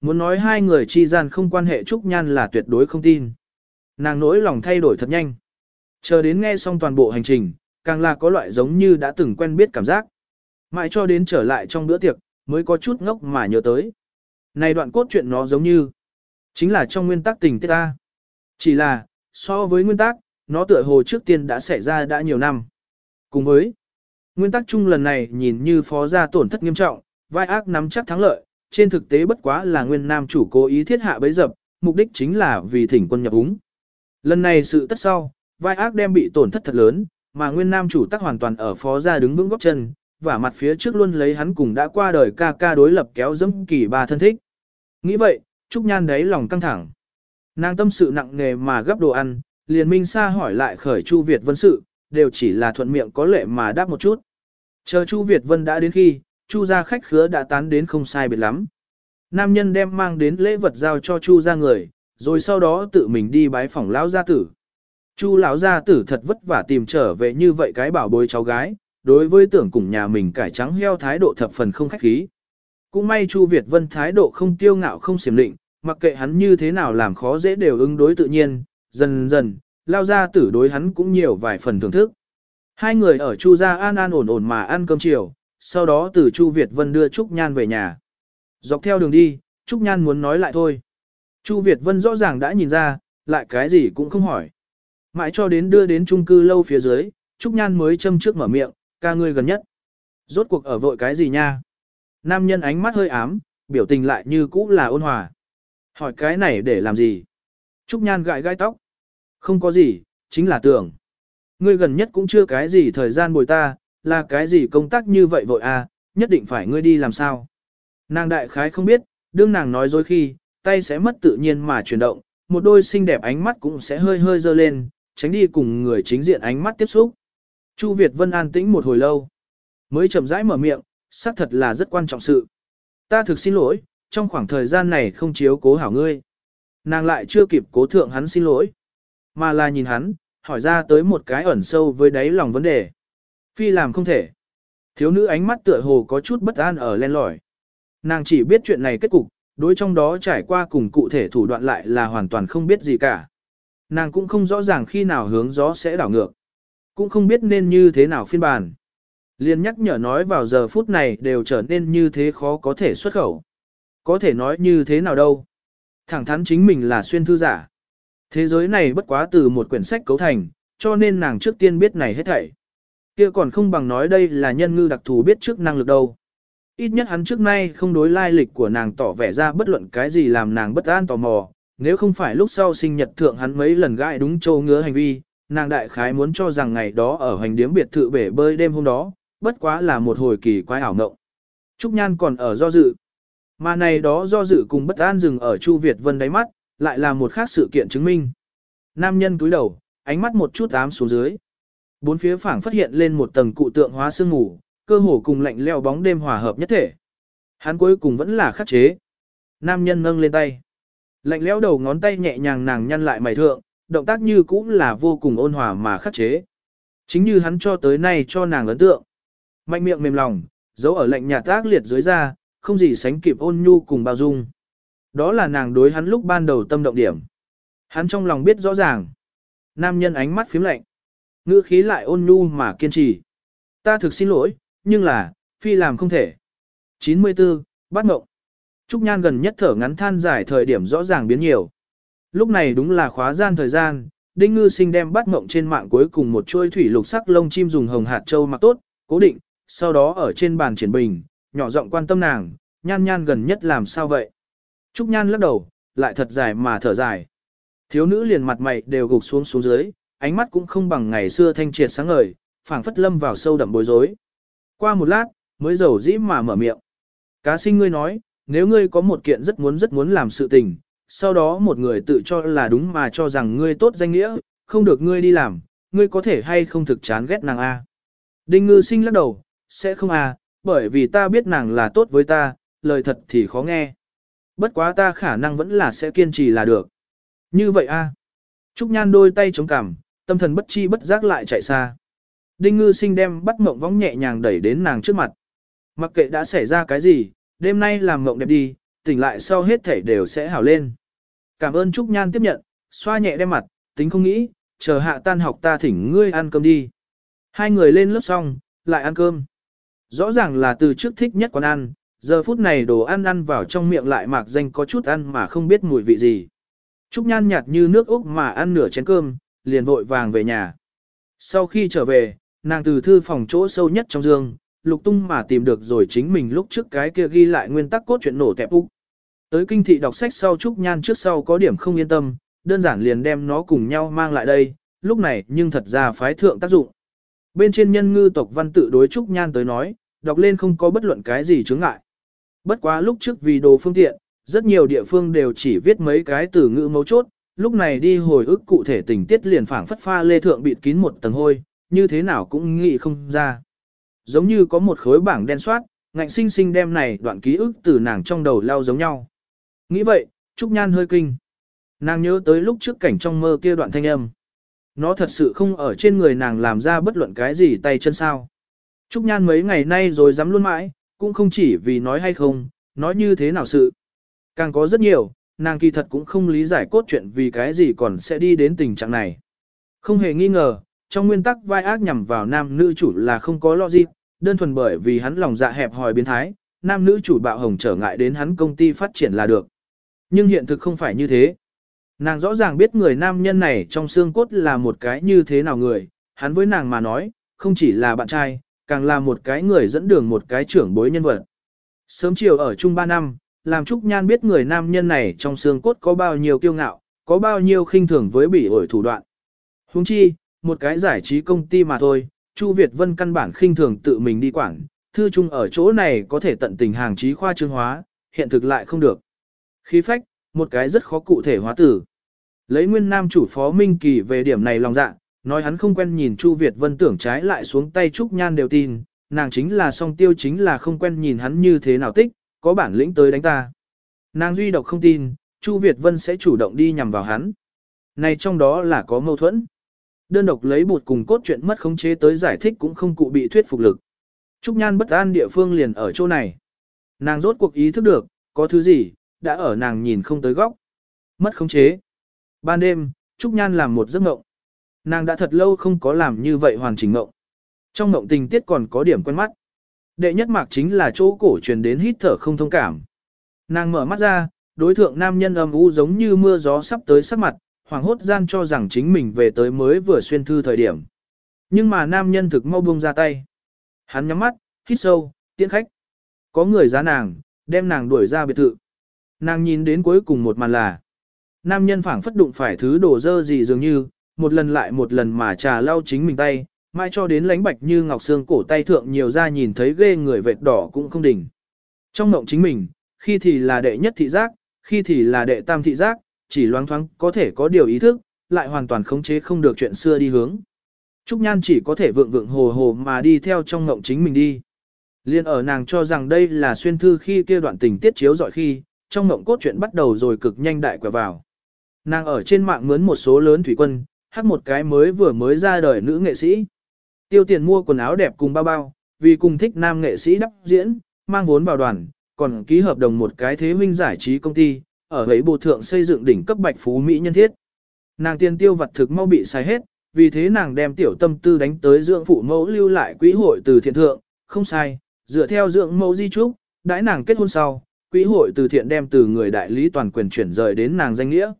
Muốn nói hai người chi gian không quan hệ Trúc Nhan là tuyệt đối không tin. Nàng nỗi lòng thay đổi thật nhanh. Chờ đến nghe xong toàn bộ hành trình, càng là có loại giống như đã từng quen biết cảm giác. Mãi cho đến trở lại trong bữa tiệc, mới có chút ngốc mà nhớ tới. Này đoạn cốt truyện nó giống như, chính là trong nguyên tắc tình tiết ta. Chỉ là, so với nguyên tắc, nó tựa hồ trước tiên đã xảy ra đã nhiều năm. Cùng với, nguyên tắc chung lần này nhìn như phó gia tổn thất nghiêm trọng, vai ác nắm chắc thắng lợi, trên thực tế bất quá là nguyên nam chủ cố ý thiết hạ bấy dập, mục đích chính là vì thỉnh quân nhập úng. Lần này sự tất sau, vai ác đem bị tổn thất thật lớn, mà nguyên nam chủ tắc hoàn toàn ở phó gia đứng vững góc chân, và mặt phía trước luôn lấy hắn cùng đã qua đời ca ca đối lập kéo dẫm kỳ ba thân thích. Nghĩ vậy, Trúc Nhan đấy lòng căng thẳng. Nàng tâm sự nặng nề mà gấp đồ ăn, liền minh xa hỏi lại khởi Chu Việt Vân sự, đều chỉ là thuận miệng có lệ mà đáp một chút. Chờ Chu Việt Vân đã đến khi, Chu gia khách khứa đã tán đến không sai biệt lắm. Nam nhân đem mang đến lễ vật giao cho Chu gia người, rồi sau đó tự mình đi bái phỏng lão gia tử. Chu lão gia tử thật vất vả tìm trở về như vậy cái bảo bối cháu gái, đối với tưởng cùng nhà mình cải trắng heo thái độ thập phần không khách khí. Cũng may Chu Việt Vân thái độ không tiêu ngạo không xiểm định, mặc kệ hắn như thế nào làm khó dễ đều ứng đối tự nhiên, dần dần, lao gia tử đối hắn cũng nhiều vài phần thưởng thức. Hai người ở Chu gia an an ổn ổn mà ăn cơm chiều, sau đó từ Chu Việt Vân đưa Trúc Nhan về nhà. Dọc theo đường đi, Trúc Nhan muốn nói lại thôi. Chu Việt Vân rõ ràng đã nhìn ra, lại cái gì cũng không hỏi. Mãi cho đến đưa đến chung cư lâu phía dưới, Trúc Nhan mới châm trước mở miệng, ca ngươi gần nhất. Rốt cuộc ở vội cái gì nha? Nam nhân ánh mắt hơi ám, biểu tình lại như cũ là ôn hòa. Hỏi cái này để làm gì? Trúc Nhan gãi gai tóc. Không có gì, chính là tưởng. Ngươi gần nhất cũng chưa cái gì thời gian bồi ta, là cái gì công tác như vậy vội à, nhất định phải ngươi đi làm sao. Nàng đại khái không biết, đương nàng nói dối khi, tay sẽ mất tự nhiên mà chuyển động, một đôi xinh đẹp ánh mắt cũng sẽ hơi hơi dơ lên, tránh đi cùng người chính diện ánh mắt tiếp xúc. Chu Việt Vân an tĩnh một hồi lâu, mới chậm rãi mở miệng, xác thật là rất quan trọng sự. Ta thực xin lỗi, trong khoảng thời gian này không chiếu cố hảo ngươi. Nàng lại chưa kịp cố thượng hắn xin lỗi, mà là nhìn hắn, hỏi ra tới một cái ẩn sâu với đáy lòng vấn đề. Phi làm không thể. Thiếu nữ ánh mắt tựa hồ có chút bất an ở len lỏi. Nàng chỉ biết chuyện này kết cục, đối trong đó trải qua cùng cụ thể thủ đoạn lại là hoàn toàn không biết gì cả. Nàng cũng không rõ ràng khi nào hướng gió sẽ đảo ngược. Cũng không biết nên như thế nào phiên bản. Liên nhắc nhở nói vào giờ phút này đều trở nên như thế khó có thể xuất khẩu. Có thể nói như thế nào đâu. Thẳng thắn chính mình là xuyên thư giả. Thế giới này bất quá từ một quyển sách cấu thành, cho nên nàng trước tiên biết này hết thảy. Kia còn không bằng nói đây là nhân ngư đặc thù biết trước năng lực đâu. Ít nhất hắn trước nay không đối lai lịch của nàng tỏ vẻ ra bất luận cái gì làm nàng bất an tò mò, nếu không phải lúc sau sinh nhật thượng hắn mấy lần gãi đúng châu ngứa hành vi, nàng đại khái muốn cho rằng ngày đó ở hành điếm biệt thự bể bơi đêm hôm đó, bất quá là một hồi kỳ quái ảo ngộng. Trúc Nhan còn ở do dự. Mà này đó do dự cùng bất an dừng ở Chu Việt Vân đáy mắt, lại là một khác sự kiện chứng minh. Nam nhân túi đầu, ánh mắt một chút ám xuống dưới. Bốn phía phảng phát hiện lên một tầng cụ tượng hóa sương ngủ, cơ hồ cùng lạnh leo bóng đêm hòa hợp nhất thể. Hắn cuối cùng vẫn là khắc chế. Nam nhân nâng lên tay. Lạnh lẽo đầu ngón tay nhẹ nhàng nàng nhăn lại mày thượng, động tác như cũng là vô cùng ôn hòa mà khắc chế. Chính như hắn cho tới nay cho nàng ấn tượng. Mạnh miệng mềm lòng, giấu ở lạnh nhạt tác liệt dưới da, không gì sánh kịp ôn nhu cùng bao dung. Đó là nàng đối hắn lúc ban đầu tâm động điểm. Hắn trong lòng biết rõ ràng. Nam nhân ánh mắt phím lạnh. Ngữ khí lại ôn nhu mà kiên trì. Ta thực xin lỗi, nhưng là, phi làm không thể. 94, bắt ngộng. Trúc Nhan gần nhất thở ngắn than dài thời điểm rõ ràng biến nhiều. Lúc này đúng là khóa gian thời gian, Đinh Ngư Sinh đem bắt ngộng trên mạng cuối cùng một chuôi thủy lục sắc lông chim dùng hồng hạt châu mặc tốt, cố định, sau đó ở trên bàn triển bình, nhỏ giọng quan tâm nàng, nhan nhan gần nhất làm sao vậy. Trúc Nhan lắc đầu, lại thật dài mà thở dài. Thiếu nữ liền mặt mày đều gục xuống xuống dưới, ánh mắt cũng không bằng ngày xưa thanh triệt sáng ngời, phảng phất lâm vào sâu đậm bối rối. Qua một lát, mới dầu dĩ mà mở miệng. Cá sinh ngươi nói, nếu ngươi có một kiện rất muốn rất muốn làm sự tình, sau đó một người tự cho là đúng mà cho rằng ngươi tốt danh nghĩa, không được ngươi đi làm, ngươi có thể hay không thực chán ghét nàng A. Đinh ngư sinh lắc đầu, sẽ không A, bởi vì ta biết nàng là tốt với ta, lời thật thì khó nghe. Bất quá ta khả năng vẫn là sẽ kiên trì là được. Như vậy A. Trúc Nhan đôi tay chống cằm, tâm thần bất chi bất giác lại chạy xa. Đinh ngư sinh đem bắt mộng vóng nhẹ nhàng đẩy đến nàng trước mặt. Mặc kệ đã xảy ra cái gì, đêm nay làm mộng đẹp đi, tỉnh lại sau hết thể đều sẽ hảo lên. Cảm ơn Trúc Nhan tiếp nhận, xoa nhẹ đem mặt, tính không nghĩ, chờ hạ tan học ta thỉnh ngươi ăn cơm đi. Hai người lên lớp xong, lại ăn cơm. Rõ ràng là từ trước thích nhất quán ăn, giờ phút này đồ ăn ăn vào trong miệng lại mạc danh có chút ăn mà không biết mùi vị gì. Trúc Nhan nhạt như nước Úc mà ăn nửa chén cơm, liền vội vàng về nhà. Sau khi trở về, nàng từ thư phòng chỗ sâu nhất trong giường, lục tung mà tìm được rồi chính mình lúc trước cái kia ghi lại nguyên tắc cốt truyện nổ tẹp úc. Tới kinh thị đọc sách sau Trúc Nhan trước sau có điểm không yên tâm, đơn giản liền đem nó cùng nhau mang lại đây, lúc này nhưng thật ra phái thượng tác dụng. Bên trên nhân ngư tộc văn tự đối Trúc Nhan tới nói, đọc lên không có bất luận cái gì chướng ngại. Bất quá lúc trước vì đồ phương tiện, rất nhiều địa phương đều chỉ viết mấy cái từ ngữ mấu chốt, lúc này đi hồi ức cụ thể tình tiết liền phảng phất pha lê thượng bịt kín một tầng hôi, như thế nào cũng nghĩ không ra. Giống như có một khối bảng đen soát, ngạnh sinh sinh đem này đoạn ký ức từ nàng trong đầu lao giống nhau. Nghĩ vậy, Trúc Nhan hơi kinh. Nàng nhớ tới lúc trước cảnh trong mơ kia đoạn thanh âm. Nó thật sự không ở trên người nàng làm ra bất luận cái gì tay chân sao. Trúc Nhan mấy ngày nay rồi dám luôn mãi, cũng không chỉ vì nói hay không, nói như thế nào sự. Càng có rất nhiều, nàng kỳ thật cũng không lý giải cốt truyện vì cái gì còn sẽ đi đến tình trạng này. Không hề nghi ngờ, trong nguyên tắc vai ác nhằm vào nam nữ chủ là không có logic, đơn thuần bởi vì hắn lòng dạ hẹp hòi biến thái, nam nữ chủ bạo hồng trở ngại đến hắn công ty phát triển là được. Nhưng hiện thực không phải như thế. Nàng rõ ràng biết người nam nhân này trong xương cốt là một cái như thế nào người, hắn với nàng mà nói, không chỉ là bạn trai, càng là một cái người dẫn đường một cái trưởng bối nhân vật. Sớm chiều ở chung 3 năm, làm Trúc Nhan biết người nam nhân này trong xương cốt có bao nhiêu kiêu ngạo, có bao nhiêu khinh thường với bị ổi thủ đoạn. Huống chi, một cái giải trí công ty mà thôi, Chu Việt Vân căn bản khinh thường tự mình đi quản, thư chung ở chỗ này có thể tận tình hàng trí khoa trương hóa, hiện thực lại không được. Khí phách, một cái rất khó cụ thể hóa tử. Lấy nguyên nam chủ phó Minh Kỳ về điểm này lòng dạ, nói hắn không quen nhìn Chu Việt Vân tưởng trái lại xuống tay Trúc Nhan đều tin, nàng chính là song tiêu chính là không quen nhìn hắn như thế nào tích, có bản lĩnh tới đánh ta. Nàng duy độc không tin, Chu Việt Vân sẽ chủ động đi nhằm vào hắn. Này trong đó là có mâu thuẫn. Đơn độc lấy bụt cùng cốt chuyện mất khống chế tới giải thích cũng không cụ bị thuyết phục lực. Trúc Nhan bất an địa phương liền ở chỗ này. Nàng rốt cuộc ý thức được, có thứ gì, đã ở nàng nhìn không tới góc. Mất khống chế. Ban đêm, Trúc Nhan làm một giấc mộng. Nàng đã thật lâu không có làm như vậy hoàn chỉnh mộng. Trong mộng tình tiết còn có điểm quen mắt. Đệ nhất mạc chính là chỗ cổ truyền đến hít thở không thông cảm. Nàng mở mắt ra, đối thượng nam nhân âm u giống như mưa gió sắp tới sắc mặt, hoàng hốt gian cho rằng chính mình về tới mới vừa xuyên thư thời điểm. Nhưng mà nam nhân thực mau buông ra tay. Hắn nhắm mắt, hít sâu, tiễn khách. Có người giá nàng, đem nàng đuổi ra biệt thự. Nàng nhìn đến cuối cùng một màn là. Nam nhân phảng phất đụng phải thứ đổ dơ gì dường như, một lần lại một lần mà trà lau chính mình tay, mai cho đến lánh bạch như ngọc xương cổ tay thượng nhiều ra nhìn thấy ghê người vệt đỏ cũng không đỉnh. Trong mộng chính mình, khi thì là đệ nhất thị giác, khi thì là đệ tam thị giác, chỉ loáng thoáng có thể có điều ý thức, lại hoàn toàn khống chế không được chuyện xưa đi hướng. Trúc Nhan chỉ có thể vượng vượng hồ hồ mà đi theo trong ngộng chính mình đi. Liên ở nàng cho rằng đây là xuyên thư khi kia đoạn tình tiết chiếu dọi khi, trong ngộng cốt truyện bắt đầu rồi cực nhanh đại quẹo vào. Nàng ở trên mạng mướn một số lớn thủy quân, hát một cái mới vừa mới ra đời nữ nghệ sĩ. Tiêu tiền mua quần áo đẹp cùng bao bao, vì cùng thích nam nghệ sĩ đắp diễn, mang vốn vào đoàn, còn ký hợp đồng một cái thế huynh giải trí công ty, ở ấy bộ thượng xây dựng đỉnh cấp bạch phú Mỹ nhân thiết. Nàng tiền tiêu vật thực mau bị xài hết, vì thế nàng đem tiểu tâm tư đánh tới dưỡng phụ mẫu lưu lại quỹ hội từ thiện thượng, không sai, dựa theo dưỡng mẫu di trúc, đãi nàng kết hôn sau, quỹ hội từ thiện đem từ người đại lý toàn quyền chuyển rời đến nàng danh nghĩa.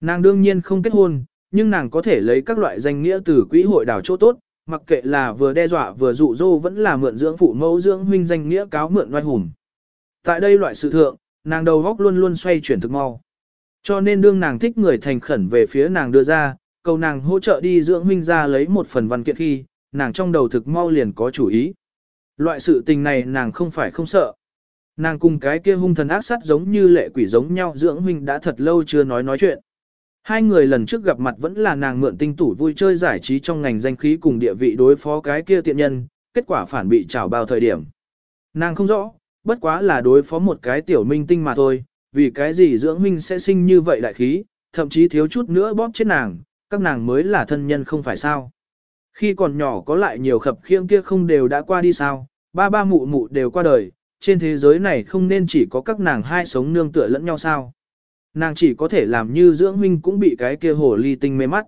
Nàng đương nhiên không kết hôn, nhưng nàng có thể lấy các loại danh nghĩa từ quỹ hội đảo chỗ tốt, mặc kệ là vừa đe dọa vừa dụ dỗ vẫn là mượn dưỡng phụ mẫu dưỡng huynh danh nghĩa cáo mượn oai hùng. Tại đây loại sự thượng, nàng đầu góc luôn luôn xoay chuyển thực mau. Cho nên đương nàng thích người thành khẩn về phía nàng đưa ra, cầu nàng hỗ trợ đi dưỡng huynh ra lấy một phần văn kiện khi, nàng trong đầu thực mau liền có chủ ý. Loại sự tình này nàng không phải không sợ. Nàng cùng cái kia hung thần ác sát giống như lệ quỷ giống nhau dưỡng huynh đã thật lâu chưa nói nói chuyện. Hai người lần trước gặp mặt vẫn là nàng mượn tinh tủ vui chơi giải trí trong ngành danh khí cùng địa vị đối phó cái kia tiện nhân, kết quả phản bị trào bao thời điểm. Nàng không rõ, bất quá là đối phó một cái tiểu minh tinh mà thôi, vì cái gì dưỡng minh sẽ sinh như vậy đại khí, thậm chí thiếu chút nữa bóp chết nàng, các nàng mới là thân nhân không phải sao. Khi còn nhỏ có lại nhiều khập khiễng kia không đều đã qua đi sao, ba ba mụ mụ đều qua đời, trên thế giới này không nên chỉ có các nàng hai sống nương tựa lẫn nhau sao. Nàng chỉ có thể làm như dưỡng huynh cũng bị cái kia hồ ly tinh mê mắt.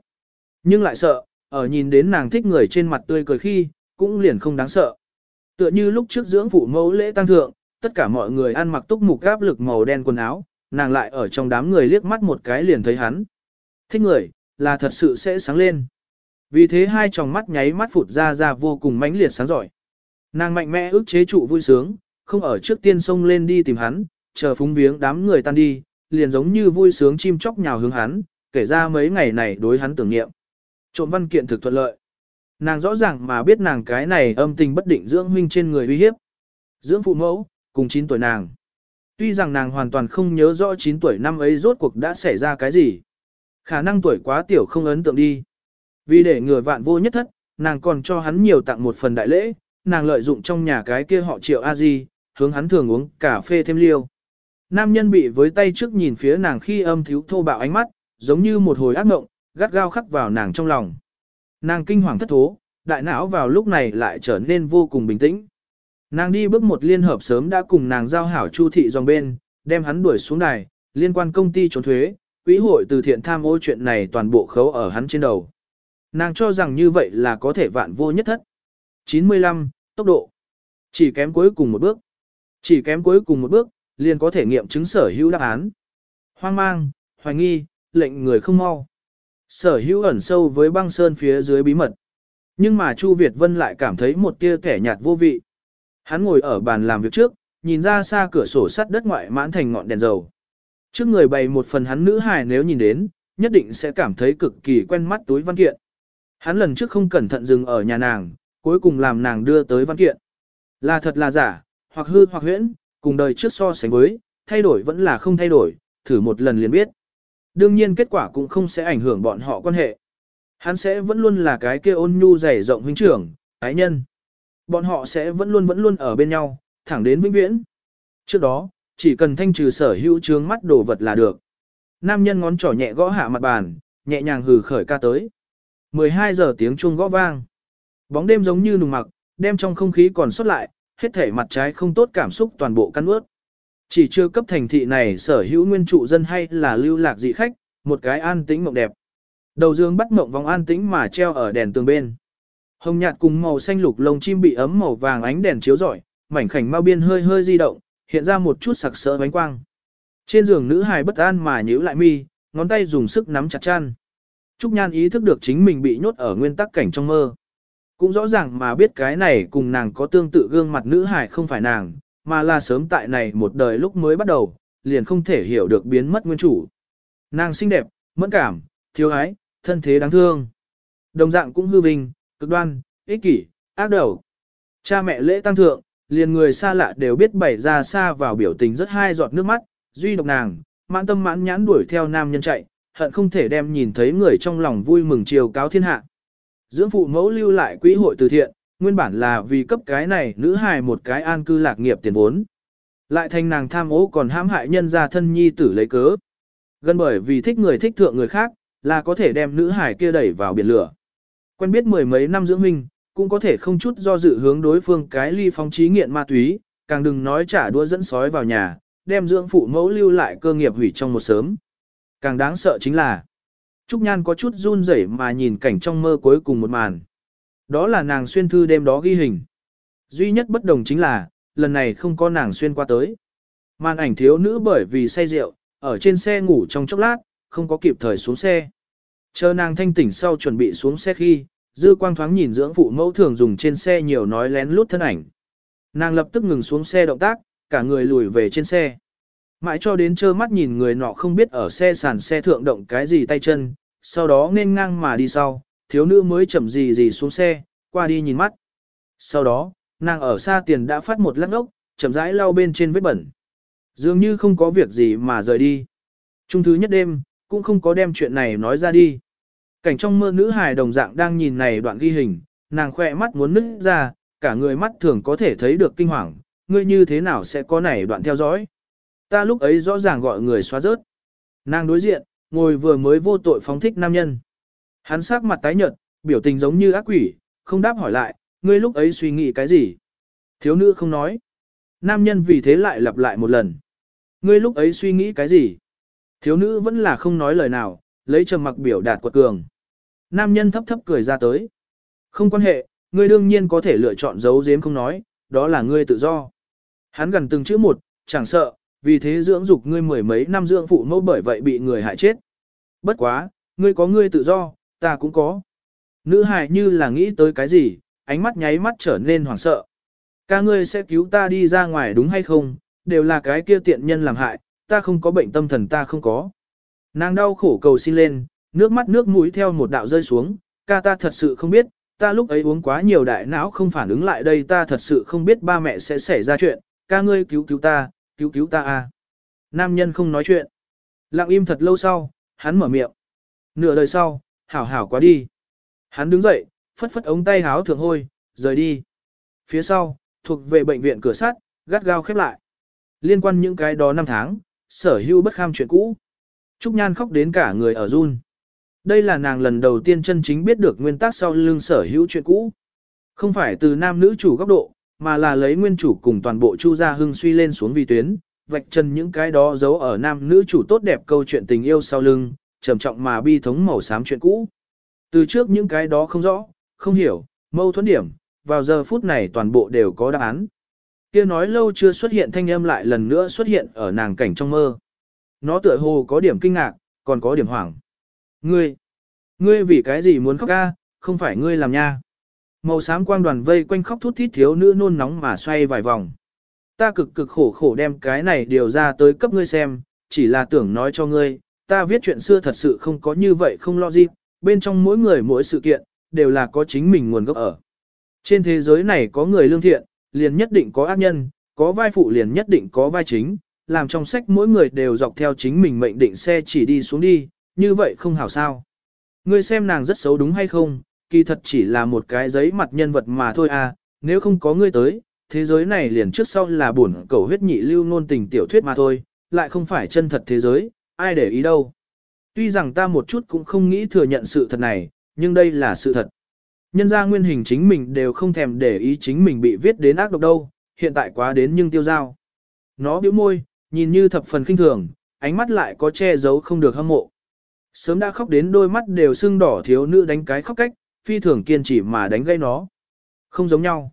Nhưng lại sợ, ở nhìn đến nàng thích người trên mặt tươi cười khi, cũng liền không đáng sợ. Tựa như lúc trước dưỡng phụ mẫu lễ tăng thượng, tất cả mọi người ăn mặc túc mục gáp lực màu đen quần áo, nàng lại ở trong đám người liếc mắt một cái liền thấy hắn. Thích người, là thật sự sẽ sáng lên. Vì thế hai tròng mắt nháy mắt phụt ra ra vô cùng mãnh liệt sáng giỏi. Nàng mạnh mẽ ước chế trụ vui sướng, không ở trước tiên xông lên đi tìm hắn, chờ phúng viếng đám người tan đi, liền giống như vui sướng chim chóc nhào hướng hắn, kể ra mấy ngày này đối hắn tưởng niệm. Trộm văn kiện thực thuận lợi. Nàng rõ ràng mà biết nàng cái này âm tình bất định dưỡng huynh trên người uy hiếp. Dưỡng phụ mẫu, cùng 9 tuổi nàng. Tuy rằng nàng hoàn toàn không nhớ rõ 9 tuổi năm ấy rốt cuộc đã xảy ra cái gì. Khả năng tuổi quá tiểu không ấn tượng đi. Vì để ngừa vạn vô nhất thất, nàng còn cho hắn nhiều tặng một phần đại lễ, nàng lợi dụng trong nhà cái kia họ triệu a di, hướng hắn thường uống cà phê thêm liêu. Nam nhân bị với tay trước nhìn phía nàng khi âm thiếu thô bạo ánh mắt, giống như một hồi ác mộng, gắt gao khắc vào nàng trong lòng. Nàng kinh hoàng thất thố, đại não vào lúc này lại trở nên vô cùng bình tĩnh. Nàng đi bước một liên hợp sớm đã cùng nàng giao hảo chu thị dòng bên, đem hắn đuổi xuống đài, liên quan công ty trốn thuế, quỹ hội từ thiện tham ô chuyện này toàn bộ khấu ở hắn trên đầu. Nàng cho rằng như vậy là có thể vạn vô nhất thất. 95, tốc độ. Chỉ kém cuối cùng một bước. Chỉ kém cuối cùng một bước, liền có thể nghiệm chứng sở hữu đáp án. Hoang mang, hoài nghi, lệnh người không mau. Sở hữu ẩn sâu với băng sơn phía dưới bí mật. Nhưng mà Chu Việt Vân lại cảm thấy một tia kẻ nhạt vô vị. Hắn ngồi ở bàn làm việc trước, nhìn ra xa cửa sổ sắt đất ngoại mãn thành ngọn đèn dầu. Trước người bày một phần hắn nữ hài nếu nhìn đến, nhất định sẽ cảm thấy cực kỳ quen mắt túi văn kiện. Hắn lần trước không cẩn thận dừng ở nhà nàng, cuối cùng làm nàng đưa tới văn kiện. Là thật là giả, hoặc hư hoặc huyễn, cùng đời trước so sánh với, thay đổi vẫn là không thay đổi, thử một lần liền biết. Đương nhiên kết quả cũng không sẽ ảnh hưởng bọn họ quan hệ. Hắn sẽ vẫn luôn là cái kia ôn nhu dày rộng huynh trưởng, ái nhân. Bọn họ sẽ vẫn luôn vẫn luôn ở bên nhau, thẳng đến vĩnh viễn. Trước đó, chỉ cần thanh trừ sở hữu trướng mắt đồ vật là được. Nam nhân ngón trỏ nhẹ gõ hạ mặt bàn, nhẹ nhàng hừ khởi ca tới. 12 giờ tiếng chuông gõ vang. Bóng đêm giống như nùng mặc, đem trong không khí còn sót lại, hết thể mặt trái không tốt cảm xúc toàn bộ căn ướt. Chỉ chưa cấp thành thị này sở hữu nguyên trụ dân hay là lưu lạc dị khách, một cái an tĩnh mộng đẹp. Đầu dương bắt mộng vòng an tĩnh mà treo ở đèn tường bên. Hồng nhạt cùng màu xanh lục lông chim bị ấm màu vàng ánh đèn chiếu rọi, mảnh khảnh mau biên hơi hơi di động, hiện ra một chút sặc sỡ bánh quang. Trên giường nữ hài bất an mà nhíu lại mi, ngón tay dùng sức nắm chặt chăn. Trúc Nhan ý thức được chính mình bị nhốt ở nguyên tắc cảnh trong mơ. Cũng rõ ràng mà biết cái này cùng nàng có tương tự gương mặt nữ hài không phải nàng, mà là sớm tại này một đời lúc mới bắt đầu, liền không thể hiểu được biến mất nguyên chủ. Nàng xinh đẹp, mẫn cảm, thiếu ái, thân thế đáng thương. Đồng dạng cũng hư vinh, cực đoan, ích kỷ, ác đầu. Cha mẹ lễ tăng thượng, liền người xa lạ đều biết bày ra xa vào biểu tình rất hai giọt nước mắt, duy độc nàng, mãn tâm mãn nhãn đuổi theo nam nhân chạy, hận không thể đem nhìn thấy người trong lòng vui mừng chiều cáo thiên hạ. Dưỡng phụ mẫu lưu lại quỹ hội từ thiện, nguyên bản là vì cấp cái này nữ hài một cái an cư lạc nghiệp tiền vốn. Lại thành nàng tham ố còn hãm hại nhân gia thân nhi tử lấy cớ. Gần bởi vì thích người thích thượng người khác, là có thể đem nữ hài kia đẩy vào biển lửa. Quen biết mười mấy năm dưỡng huynh, cũng có thể không chút do dự hướng đối phương cái ly phong trí nghiện ma túy, càng đừng nói trả đua dẫn sói vào nhà, đem dưỡng phụ mẫu lưu lại cơ nghiệp hủy trong một sớm. Càng đáng sợ chính là, Trúc Nhan có chút run rẩy mà nhìn cảnh trong mơ cuối cùng một màn. Đó là nàng xuyên thư đêm đó ghi hình. Duy nhất bất đồng chính là, lần này không có nàng xuyên qua tới. Màn ảnh thiếu nữ bởi vì say rượu, ở trên xe ngủ trong chốc lát, không có kịp thời xuống xe. Chờ nàng thanh tỉnh sau chuẩn bị xuống xe khi, dư quang thoáng nhìn dưỡng phụ mẫu thường dùng trên xe nhiều nói lén lút thân ảnh. Nàng lập tức ngừng xuống xe động tác, cả người lùi về trên xe. Mãi cho đến trơ mắt nhìn người nọ không biết ở xe sàn xe thượng động cái gì tay chân, sau đó nên ngang mà đi sau, thiếu nữ mới chậm gì gì xuống xe, qua đi nhìn mắt. Sau đó, nàng ở xa tiền đã phát một lắc ốc, chậm rãi lau bên trên vết bẩn. Dường như không có việc gì mà rời đi. Trung thứ nhất đêm, cũng không có đem chuyện này nói ra đi. Cảnh trong mơ nữ hài đồng dạng đang nhìn này đoạn ghi hình, nàng khoe mắt muốn nứt ra, cả người mắt thường có thể thấy được kinh hoàng, ngươi như thế nào sẽ có này đoạn theo dõi. Ta lúc ấy rõ ràng gọi người xóa rớt. Nàng đối diện, ngồi vừa mới vô tội phóng thích nam nhân. Hắn sắc mặt tái nhợt, biểu tình giống như ác quỷ, không đáp hỏi lại, ngươi lúc ấy suy nghĩ cái gì. Thiếu nữ không nói. Nam nhân vì thế lại lặp lại một lần. Ngươi lúc ấy suy nghĩ cái gì? Thiếu nữ vẫn là không nói lời nào, lấy trầm mặc biểu đạt quật cường. Nam nhân thấp thấp cười ra tới. Không quan hệ, ngươi đương nhiên có thể lựa chọn giấu giếm không nói, đó là ngươi tự do. Hắn gần từng chữ một, chẳng sợ, vì thế dưỡng dục ngươi mười mấy năm dưỡng phụ mẫu bởi vậy bị người hại chết. Bất quá, ngươi có ngươi tự do, ta cũng có. Nữ hài như là nghĩ tới cái gì, ánh mắt nháy mắt trở nên hoảng sợ. Ca ngươi sẽ cứu ta đi ra ngoài đúng hay không, đều là cái kia tiện nhân làm hại, ta không có bệnh tâm thần ta không có. Nàng đau khổ cầu xin lên, nước mắt nước mũi theo một đạo rơi xuống, ca ta thật sự không biết, ta lúc ấy uống quá nhiều đại não không phản ứng lại đây ta thật sự không biết ba mẹ sẽ xảy ra chuyện, ca ngươi cứu cứu ta, cứu cứu ta a. Nam nhân không nói chuyện. Lặng im thật lâu sau, hắn mở miệng. Nửa đời sau, hảo hảo quá đi. Hắn đứng dậy, phất phất ống tay háo thượng hôi, rời đi. Phía sau, thuộc về bệnh viện cửa sắt, gắt gao khép lại. Liên quan những cái đó năm tháng, sở hữu bất kham chuyện cũ. Trúc Nhan khóc đến cả người ở run. Đây là nàng lần đầu tiên chân chính biết được nguyên tắc sau lưng sở hữu chuyện cũ. Không phải từ nam nữ chủ góc độ, mà là lấy nguyên chủ cùng toàn bộ chu gia hưng suy lên xuống vì tuyến, vạch chân những cái đó giấu ở nam nữ chủ tốt đẹp câu chuyện tình yêu sau lưng, trầm trọng mà bi thống màu xám chuyện cũ. Từ trước những cái đó không rõ, không hiểu, mâu thuẫn điểm, vào giờ phút này toàn bộ đều có đáp án. Kia nói lâu chưa xuất hiện thanh âm lại lần nữa xuất hiện ở nàng cảnh trong mơ. Nó tựa hồ có điểm kinh ngạc, còn có điểm hoảng. Ngươi, ngươi vì cái gì muốn khóc ca, không phải ngươi làm nha. Màu xám quang đoàn vây quanh khóc thút thít thiếu nữ nôn nóng mà xoay vài vòng. Ta cực cực khổ khổ đem cái này điều ra tới cấp ngươi xem, chỉ là tưởng nói cho ngươi, ta viết chuyện xưa thật sự không có như vậy không lo gì, bên trong mỗi người mỗi sự kiện, đều là có chính mình nguồn gốc ở. Trên thế giới này có người lương thiện, liền nhất định có ác nhân, có vai phụ liền nhất định có vai chính, làm trong sách mỗi người đều dọc theo chính mình mệnh định xe chỉ đi xuống đi, như vậy không hảo sao. Ngươi xem nàng rất xấu đúng hay không, kỳ thật chỉ là một cái giấy mặt nhân vật mà thôi à, nếu không có ngươi tới, thế giới này liền trước sau là buồn cầu huyết nhị lưu ngôn tình tiểu thuyết mà thôi, lại không phải chân thật thế giới, ai để ý đâu. Tuy rằng ta một chút cũng không nghĩ thừa nhận sự thật này, nhưng đây là sự thật. Nhân ra nguyên hình chính mình đều không thèm để ý chính mình bị viết đến ác độc đâu, hiện tại quá đến nhưng tiêu giao. Nó biểu môi, nhìn như thập phần kinh thường, ánh mắt lại có che giấu không được hâm mộ. Sớm đã khóc đến đôi mắt đều sưng đỏ thiếu nữ đánh cái khóc cách, phi thường kiên trì mà đánh gây nó. Không giống nhau.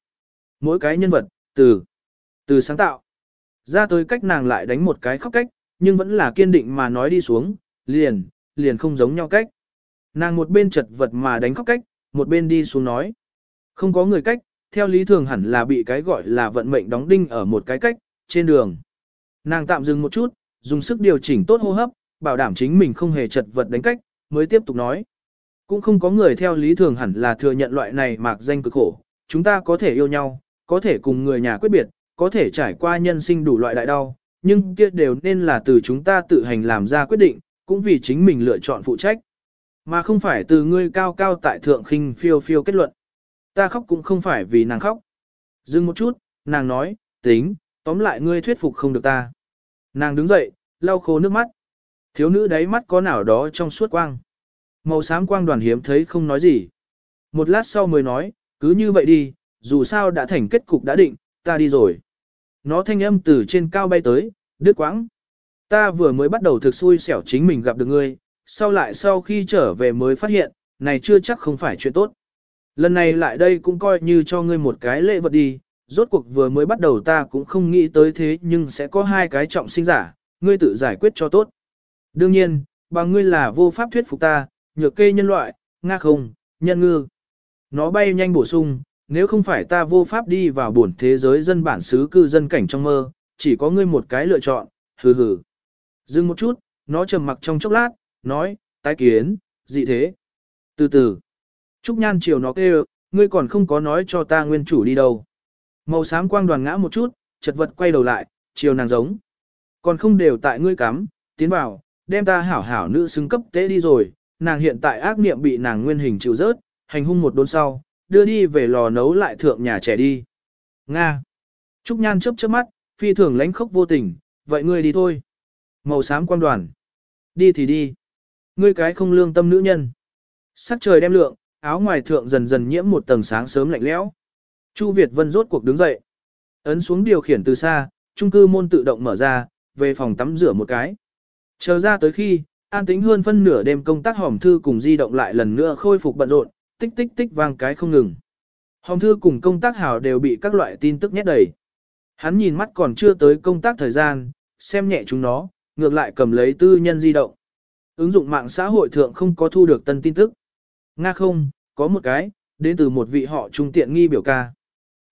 Mỗi cái nhân vật, từ, từ sáng tạo. Ra tới cách nàng lại đánh một cái khóc cách, nhưng vẫn là kiên định mà nói đi xuống, liền, liền không giống nhau cách. Nàng một bên chật vật mà đánh khóc cách, một bên đi xuống nói. Không có người cách, theo lý thường hẳn là bị cái gọi là vận mệnh đóng đinh ở một cái cách, trên đường. Nàng tạm dừng một chút, dùng sức điều chỉnh tốt hô hấp, bảo đảm chính mình không hề chật vật đánh cách, mới tiếp tục nói. Cũng không có người theo lý thường hẳn là thừa nhận loại này mạc danh cực khổ, chúng ta có thể yêu nhau, có thể cùng người nhà quyết biệt, có thể trải qua nhân sinh đủ loại đại đau, nhưng kia đều nên là từ chúng ta tự hành làm ra quyết định, cũng vì chính mình lựa chọn phụ trách. Mà không phải từ ngươi cao cao tại thượng khinh phiêu phiêu kết luận. Ta khóc cũng không phải vì nàng khóc. Dừng một chút, nàng nói, tính, tóm lại ngươi thuyết phục không được ta. Nàng đứng dậy, lau khô nước mắt. Thiếu nữ đáy mắt có nào đó trong suốt quang. Màu xám quang đoàn hiếm thấy không nói gì. Một lát sau mới nói, cứ như vậy đi, dù sao đã thành kết cục đã định, ta đi rồi. Nó thanh âm từ trên cao bay tới, đứt quãng. Ta vừa mới bắt đầu thực xui xẻo chính mình gặp được ngươi, sau lại sau khi trở về mới phát hiện, này chưa chắc không phải chuyện tốt. Lần này lại đây cũng coi như cho ngươi một cái lễ vật đi, rốt cuộc vừa mới bắt đầu ta cũng không nghĩ tới thế nhưng sẽ có hai cái trọng sinh giả, ngươi tự giải quyết cho tốt. Đương nhiên, bằng ngươi là vô pháp thuyết phục ta, nhược kê nhân loại, nga không, nhân ngư. Nó bay nhanh bổ sung, nếu không phải ta vô pháp đi vào buồn thế giới dân bản xứ cư dân cảnh trong mơ, chỉ có ngươi một cái lựa chọn, hừ hừ. Dừng một chút, nó trầm mặc trong chốc lát, nói, tái kiến, dị thế. Từ từ, Trúc Nhan chiều nó kêu, ngươi còn không có nói cho ta nguyên chủ đi đâu. Màu xám quang đoàn ngã một chút, chật vật quay đầu lại, chiều nàng giống. Còn không đều tại ngươi cắm, tiến vào, đem ta hảo hảo nữ xứng cấp tế đi rồi, nàng hiện tại ác niệm bị nàng nguyên hình chịu rớt, hành hung một đốn sau, đưa đi về lò nấu lại thượng nhà trẻ đi. Nga. Trúc Nhan chớp chớp mắt, phi thường lánh khốc vô tình, vậy ngươi đi thôi. Màu xám quan đoàn. Đi thì đi. Ngươi cái không lương tâm nữ nhân. Sắc trời đem lượng, áo ngoài thượng dần dần nhiễm một tầng sáng sớm lạnh lẽo. Chu Việt Vân rốt cuộc đứng dậy. Ấn xuống điều khiển từ xa, trung cư môn tự động mở ra, về phòng tắm rửa một cái. Chờ ra tới khi, an tính hơn phân nửa đêm công tác hòm thư cùng di động lại lần nữa khôi phục bận rộn, tích tích tích vang cái không ngừng. Hòm thư cùng công tác hào đều bị các loại tin tức nhét đầy. Hắn nhìn mắt còn chưa tới công tác thời gian, xem nhẹ chúng nó, ngược lại cầm lấy tư nhân di động. Ứng dụng mạng xã hội thượng không có thu được tân tin tức. Nga không, có một cái, đến từ một vị họ trung tiện nghi biểu ca.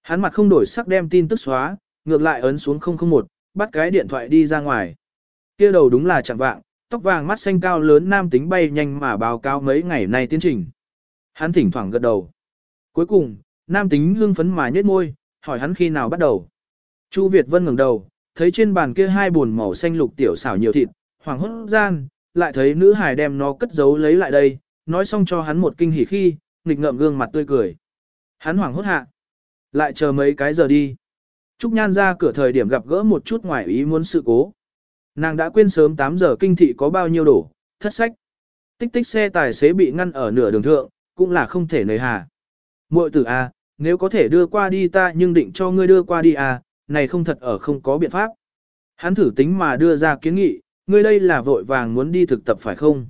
Hắn mặt không đổi sắc đem tin tức xóa, ngược lại ấn xuống 001, bắt cái điện thoại đi ra ngoài. kia đầu đúng là chẳng vạng, tóc vàng mắt xanh cao lớn nam tính bay nhanh mà báo cáo mấy ngày nay tiến trình. Hắn thỉnh thoảng gật đầu. Cuối cùng, nam tính hưng phấn mà nhếch môi, hỏi hắn khi nào bắt đầu. Chu Việt Vân ngẩng đầu, thấy trên bàn kia hai buồn màu xanh lục tiểu xảo nhiều thịt, hoàng hốt gian, lại thấy nữ hài đem nó cất giấu lấy lại đây, nói xong cho hắn một kinh hỉ khi, nghịch ngợm gương mặt tươi cười. Hắn hoảng hốt hạ. Lại chờ mấy cái giờ đi. Trúc Nhan ra cửa thời điểm gặp gỡ một chút ngoài ý muốn sự cố. Nàng đã quên sớm 8 giờ kinh thị có bao nhiêu đổ, thất sách. Tích tích xe tài xế bị ngăn ở nửa đường thượng, cũng là không thể nơi hà. Muội tử A, à, nếu có thể đưa qua đi ta nhưng định cho ngươi đưa qua đi à, này không thật ở không có biện pháp. Hắn thử tính mà đưa ra kiến nghị, ngươi đây là vội vàng muốn đi thực tập phải không?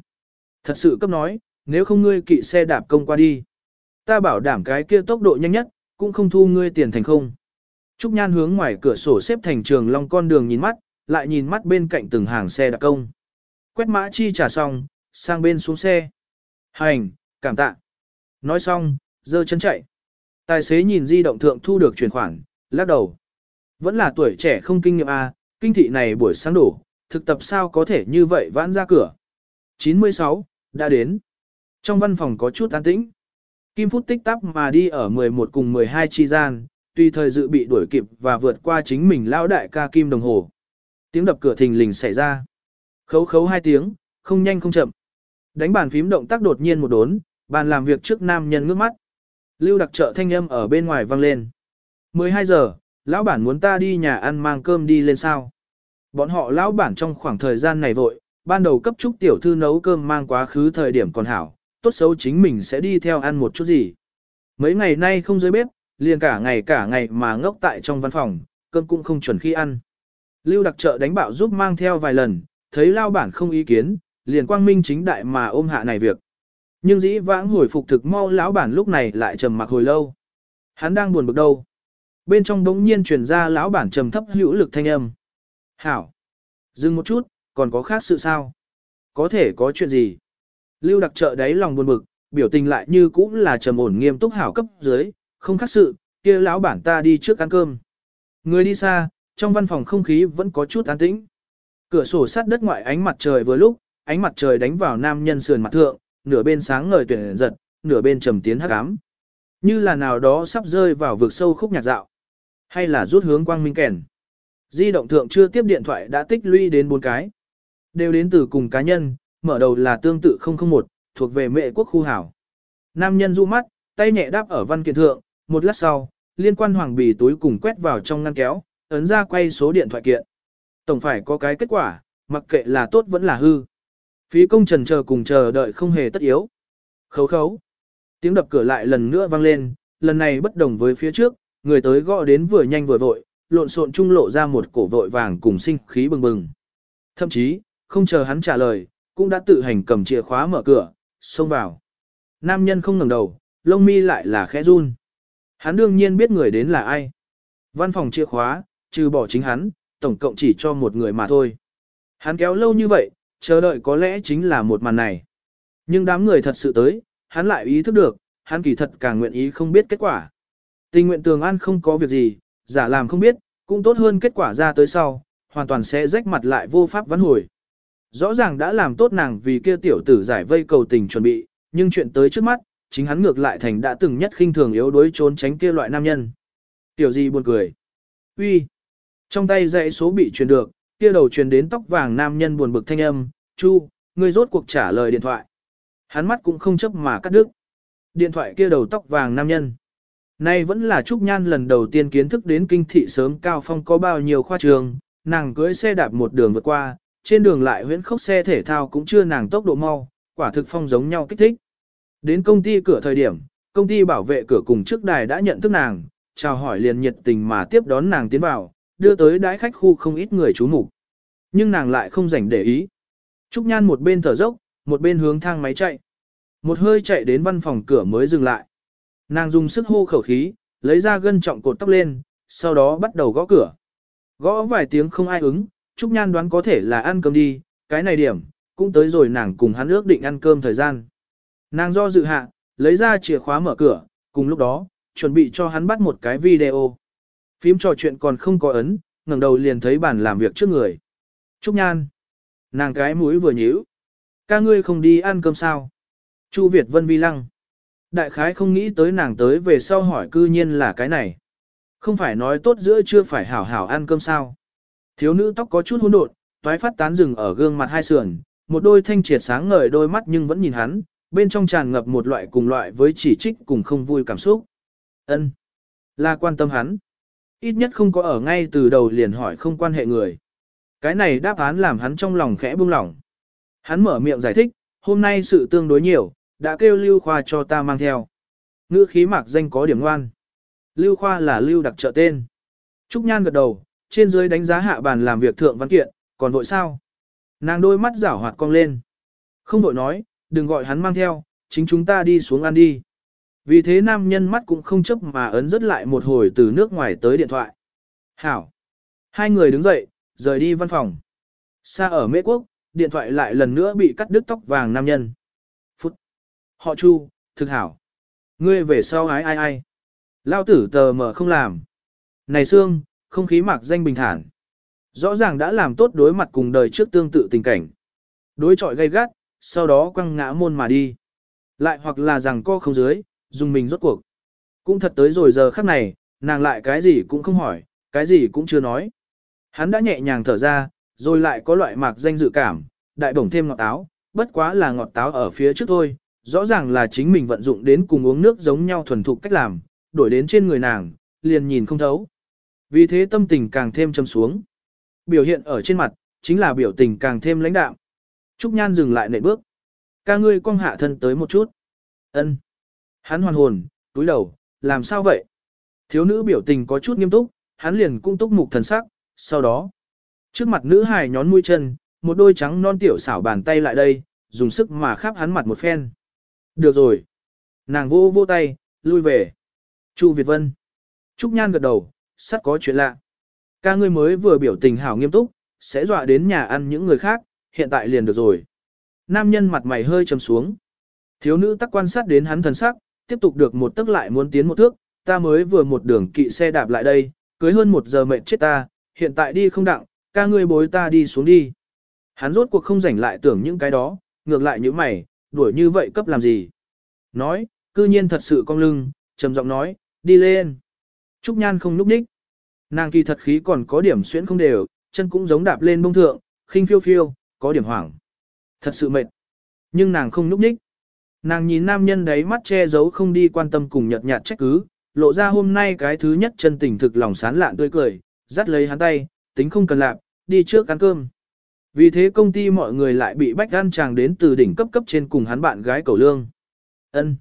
Thật sự cấp nói, nếu không ngươi kỵ xe đạp công qua đi. Ta bảo đảm cái kia tốc độ nhanh nhất, cũng không thu ngươi tiền thành không. Trúc Nhan hướng ngoài cửa sổ xếp thành trường long con đường nhìn mắt, lại nhìn mắt bên cạnh từng hàng xe đặc công. Quét mã chi trả xong, sang bên xuống xe. Hành, cảm tạ. Nói xong, dơ chân chạy. Tài xế nhìn di động thượng thu được chuyển khoản, lắc đầu. Vẫn là tuổi trẻ không kinh nghiệm à, kinh thị này buổi sáng đổ, thực tập sao có thể như vậy vãn ra cửa. 96, đã đến. Trong văn phòng có chút an tĩnh. Kim phút tích tắc mà đi ở 11 cùng 12 chi gian, tùy thời dự bị đuổi kịp và vượt qua chính mình lão đại ca Kim đồng hồ. Tiếng đập cửa thình lình xảy ra. Khấu khấu hai tiếng, không nhanh không chậm. Đánh bàn phím động tác đột nhiên một đốn, bàn làm việc trước nam nhân ngước mắt. Lưu đặc trợ thanh âm ở bên ngoài vang lên. 12 giờ, lão bản muốn ta đi nhà ăn mang cơm đi lên sao. Bọn họ lão bản trong khoảng thời gian này vội, ban đầu cấp trúc tiểu thư nấu cơm mang quá khứ thời điểm còn hảo, tốt xấu chính mình sẽ đi theo ăn một chút gì. Mấy ngày nay không dưới bếp, liền cả ngày cả ngày mà ngốc tại trong văn phòng, cơm cũng không chuẩn khi ăn. Lưu đặc trợ đánh bạo giúp mang theo vài lần, thấy lao bản không ý kiến, liền quang minh chính đại mà ôm hạ này việc. Nhưng dĩ vãng hồi phục thực mau lão bản lúc này lại trầm mặc hồi lâu. Hắn đang buồn bực đâu. Bên trong đống nhiên truyền ra lão bản trầm thấp hữu lực thanh âm. Hảo. Dừng một chút, còn có khác sự sao? Có thể có chuyện gì? Lưu đặc trợ đáy lòng buồn bực, biểu tình lại như cũng là trầm ổn nghiêm túc hảo cấp dưới, không khác sự, kia lão bản ta đi trước ăn cơm. Người đi xa, trong văn phòng không khí vẫn có chút an tĩnh. Cửa sổ sát đất ngoại ánh mặt trời vừa lúc, ánh mặt trời đánh vào nam nhân sườn mặt thượng, nửa bên sáng ngời tuyển giật, nửa bên trầm tiến hắc ám. Như là nào đó sắp rơi vào vực sâu khúc nhạc dạo. Hay là rút hướng quang minh kèn. Di động thượng chưa tiếp điện thoại đã tích lũy đến bốn cái. Đều đến từ cùng cá nhân, mở đầu là tương tự 001, thuộc về mệ quốc khu hảo. Nam nhân du mắt, tay nhẹ đáp ở văn kiện thượng, một lát sau, liên quan hoàng bì túi cùng quét vào trong ngăn kéo, ấn ra quay số điện thoại kiện. Tổng phải có cái kết quả, mặc kệ là tốt vẫn là hư. Phí công trần chờ cùng chờ đợi không hề tất yếu. Khấu khấu. Tiếng đập cửa lại lần nữa vang lên, lần này bất đồng với phía trước, người tới gõ đến vừa nhanh vừa vội, lộn xộn trung lộ ra một cổ vội vàng cùng sinh khí bừng bừng. Thậm chí, không chờ hắn trả lời, cũng đã tự hành cầm chìa khóa mở cửa, xông vào. Nam nhân không ngẩng đầu, lông mi lại là khẽ run. Hắn đương nhiên biết người đến là ai. Văn phòng chìa khóa, trừ bỏ chính hắn, tổng cộng chỉ cho một người mà thôi. Hắn kéo lâu như vậy, chờ đợi có lẽ chính là một màn này. Nhưng đám người thật sự tới, hắn lại ý thức được, hắn kỳ thật càng nguyện ý không biết kết quả. Tình nguyện tường an không có việc gì, giả làm không biết, cũng tốt hơn kết quả ra tới sau, hoàn toàn sẽ rách mặt lại vô pháp vãn hồi. Rõ ràng đã làm tốt nàng vì kia tiểu tử giải vây cầu tình chuẩn bị, nhưng chuyện tới trước mắt, chính hắn ngược lại thành đã từng nhất khinh thường yếu đuối trốn tránh kia loại nam nhân. Tiểu gì buồn cười. Uy. Trong tay dãy số bị truyền được, kia đầu truyền đến tóc vàng nam nhân buồn bực thanh âm, "Chu, ngươi rốt cuộc trả lời điện thoại." Hắn mắt cũng không chấp mà cắt đứt. Điện thoại kia đầu tóc vàng nam nhân. Nay vẫn là Trúc Nhan lần đầu tiên kiến thức đến kinh thị sớm cao phong có bao nhiêu khoa trường, nàng cưỡi xe đạp một đường vượt qua, trên đường lại huyễn khốc xe thể thao cũng chưa nàng tốc độ mau, quả thực phong giống nhau kích thích. Đến công ty cửa thời điểm, công ty bảo vệ cửa cùng trước đài đã nhận thức nàng, chào hỏi liền nhiệt tình mà tiếp đón nàng tiến vào, đưa tới đãi khách khu không ít người chú mục Nhưng nàng lại không rảnh để ý. Trúc Nhan một bên thở dốc, một bên hướng thang máy chạy. Một hơi chạy đến văn phòng cửa mới dừng lại. Nàng dùng sức hô khẩu khí, lấy ra gân trọng cột tóc lên, sau đó bắt đầu gõ cửa. Gõ vài tiếng không ai ứng, Trúc Nhan đoán có thể là ăn cơm đi, cái này điểm, cũng tới rồi nàng cùng hắn ước định ăn cơm thời gian. Nàng do dự hạ, lấy ra chìa khóa mở cửa, cùng lúc đó, chuẩn bị cho hắn bắt một cái video. Phím trò chuyện còn không có ấn, ngẩng đầu liền thấy bàn làm việc trước người. Trúc Nhan. Nàng cái mũi vừa nhíu. Ca ngươi không đi ăn cơm sao? Chu Việt Vân vi lăng. Đại khái không nghĩ tới nàng tới về sau hỏi cư nhiên là cái này. Không phải nói tốt giữa chưa phải hảo hảo ăn cơm sao. Thiếu nữ tóc có chút hỗn độn, toái phát tán rừng ở gương mặt hai sườn, một đôi thanh triệt sáng ngời đôi mắt nhưng vẫn nhìn hắn, bên trong tràn ngập một loại cùng loại với chỉ trích cùng không vui cảm xúc. Ân, Là quan tâm hắn. Ít nhất không có ở ngay từ đầu liền hỏi không quan hệ người. Cái này đáp án làm hắn trong lòng khẽ buông lỏng. Hắn mở miệng giải thích, hôm nay sự tương đối nhiều, đã kêu Lưu Khoa cho ta mang theo. Ngữ khí mạc danh có điểm ngoan. Lưu Khoa là Lưu đặc trợ tên. Trúc Nhan gật đầu, trên dưới đánh giá hạ bàn làm việc thượng văn kiện, còn vội sao? Nàng đôi mắt rảo hoạt cong lên. Không vội nói, đừng gọi hắn mang theo, chính chúng ta đi xuống ăn đi. Vì thế nam nhân mắt cũng không chấp mà ấn rất lại một hồi từ nước ngoài tới điện thoại. Hảo. Hai người đứng dậy, rời đi văn phòng. Xa ở Mễ Quốc, điện thoại lại lần nữa bị cắt đứt tóc vàng nam nhân. Phút. Họ chu, thực hảo. Ngươi về sau ái ai ai. Lao tử tờ mở không làm. Này Sương, không khí mạc danh bình thản. Rõ ràng đã làm tốt đối mặt cùng đời trước tương tự tình cảnh. Đối trọi gay gắt, sau đó quăng ngã môn mà đi. Lại hoặc là rằng co không dưới, dùng mình rốt cuộc. Cũng thật tới rồi giờ khắc này, nàng lại cái gì cũng không hỏi, cái gì cũng chưa nói. Hắn đã nhẹ nhàng thở ra, rồi lại có loại mạc danh dự cảm, đại bổng thêm ngọt táo, bất quá là ngọt táo ở phía trước thôi, rõ ràng là chính mình vận dụng đến cùng uống nước giống nhau thuần thục cách làm, đổi đến trên người nàng, liền nhìn không thấu. Vì thế tâm tình càng thêm châm xuống. Biểu hiện ở trên mặt, chính là biểu tình càng thêm lãnh đạm. Trúc Nhan dừng lại nệ bước. Ca ngươi cong hạ thân tới một chút. ân Hắn hoàn hồn, túi đầu, làm sao vậy? Thiếu nữ biểu tình có chút nghiêm túc, hắn liền cung túc mục thần sắc, sau đó. Trước mặt nữ hài nhón mũi chân, một đôi trắng non tiểu xảo bàn tay lại đây, dùng sức mà khắp hắn mặt một phen. Được rồi. Nàng vô vô tay, lui về. Chu Việt Vân. Trúc Nhan gật đầu, sắt có chuyện lạ. Ca ngươi mới vừa biểu tình hảo nghiêm túc, sẽ dọa đến nhà ăn những người khác, hiện tại liền được rồi. Nam nhân mặt mày hơi trầm xuống. Thiếu nữ tắc quan sát đến hắn thần sắc, tiếp tục được một tức lại muốn tiến một thước, ta mới vừa một đường kỵ xe đạp lại đây, cưới hơn một giờ mệt chết ta, hiện tại đi không đặng, ca ngươi bối ta đi xuống đi. Hắn rốt cuộc không rảnh lại tưởng những cái đó, ngược lại như mày, đuổi như vậy cấp làm gì. Nói, cư nhiên thật sự cong lưng, trầm giọng nói, đi lên. Trúc Nhan không núp đích. Nàng kỳ thật khí còn có điểm xuyễn không đều, chân cũng giống đạp lên bông thượng, khinh phiêu phiêu, có điểm hoảng. Thật sự mệt. Nhưng nàng không núp đích. Nàng nhìn nam nhân đấy mắt che giấu không đi quan tâm cùng nhợt nhạt trách cứ, lộ ra hôm nay cái thứ nhất chân tình thực lòng sán lạn tươi cười, dắt lấy hắn tay, tính không cần lạp, đi trước ăn cơm. Vì thế công ty mọi người lại bị bách gan chàng đến từ đỉnh cấp cấp trên cùng hắn bạn gái cầu lương. ân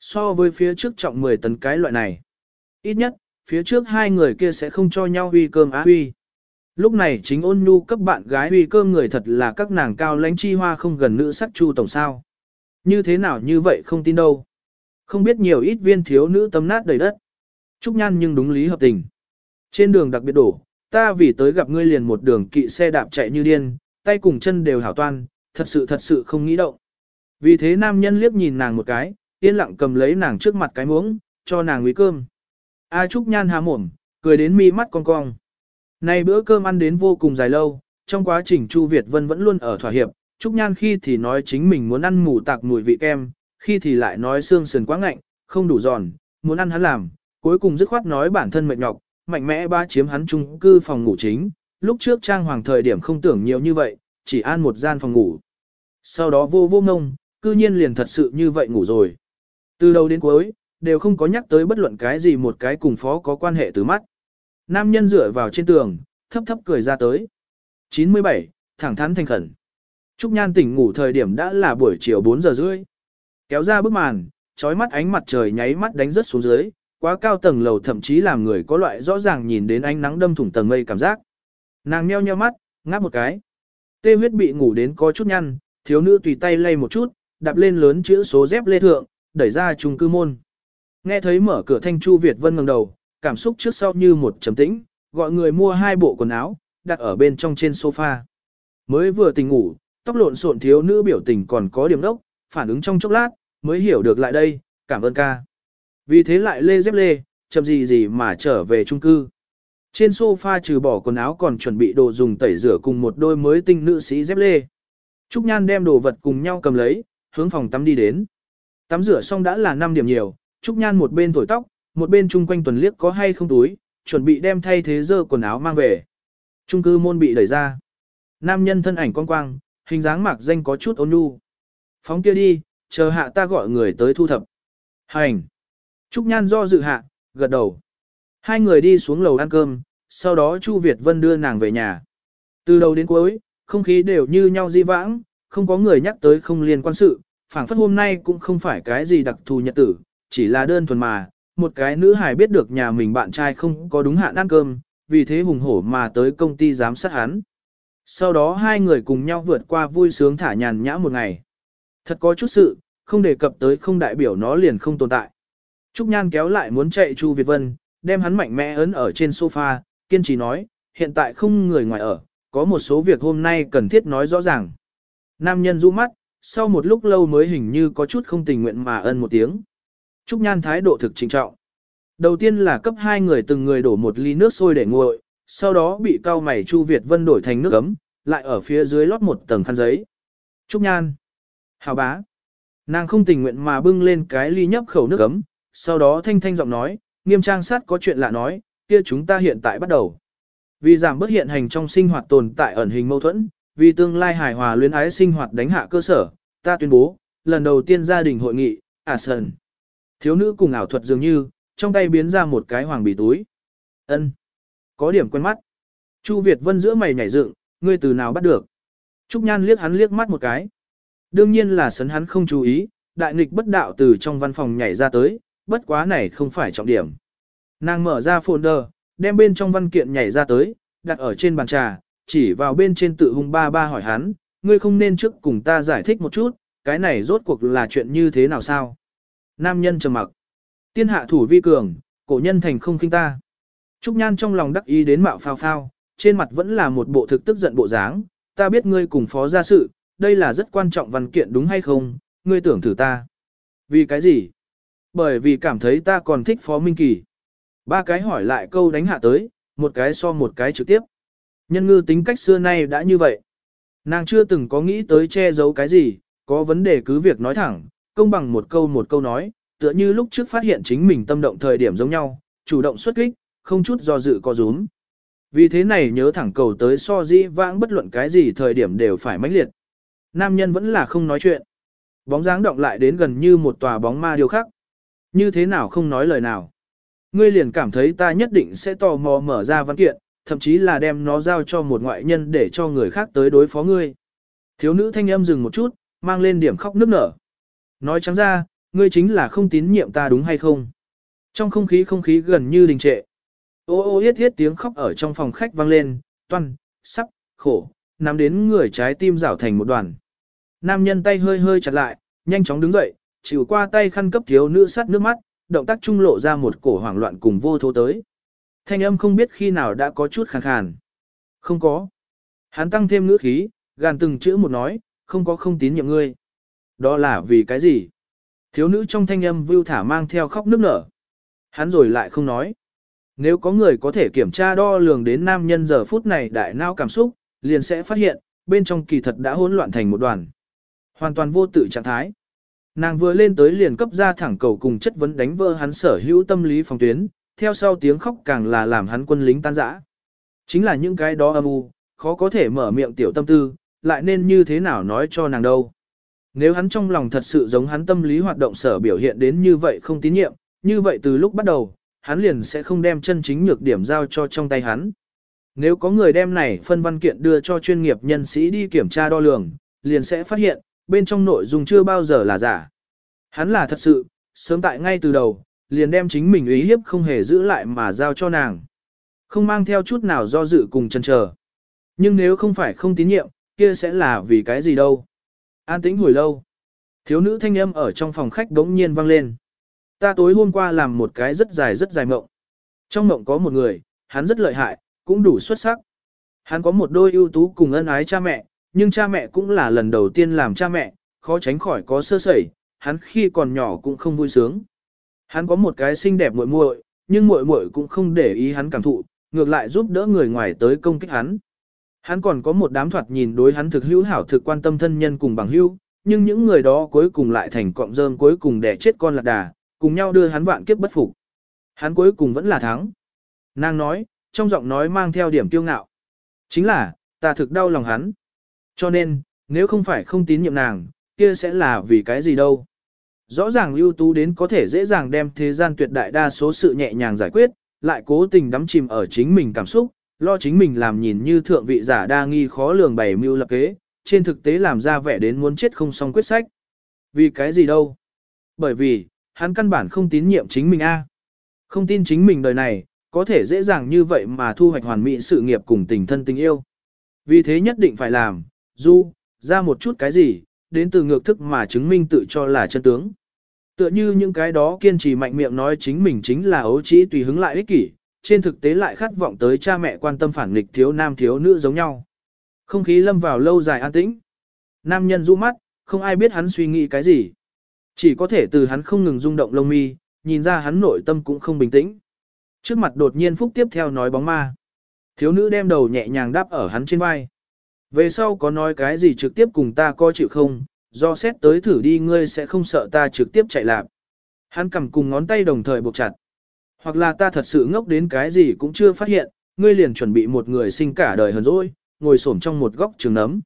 So với phía trước trọng 10 tấn cái loại này. Ít nhất, phía trước hai người kia sẽ không cho nhau huy cơm á huy. Lúc này chính ôn nhu cấp bạn gái huy cơm người thật là các nàng cao lãnh chi hoa không gần nữ sắc chu tổng sao. Như thế nào như vậy không tin đâu. Không biết nhiều ít viên thiếu nữ tâm nát đầy đất. Trúc nhan nhưng đúng lý hợp tình. Trên đường đặc biệt đổ, ta vì tới gặp ngươi liền một đường kỵ xe đạp chạy như điên, tay cùng chân đều hảo toan, thật sự thật sự không nghĩ động. Vì thế nam nhân liếc nhìn nàng một cái, yên lặng cầm lấy nàng trước mặt cái muỗng, cho nàng nguy cơm. A Trúc Nhan há mồm, cười đến mi mắt cong cong. Nay bữa cơm ăn đến vô cùng dài lâu, trong quá trình Chu Việt Vân vẫn luôn ở thỏa hiệp, Trúc Nhan khi thì nói chính mình muốn ăn mù tạc mùi vị kem, khi thì lại nói xương sườn quá ngạnh, không đủ giòn, muốn ăn hắn làm, cuối cùng dứt khoát nói bản thân mệt nhọc, mạnh mẽ ba chiếm hắn chung cư phòng ngủ chính, lúc trước trang hoàng thời điểm không tưởng nhiều như vậy, chỉ ăn một gian phòng ngủ. Sau đó vô vô ngông, cư nhiên liền thật sự như vậy ngủ rồi. Từ đầu đến cuối, đều không có nhắc tới bất luận cái gì một cái cùng phó có quan hệ từ mắt. Nam nhân dựa vào trên tường, thấp thấp cười ra tới. 97, thẳng thắn thành khẩn. Trúc Nhan tỉnh ngủ thời điểm đã là buổi chiều 4 giờ rưỡi. Kéo ra bức màn, trói mắt ánh mặt trời nháy mắt đánh rất xuống dưới, Quá cao tầng lầu thậm chí làm người có loại rõ ràng nhìn đến ánh nắng đâm thủng tầng mây cảm giác. Nàng nheo nheo mắt, ngáp một cái. Tê huyết bị ngủ đến có chút nhăn, thiếu nữ tùy tay lay một chút, đạp lên lớn chữ số dép lê thượng, đẩy ra chung cư môn. Nghe thấy mở cửa thanh Chu Việt Vân ngẩng đầu, cảm xúc trước sau như một trầm tĩnh, gọi người mua hai bộ quần áo, đặt ở bên trong trên sofa. Mới vừa tỉnh ngủ, tóc lộn xộn thiếu nữ biểu tình còn có điểm đốc, phản ứng trong chốc lát, mới hiểu được lại đây, cảm ơn ca. Vì thế lại lê dép lê, chậm gì gì mà trở về trung cư. Trên sofa trừ bỏ quần áo còn chuẩn bị đồ dùng tẩy rửa cùng một đôi mới tinh nữ sĩ dép lê. Trúc Nhan đem đồ vật cùng nhau cầm lấy, hướng phòng tắm đi đến. Tắm rửa xong đã là 5 điểm nhiều, Trúc Nhan một bên thổi tóc, một bên chung quanh tuần liếc có hay không túi, chuẩn bị đem thay thế dơ quần áo mang về. Trung cư môn bị đẩy ra. Nam nhân thân ảnh con quang, hình dáng mạc danh có chút ôn nhu. Phóng kia đi, chờ hạ ta gọi người tới thu thập. Hành. Trúc Nhan do dự hạ, gật đầu. Hai người đi xuống lầu ăn cơm, sau đó Chu Việt Vân đưa nàng về nhà. Từ đầu đến cuối, không khí đều như nhau di vãng, không có người nhắc tới không liên quan sự, phảng phất hôm nay cũng không phải cái gì đặc thù nhật tử, chỉ là đơn thuần mà, một cái nữ hài biết được nhà mình bạn trai không có đúng hạn ăn cơm, vì thế hùng hổ mà tới công ty giám sát hắn. Sau đó hai người cùng nhau vượt qua vui sướng thả nhàn nhã một ngày. Thật có chút sự, không đề cập tới không đại biểu nó liền không tồn tại. Trúc Nhan kéo lại muốn chạy Chu Việt Vân, đem hắn mạnh mẽ ấn ở trên sofa, kiên trì nói, hiện tại không người ngoài ở, có một số việc hôm nay cần thiết nói rõ ràng. Nam nhân rũ mắt, sau một lúc lâu mới hình như có chút không tình nguyện mà ân một tiếng. Trúc Nhan thái độ thực trịnh trọng. Đầu tiên là cấp hai người từng người đổ một ly nước sôi để nguội, sau đó bị cao mày Chu Việt Vân đổi thành nước ấm, lại ở phía dưới lót một tầng khăn giấy. Trúc Nhan. Hào bá. Nàng không tình nguyện mà bưng lên cái ly nhấp khẩu nước ấm, sau đó thanh thanh giọng nói, nghiêm trang sát có chuyện lạ nói, kia chúng ta hiện tại bắt đầu. Vì giảm bất hiện hành trong sinh hoạt tồn tại ẩn hình mâu thuẫn, vì tương lai hài hòa luyến ái sinh hoạt đánh hạ cơ sở, ta tuyên bố, lần đầu tiên gia đình hội nghị, à sần. Thiếu nữ cùng ảo thuật dường như, trong tay biến ra một cái hoàng bì túi. ân có điểm quen mắt. Chu Việt Vân giữa mày nhảy dựng, ngươi từ nào bắt được. Trúc Nhan liếc hắn liếc mắt một cái. Đương nhiên là sấn hắn không chú ý, đại nghịch bất đạo từ trong văn phòng nhảy ra tới, bất quá này không phải trọng điểm. Nàng mở ra folder, đem bên trong văn kiện nhảy ra tới, đặt ở trên bàn trà, chỉ vào bên trên tự hung ba ba hỏi hắn, ngươi không nên trước cùng ta giải thích một chút, cái này rốt cuộc là chuyện như thế nào sao? Nam nhân trầm mặc. Tiên hạ thủ vi cường, cổ nhân thành không khinh ta. Trúc Nhan trong lòng đắc ý đến mạo phao phao, trên mặt vẫn là một bộ thực tức giận bộ dáng, ta biết ngươi cùng phó gia sự, đây là rất quan trọng văn kiện đúng hay không, ngươi tưởng thử ta. Vì cái gì? Bởi vì cảm thấy ta còn thích phó Minh Kỳ. Ba cái hỏi lại câu đánh hạ tới, một cái so một cái trực tiếp. Nhân ngư tính cách xưa nay đã như vậy. Nàng chưa từng có nghĩ tới che giấu cái gì, có vấn đề cứ việc nói thẳng, công bằng một câu một câu nói, tựa như lúc trước phát hiện chính mình tâm động thời điểm giống nhau, chủ động xuất kích, không chút do dự có rúm. Vì thế này nhớ thẳng cầu tới so di vãng bất luận cái gì thời điểm đều phải mãnh liệt. Nam nhân vẫn là không nói chuyện. Bóng dáng động lại đến gần như một tòa bóng ma điều khác. Như thế nào không nói lời nào. Ngươi liền cảm thấy ta nhất định sẽ tò mò mở ra văn kiện, thậm chí là đem nó giao cho một ngoại nhân để cho người khác tới đối phó ngươi. Thiếu nữ thanh âm dừng một chút, mang lên điểm khóc nức nở. Nói trắng ra, ngươi chính là không tín nhiệm ta đúng hay không? Trong không khí không khí gần như đình trệ. Ô ô yết thiết tiếng khóc ở trong phòng khách vang lên, toan, sắp, khổ, nắm đến người trái tim rảo thành một đoàn. Nam nhân tay hơi hơi chặt lại, nhanh chóng đứng dậy, chịu qua tay khăn cấp thiếu nữ sắt nước mắt, động tác trung lộ ra một cổ hoảng loạn cùng vô thố tới. Thanh âm không biết khi nào đã có chút khàn khàn. Không có. Hắn tăng thêm ngữ khí, gàn từng chữ một nói, không có không tín nhiệm ngươi. Đó là vì cái gì? Thiếu nữ trong thanh âm vưu thả mang theo khóc nước nở. Hắn rồi lại không nói. Nếu có người có thể kiểm tra đo lường đến nam nhân giờ phút này đại nao cảm xúc, liền sẽ phát hiện, bên trong kỳ thật đã hỗn loạn thành một đoàn. Hoàn toàn vô tự trạng thái. Nàng vừa lên tới liền cấp ra thẳng cầu cùng chất vấn đánh vỡ hắn sở hữu tâm lý phòng tuyến, theo sau tiếng khóc càng là làm hắn quân lính tan rã. Chính là những cái đó âm u, khó có thể mở miệng tiểu tâm tư, lại nên như thế nào nói cho nàng đâu. Nếu hắn trong lòng thật sự giống hắn tâm lý hoạt động sở biểu hiện đến như vậy không tín nhiệm, như vậy từ lúc bắt đầu, hắn liền sẽ không đem chân chính nhược điểm giao cho trong tay hắn. Nếu có người đem này phân văn kiện đưa cho chuyên nghiệp nhân sĩ đi kiểm tra đo lường, liền sẽ phát hiện, bên trong nội dung chưa bao giờ là giả. Hắn là thật sự, sớm tại ngay từ đầu, liền đem chính mình ý hiếp không hề giữ lại mà giao cho nàng. Không mang theo chút nào do dự cùng chân chờ. Nhưng nếu không phải không tín nhiệm, kia sẽ là vì cái gì đâu. An tĩnh hồi lâu. Thiếu nữ thanh âm ở trong phòng khách đống nhiên vang lên. Ta tối hôm qua làm một cái rất dài rất dài mộng. Trong mộng có một người, hắn rất lợi hại, cũng đủ xuất sắc. Hắn có một đôi ưu tú cùng ân ái cha mẹ, nhưng cha mẹ cũng là lần đầu tiên làm cha mẹ, khó tránh khỏi có sơ sẩy, hắn khi còn nhỏ cũng không vui sướng. Hắn có một cái xinh đẹp muội muội, nhưng muội muội cũng không để ý hắn cảm thụ, ngược lại giúp đỡ người ngoài tới công kích hắn. Hắn còn có một đám thoạt nhìn đối hắn thực hữu hảo thực quan tâm thân nhân cùng bằng hữu, nhưng những người đó cuối cùng lại thành cọng rơm cuối cùng để chết con lạc đà, cùng nhau đưa hắn vạn kiếp bất phục. Hắn cuối cùng vẫn là thắng. Nàng nói, trong giọng nói mang theo điểm tiêu ngạo. Chính là, ta thực đau lòng hắn. Cho nên, nếu không phải không tín nhiệm nàng, kia sẽ là vì cái gì đâu. Rõ ràng ưu tú đến có thể dễ dàng đem thế gian tuyệt đại đa số sự nhẹ nhàng giải quyết, lại cố tình đắm chìm ở chính mình cảm xúc, lo chính mình làm nhìn như thượng vị giả đa nghi khó lường bày mưu lập kế, trên thực tế làm ra vẻ đến muốn chết không xong quyết sách. Vì cái gì đâu? Bởi vì, hắn căn bản không tín nhiệm chính mình a. Không tin chính mình đời này, có thể dễ dàng như vậy mà thu hoạch hoàn mỹ sự nghiệp cùng tình thân tình yêu. Vì thế nhất định phải làm, du, ra một chút cái gì, đến từ ngược thức mà chứng minh tự cho là chân tướng. Tựa như những cái đó kiên trì mạnh miệng nói chính mình chính là ấu trĩ tùy hứng lại ích kỷ, trên thực tế lại khát vọng tới cha mẹ quan tâm phản nghịch thiếu nam thiếu nữ giống nhau. Không khí lâm vào lâu dài an tĩnh. Nam nhân rũ mắt, không ai biết hắn suy nghĩ cái gì. Chỉ có thể từ hắn không ngừng rung động lông mi, nhìn ra hắn nội tâm cũng không bình tĩnh. Trước mặt đột nhiên phúc tiếp theo nói bóng ma. Thiếu nữ đem đầu nhẹ nhàng đáp ở hắn trên vai. Về sau có nói cái gì trực tiếp cùng ta coi chịu không, do xét tới thử đi ngươi sẽ không sợ ta trực tiếp chạy lạc. Hắn cầm cùng ngón tay đồng thời buộc chặt. Hoặc là ta thật sự ngốc đến cái gì cũng chưa phát hiện, ngươi liền chuẩn bị một người sinh cả đời hờn dỗi, ngồi xổm trong một góc trường nấm.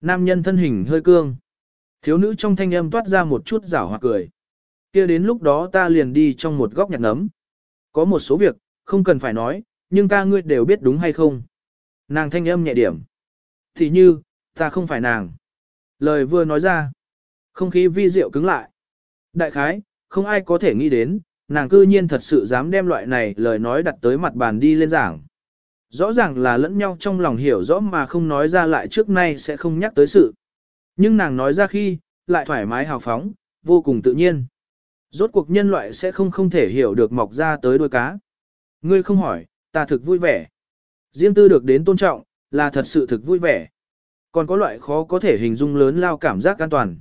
Nam nhân thân hình hơi cương. Thiếu nữ trong thanh âm toát ra một chút rảo hoặc cười. kia đến lúc đó ta liền đi trong một góc nhặt nấm. Có một số việc, không cần phải nói, nhưng ca ngươi đều biết đúng hay không. Nàng thanh âm nhẹ điểm. Thì như, ta không phải nàng. Lời vừa nói ra. Không khí vi diệu cứng lại. Đại khái, không ai có thể nghĩ đến, nàng cư nhiên thật sự dám đem loại này lời nói đặt tới mặt bàn đi lên giảng. Rõ ràng là lẫn nhau trong lòng hiểu rõ mà không nói ra lại trước nay sẽ không nhắc tới sự. Nhưng nàng nói ra khi, lại thoải mái hào phóng, vô cùng tự nhiên. Rốt cuộc nhân loại sẽ không không thể hiểu được mọc ra tới đôi cá. Ngươi không hỏi, ta thực vui vẻ. Riêng tư được đến tôn trọng, là thật sự thực vui vẻ. Còn có loại khó có thể hình dung lớn lao cảm giác an toàn.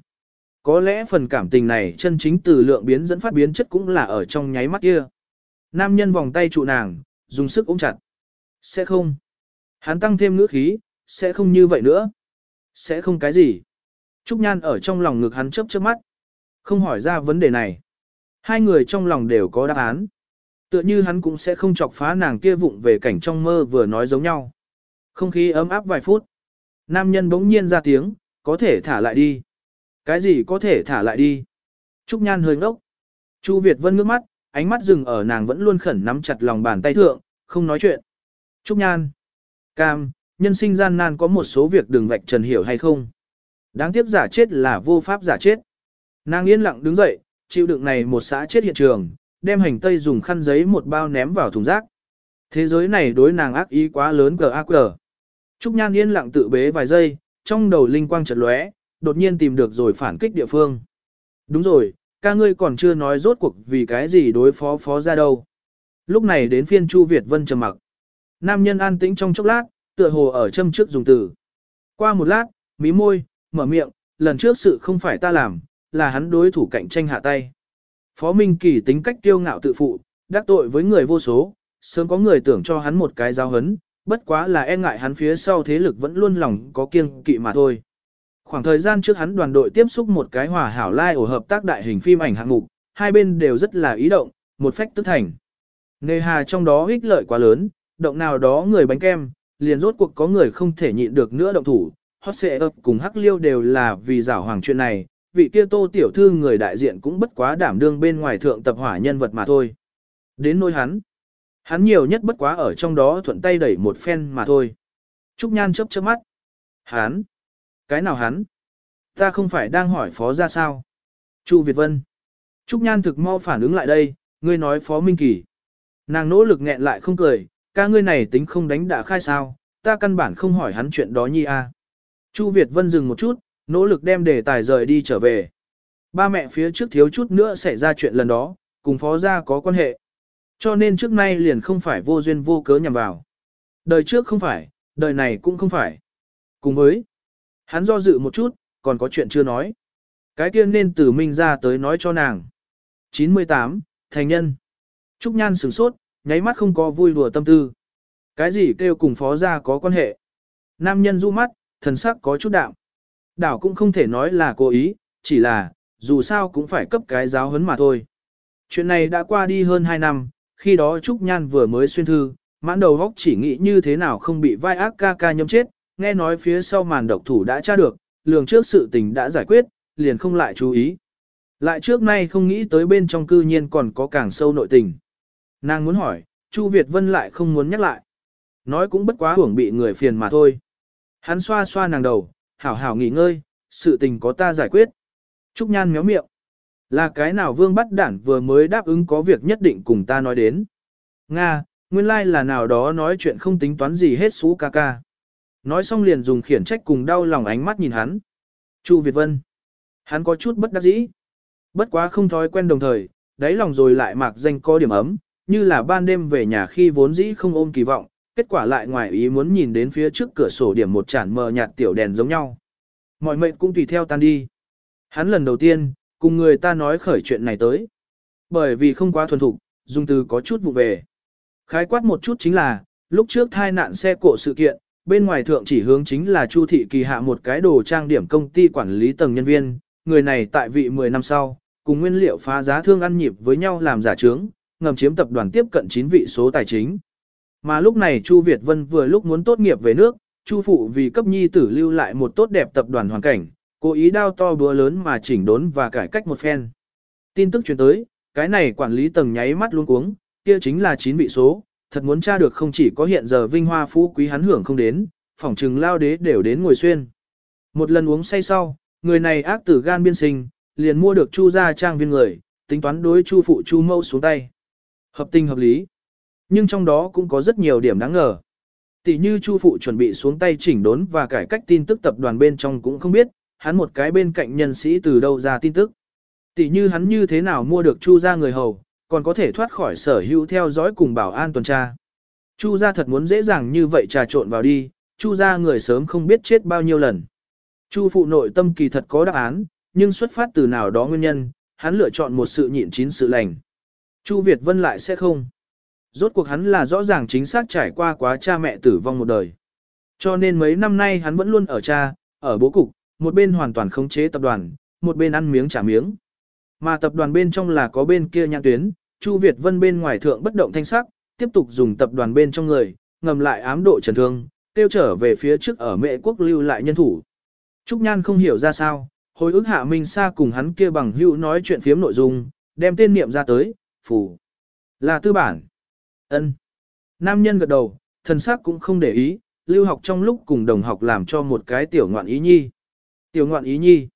Có lẽ phần cảm tình này chân chính từ lượng biến dẫn phát biến chất cũng là ở trong nháy mắt kia. Nam nhân vòng tay trụ nàng, dùng sức ôm chặt. Sẽ không. Hắn tăng thêm ngữ khí, sẽ không như vậy nữa. Sẽ không cái gì. Trúc Nhan ở trong lòng ngực hắn chớp chớp mắt. Không hỏi ra vấn đề này. Hai người trong lòng đều có đáp án. Tựa như hắn cũng sẽ không chọc phá nàng kia vụng về cảnh trong mơ vừa nói giống nhau. Không khí ấm áp vài phút. Nam nhân bỗng nhiên ra tiếng, có thể thả lại đi. Cái gì có thể thả lại đi? Trúc Nhan hơi ngốc. Chu Việt Vân ngước mắt, ánh mắt dừng ở nàng vẫn luôn khẩn nắm chặt lòng bàn tay thượng, không nói chuyện. Trúc Nhan. Cam, nhân sinh gian nan có một số việc đừng vạch trần hiểu hay không? Đáng tiếc giả chết là vô pháp giả chết. Nàng yên lặng đứng dậy, chịu đựng này một xã chết hiện trường, đem hành tây dùng khăn giấy một bao ném vào thùng rác. Thế giới này đối nàng ác ý quá lớn cờ ác cờ. Trúc Nhan yên lặng tự bế vài giây, trong đầu linh quang chợt lóe, đột nhiên tìm được rồi phản kích địa phương. Đúng rồi, ca ngươi còn chưa nói rốt cuộc vì cái gì đối phó phó ra đâu. Lúc này đến phiên Chu Việt Vân trầm mặc. Nam nhân an tĩnh trong chốc lát, tựa hồ ở châm trước dùng từ. Qua một lát, mí môi, mở miệng, lần trước sự không phải ta làm, là hắn đối thủ cạnh tranh hạ tay. Phó Minh Kỳ tính cách kiêu ngạo tự phụ, đắc tội với người vô số, sớm có người tưởng cho hắn một cái giáo hấn, bất quá là e ngại hắn phía sau thế lực vẫn luôn lòng có kiêng kỵ mà thôi. Khoảng thời gian trước hắn đoàn đội tiếp xúc một cái hòa hảo lai ổ hợp tác đại hình phim ảnh hạng mục, hai bên đều rất là ý động, một phách tức thành. Nề hà trong đó ích lợi quá lớn, động nào đó người bánh kem, liền rốt cuộc có người không thể nhịn được nữa động thủ. Hot xệ ập cùng hắc liêu đều là vì giảo hoàng chuyện này, vị kia tô tiểu thư người đại diện cũng bất quá đảm đương bên ngoài thượng tập hỏa nhân vật mà thôi. Đến nỗi hắn, hắn nhiều nhất bất quá ở trong đó thuận tay đẩy một phen mà thôi. Trúc Nhan chớp chớp mắt. Hắn? Cái nào hắn? Ta không phải đang hỏi phó ra sao? Chu Việt Vân. Trúc Nhan thực mau phản ứng lại đây, ngươi nói Phó Minh Kỳ. Nàng nỗ lực nghẹn lại không cười, ca ngươi này tính không đánh đã khai sao, ta căn bản không hỏi hắn chuyện đó nhi a. Chu Việt Vân dừng một chút, nỗ lực đem đề tài rời đi trở về. Ba mẹ phía trước thiếu chút nữa xảy ra chuyện lần đó, cùng phó gia có quan hệ. Cho nên trước nay liền không phải vô duyên vô cớ nhằm vào. Đời trước không phải, đời này cũng không phải. Cùng với, hắn do dự một chút, còn có chuyện chưa nói. Cái kia nên từ minh ra tới nói cho nàng. 98, thành nhân. Trúc Nhan sửng sốt, nháy mắt không có vui đùa tâm tư. Cái gì kêu cùng phó gia có quan hệ. Nam nhân du mắt, thần sắc có chút đạm. Đảo cũng không thể nói là cố ý, chỉ là, dù sao cũng phải cấp cái giáo huấn mà thôi. Chuyện này đã qua đi hơn 2 năm, khi đó Trúc Nhan vừa mới xuyên thư, mãn đầu góc chỉ nghĩ như thế nào không bị vai ác ca ca nhâm chết, nghe nói phía sau màn độc thủ đã tra được, lường trước sự tình đã giải quyết, liền không lại chú ý. Lại trước nay không nghĩ tới bên trong cư nhiên còn có càng sâu nội tình. Nàng muốn hỏi, Chu Việt Vân lại không muốn nhắc lại. Nói cũng bất quá hưởng bị người phiền mà thôi. Hắn xoa xoa nàng đầu, hảo hảo nghỉ ngơi, sự tình có ta giải quyết. Trúc Nhan méo miệng. Là cái nào vương bắt đản vừa mới đáp ứng có việc nhất định cùng ta nói đến. Nga, nguyên lai like là nào đó nói chuyện không tính toán gì hết xú ca ca. Nói xong liền dùng khiển trách cùng đau lòng ánh mắt nhìn hắn. Chu Việt Vân. Hắn có chút bất đắc dĩ. Bất quá không thói quen đồng thời, đáy lòng rồi lại mạc danh có điểm ấm, như là ban đêm về nhà khi vốn dĩ không ôm kỳ vọng, kết quả lại ngoài ý muốn nhìn đến phía trước cửa sổ điểm một chản mờ nhạt tiểu đèn giống nhau. Mọi mệnh cũng tùy theo tan đi. Hắn lần đầu tiên, cùng người ta nói khởi chuyện này tới. Bởi vì không quá thuần thục, dùng từ có chút vụ về. Khái quát một chút chính là, lúc trước thai nạn xe cộ sự kiện, bên ngoài thượng chỉ hướng chính là Chu thị kỳ hạ một cái đồ trang điểm công ty quản lý tầng nhân viên, người này tại vị 10 năm sau, cùng nguyên liệu phá giá thương ăn nhịp với nhau làm giả trướng, ngầm chiếm tập đoàn tiếp cận 9 vị số tài chính. Mà lúc này Chu Việt Vân vừa lúc muốn tốt nghiệp về nước, Chu phụ vì cấp nhi tử lưu lại một tốt đẹp tập đoàn hoàn cảnh, cố ý đao to búa lớn mà chỉnh đốn và cải cách một phen. Tin tức truyền tới, cái này quản lý tầng nháy mắt luôn cuống, kia chính là 9 vị số, thật muốn tra được không chỉ có hiện giờ vinh hoa phú quý hắn hưởng không đến, phỏng trừng lao đế đều đến ngồi xuyên. Một lần uống say sau, người này ác tử gan biên sinh, liền mua được chu gia trang viên người, tính toán đối chu phụ chu mâu xuống tay. Hợp tình hợp lý. Nhưng trong đó cũng có rất nhiều điểm đáng ngờ. Tỷ như chu phụ chuẩn bị xuống tay chỉnh đốn và cải cách tin tức tập đoàn bên trong cũng không biết, hắn một cái bên cạnh nhân sĩ từ đâu ra tin tức. Tỷ như hắn như thế nào mua được chu gia người hầu, còn có thể thoát khỏi sở hữu theo dõi cùng bảo an tuần tra. Chu gia thật muốn dễ dàng như vậy trà trộn vào đi, chu gia người sớm không biết chết bao nhiêu lần. Chu phụ nội tâm kỳ thật có đáp án, nhưng xuất phát từ nào đó nguyên nhân, hắn lựa chọn một sự nhịn chín sự lành. Chu Việt Vân lại sẽ không. Rốt cuộc hắn là rõ ràng chính xác trải qua quá cha mẹ tử vong một đời. Cho nên mấy năm nay hắn vẫn luôn ở cha, ở bố cục, một bên hoàn toàn khống chế tập đoàn, một bên ăn miếng trả miếng. Mà tập đoàn bên trong là có bên kia nhãn tuyến, Chu Việt Vân bên ngoài thượng bất động thanh sắc, tiếp tục dùng tập đoàn bên trong người, ngầm lại ám độ trần thương, tiêu trở về phía trước ở mệ quốc lưu lại nhân thủ. Trúc Nhan không hiểu ra sao, hồi ức hạ Minh Sa cùng hắn kia bằng hữu nói chuyện phiếm nội dung, đem tên niệm ra tới, phủ. Là tư bản ân Nam nhân gật đầu, thần sắc cũng không để ý, lưu học trong lúc cùng đồng học làm cho một cái tiểu ngoạn ý nhi. Tiểu ngoạn ý nhi.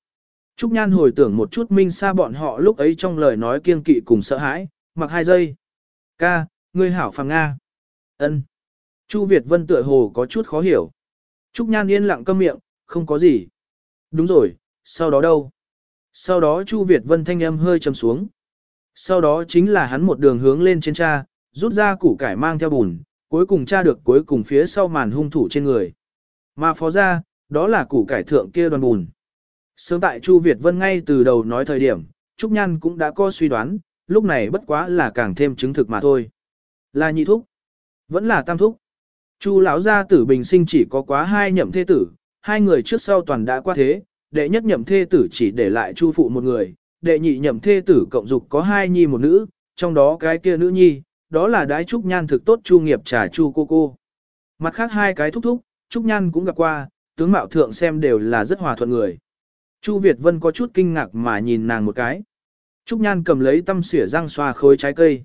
Trúc Nhan hồi tưởng một chút Minh xa bọn họ lúc ấy trong lời nói kiên kỵ cùng sợ hãi, mặc hai giây. Ca, ngươi hảo phàng Nga. ân Chu Việt Vân tựa hồ có chút khó hiểu. Trúc Nhan yên lặng câm miệng, không có gì. Đúng rồi, sau đó đâu? Sau đó Chu Việt Vân thanh âm hơi trầm xuống. Sau đó chính là hắn một đường hướng lên trên cha, rút ra củ cải mang theo bùn, cuối cùng tra được cuối cùng phía sau màn hung thủ trên người. Mà phó ra, đó là củ cải thượng kia đoàn bùn. Sớm tại Chu Việt Vân ngay từ đầu nói thời điểm, Trúc Nhan cũng đã có suy đoán, lúc này bất quá là càng thêm chứng thực mà thôi. Là nhị thúc, vẫn là tam thúc. Chu lão gia tử bình sinh chỉ có quá hai nhậm thê tử, hai người trước sau toàn đã qua thế, đệ nhất nhậm thê tử chỉ để lại chu phụ một người, đệ nhị nhậm thê tử cộng dục có hai nhi một nữ, trong đó cái kia nữ nhi, đó là đái trúc nhan thực tốt chu nghiệp trà chu cô cô. Mặt khác hai cái thúc thúc, trúc nhan cũng gặp qua, tướng mạo thượng xem đều là rất hòa thuận người. Chu Việt Vân có chút kinh ngạc mà nhìn nàng một cái. Trúc Nhan cầm lấy tăm xỉa răng xoa khối trái cây.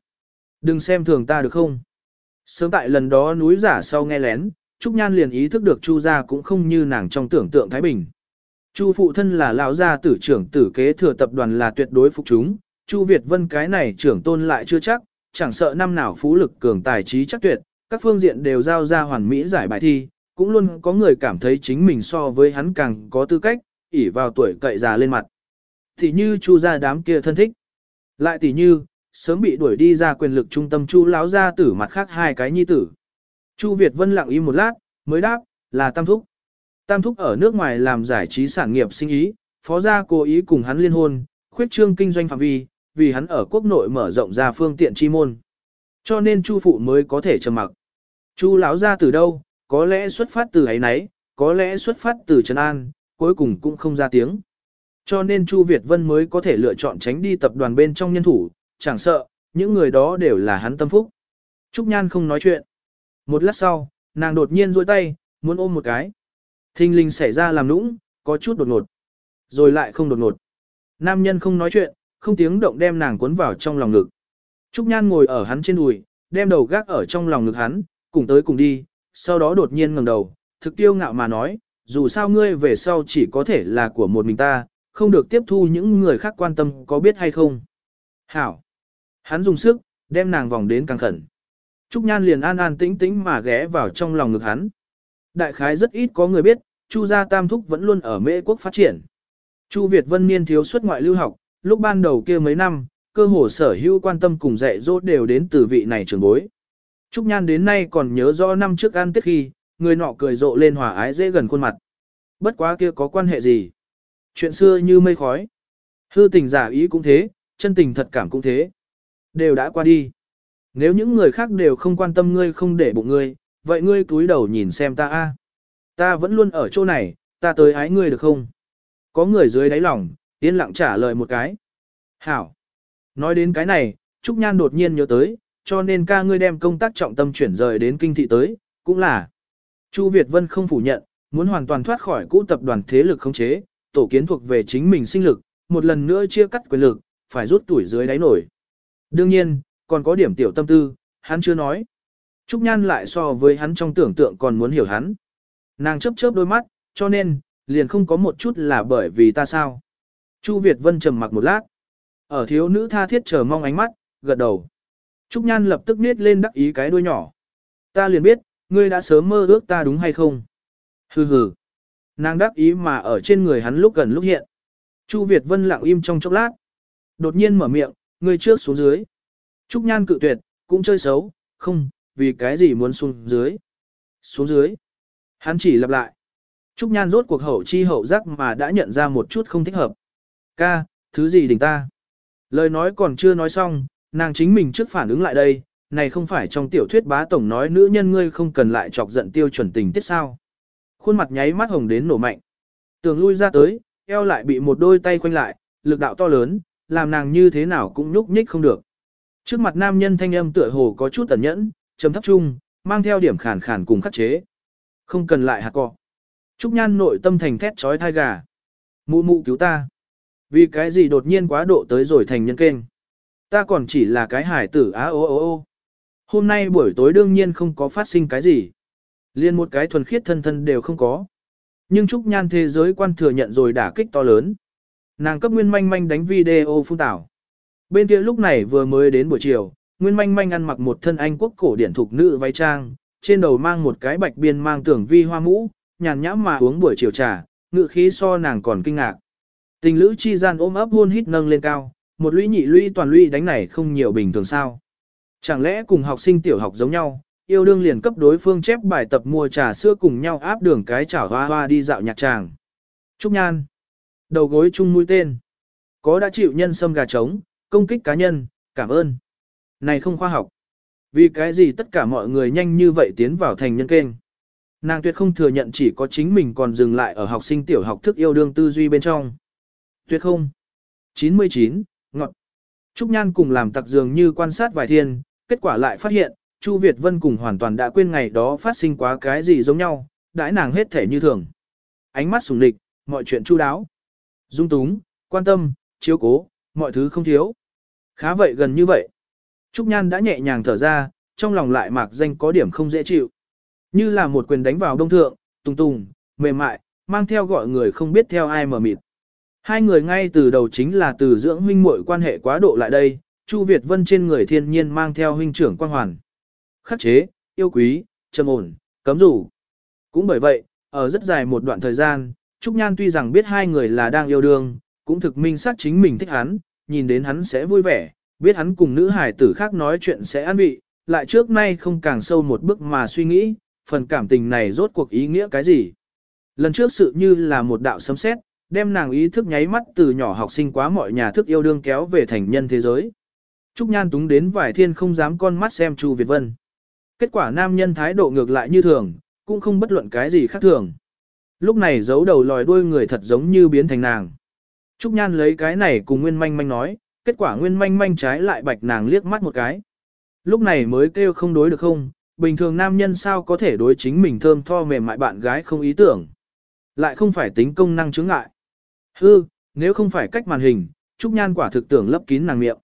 Đừng xem thường ta được không? Sớm tại lần đó núi giả sau nghe lén, Trúc Nhan liền ý thức được Chu gia cũng không như nàng trong tưởng tượng Thái Bình. Chu phụ thân là lão gia tử trưởng tử kế thừa tập đoàn là tuyệt đối phục chúng, Chu Việt Vân cái này trưởng tôn lại chưa chắc, chẳng sợ năm nào phú lực cường tài trí chắc tuyệt, các phương diện đều giao ra hoàn mỹ giải bài thi, cũng luôn có người cảm thấy chính mình so với hắn càng có tư cách, ỉ vào tuổi cậy già lên mặt. Thì như Chu gia đám kia thân thích. Lại tỷ như, sớm bị đuổi đi ra quyền lực trung tâm Chu lão gia tử mặt khác hai cái nhi tử. Chu Việt Vân lặng im một lát, mới đáp, là Tam Thúc. Tam Thúc ở nước ngoài làm giải trí sản nghiệp sinh ý, phó gia cố ý cùng hắn liên hôn, khuyết trương kinh doanh phạm vi, vì hắn ở quốc nội mở rộng ra phương tiện chi môn. Cho nên Chu phụ mới có thể trầm mặc. Chu lão gia từ đâu, có lẽ xuất phát từ ấy nấy, có lẽ xuất phát từ Trần An, cuối cùng cũng không ra tiếng. Cho nên Chu Việt Vân mới có thể lựa chọn tránh đi tập đoàn bên trong nhân thủ, chẳng sợ, những người đó đều là hắn tâm phúc. Trúc Nhan không nói chuyện. Một lát sau, nàng đột nhiên duỗi tay, muốn ôm một cái. thình linh xảy ra làm nũng, có chút đột ngột. Rồi lại không đột ngột. Nam nhân không nói chuyện, không tiếng động đem nàng cuốn vào trong lòng ngực. Trúc Nhan ngồi ở hắn trên đùi, đem đầu gác ở trong lòng ngực hắn, cùng tới cùng đi, sau đó đột nhiên ngẩng đầu, thực tiêu ngạo mà nói, dù sao ngươi về sau chỉ có thể là của một mình ta, không được tiếp thu những người khác quan tâm có biết hay không. Hảo. Hắn dùng sức, đem nàng vòng đến càng khẩn. Trúc Nhan liền an an tĩnh tĩnh mà ghé vào trong lòng ngực hắn. Đại khái rất ít có người biết, Chu gia Tam Thúc vẫn luôn ở Mễ quốc phát triển. Chu Việt Vân niên thiếu xuất ngoại lưu học, lúc ban đầu kia mấy năm, cơ hồ sở hữu quan tâm cùng dạy dỗ đều đến từ vị này trường bối. Trúc Nhan đến nay còn nhớ rõ năm trước ăn tết khi, người nọ cười rộ lên hòa ái dễ gần khuôn mặt. Bất quá kia có quan hệ gì? Chuyện xưa như mây khói. Hư tình giả ý cũng thế, chân tình thật cảm cũng thế. Đều đã qua đi. Nếu những người khác đều không quan tâm ngươi không để bụng ngươi, vậy ngươi túi đầu nhìn xem ta a. Ta vẫn luôn ở chỗ này, ta tới ái ngươi được không? Có người dưới đáy lòng, yên lặng trả lời một cái. Hảo. Nói đến cái này, Trúc Nhan đột nhiên nhớ tới, cho nên ca ngươi đem công tác trọng tâm chuyển rời đến kinh thị tới, cũng là. Chu Việt Vân không phủ nhận, muốn hoàn toàn thoát khỏi cũ tập đoàn thế lực khống chế, tổ kiến thuộc về chính mình sinh lực, một lần nữa chia cắt quyền lực, phải rút tuổi dưới đáy nổi. Đương nhiên, còn có điểm tiểu tâm tư, hắn chưa nói. Trúc Nhan lại so với hắn trong tưởng tượng còn muốn hiểu hắn. Nàng chớp chớp đôi mắt, cho nên, liền không có một chút là bởi vì ta sao. Chu Việt Vân trầm mặc một lát. Ở thiếu nữ tha thiết chờ mong ánh mắt, gật đầu. Trúc Nhan lập tức niết lên đắc ý cái đuôi nhỏ. Ta liền biết, ngươi đã sớm mơ ước ta đúng hay không? Hừ hừ. Nàng đắc ý mà ở trên người hắn lúc gần lúc hiện. Chu Việt Vân lặng im trong chốc lát. Đột nhiên mở miệng, ngươi trước xuống dưới. Trúc Nhan cự tuyệt, cũng chơi xấu, không, vì cái gì muốn xuống dưới. Xuống dưới. Hắn chỉ lặp lại. Trúc Nhan rốt cuộc hậu chi hậu giác mà đã nhận ra một chút không thích hợp. Ca, thứ gì đỉnh ta? Lời nói còn chưa nói xong, nàng chính mình trước phản ứng lại đây, này không phải trong tiểu thuyết bá tổng nói nữ nhân ngươi không cần lại chọc giận tiêu chuẩn tình tiết sao. Khuôn mặt nháy mắt hồng đến nổ mạnh. Tường lui ra tới, eo lại bị một đôi tay khoanh lại, lực đạo to lớn, làm nàng như thế nào cũng nhúc nhích không được. Trước mặt nam nhân thanh âm tựa hồ có chút tẩn nhẫn, trầm thấp trung, mang theo điểm khàn khàn cùng khắc chế. Không cần lại hạt cọ. Trúc Nhan nội tâm thành thét trói thai gà. Mụ mụ cứu ta. Vì cái gì đột nhiên quá độ tới rồi thành nhân kênh. Ta còn chỉ là cái hải tử á ô ô ô. Hôm nay buổi tối đương nhiên không có phát sinh cái gì. Liên một cái thuần khiết thân thân đều không có. Nhưng Trúc Nhan thế giới quan thừa nhận rồi đả kích to lớn. Nàng cấp Nguyên Manh Manh đánh video phun tảo. Bên kia lúc này vừa mới đến buổi chiều, Nguyên Manh Manh ăn mặc một thân Anh quốc cổ điển thục nữ váy trang, trên đầu mang một cái bạch biên mang tưởng vi hoa mũ, nhàn nhãm mà uống buổi chiều trà, ngự khí so nàng còn kinh ngạc. Tình lữ chi gian ôm ấp hôn hít nâng lên cao, một lũy nhị lũy toàn lũy đánh này không nhiều bình thường sao. Chẳng lẽ cùng học sinh tiểu học giống nhau, yêu đương liền cấp đối phương chép bài tập mua trà sữa cùng nhau áp đường cái chảo hoa hoa đi dạo nhạc tràng. Trúc Nhan. Đầu gối chung mũi tên. Có đã chịu nhân xâm gà trống, công kích cá nhân, cảm ơn. Này không khoa học. Vì cái gì tất cả mọi người nhanh như vậy tiến vào thành nhân kênh. Nàng tuyệt không thừa nhận chỉ có chính mình còn dừng lại ở học sinh tiểu học thức yêu đương tư duy bên trong. Tuyệt không. 99, ngọt. Trúc Nhan cùng làm tặc dường như quan sát vài thiên, kết quả lại phát hiện, Chu Việt Vân cùng hoàn toàn đã quên ngày đó phát sinh quá cái gì giống nhau, đãi nàng hết thể như thường. Ánh mắt sùng địch, mọi chuyện chu đáo. Dung túng, quan tâm, chiếu cố, mọi thứ không thiếu. Khá vậy gần như vậy. Trúc Nhan đã nhẹ nhàng thở ra, trong lòng lại mạc danh có điểm không dễ chịu. Như là một quyền đánh vào đông thượng, tùng tùng, mềm mại, mang theo gọi người không biết theo ai mở mịt. Hai người ngay từ đầu chính là từ dưỡng huynh muội quan hệ quá độ lại đây, Chu Việt Vân trên người thiên nhiên mang theo huynh trưởng quan hoàn. Khắc chế, yêu quý, trầm ổn, cấm rủ. Cũng bởi vậy, ở rất dài một đoạn thời gian, Trúc Nhan tuy rằng biết hai người là đang yêu đương, cũng thực minh xác chính mình thích hắn, nhìn đến hắn sẽ vui vẻ, biết hắn cùng nữ hải tử khác nói chuyện sẽ an vị, lại trước nay không càng sâu một bước mà suy nghĩ, phần cảm tình này rốt cuộc ý nghĩa cái gì. Lần trước sự như là một đạo sấm sét, đem nàng ý thức nháy mắt từ nhỏ học sinh quá mọi nhà thức yêu đương kéo về thành nhân thế giới. Trúc Nhan túng đến vài thiên không dám con mắt xem Chu Việt Vân. Kết quả nam nhân thái độ ngược lại như thường, cũng không bất luận cái gì khác thường. Lúc này giấu đầu lòi đuôi người thật giống như biến thành nàng. Trúc Nhan lấy cái này cùng Nguyên Manh Manh nói, kết quả Nguyên Manh Manh trái lại bạch nàng liếc mắt một cái. Lúc này mới kêu không đối được không, bình thường nam nhân sao có thể đối chính mình thơm tho mềm mại bạn gái không ý tưởng. Lại không phải tính công năng chứng ngại. Hư, nếu không phải cách màn hình, Trúc Nhan quả thực tưởng lấp kín nàng miệng.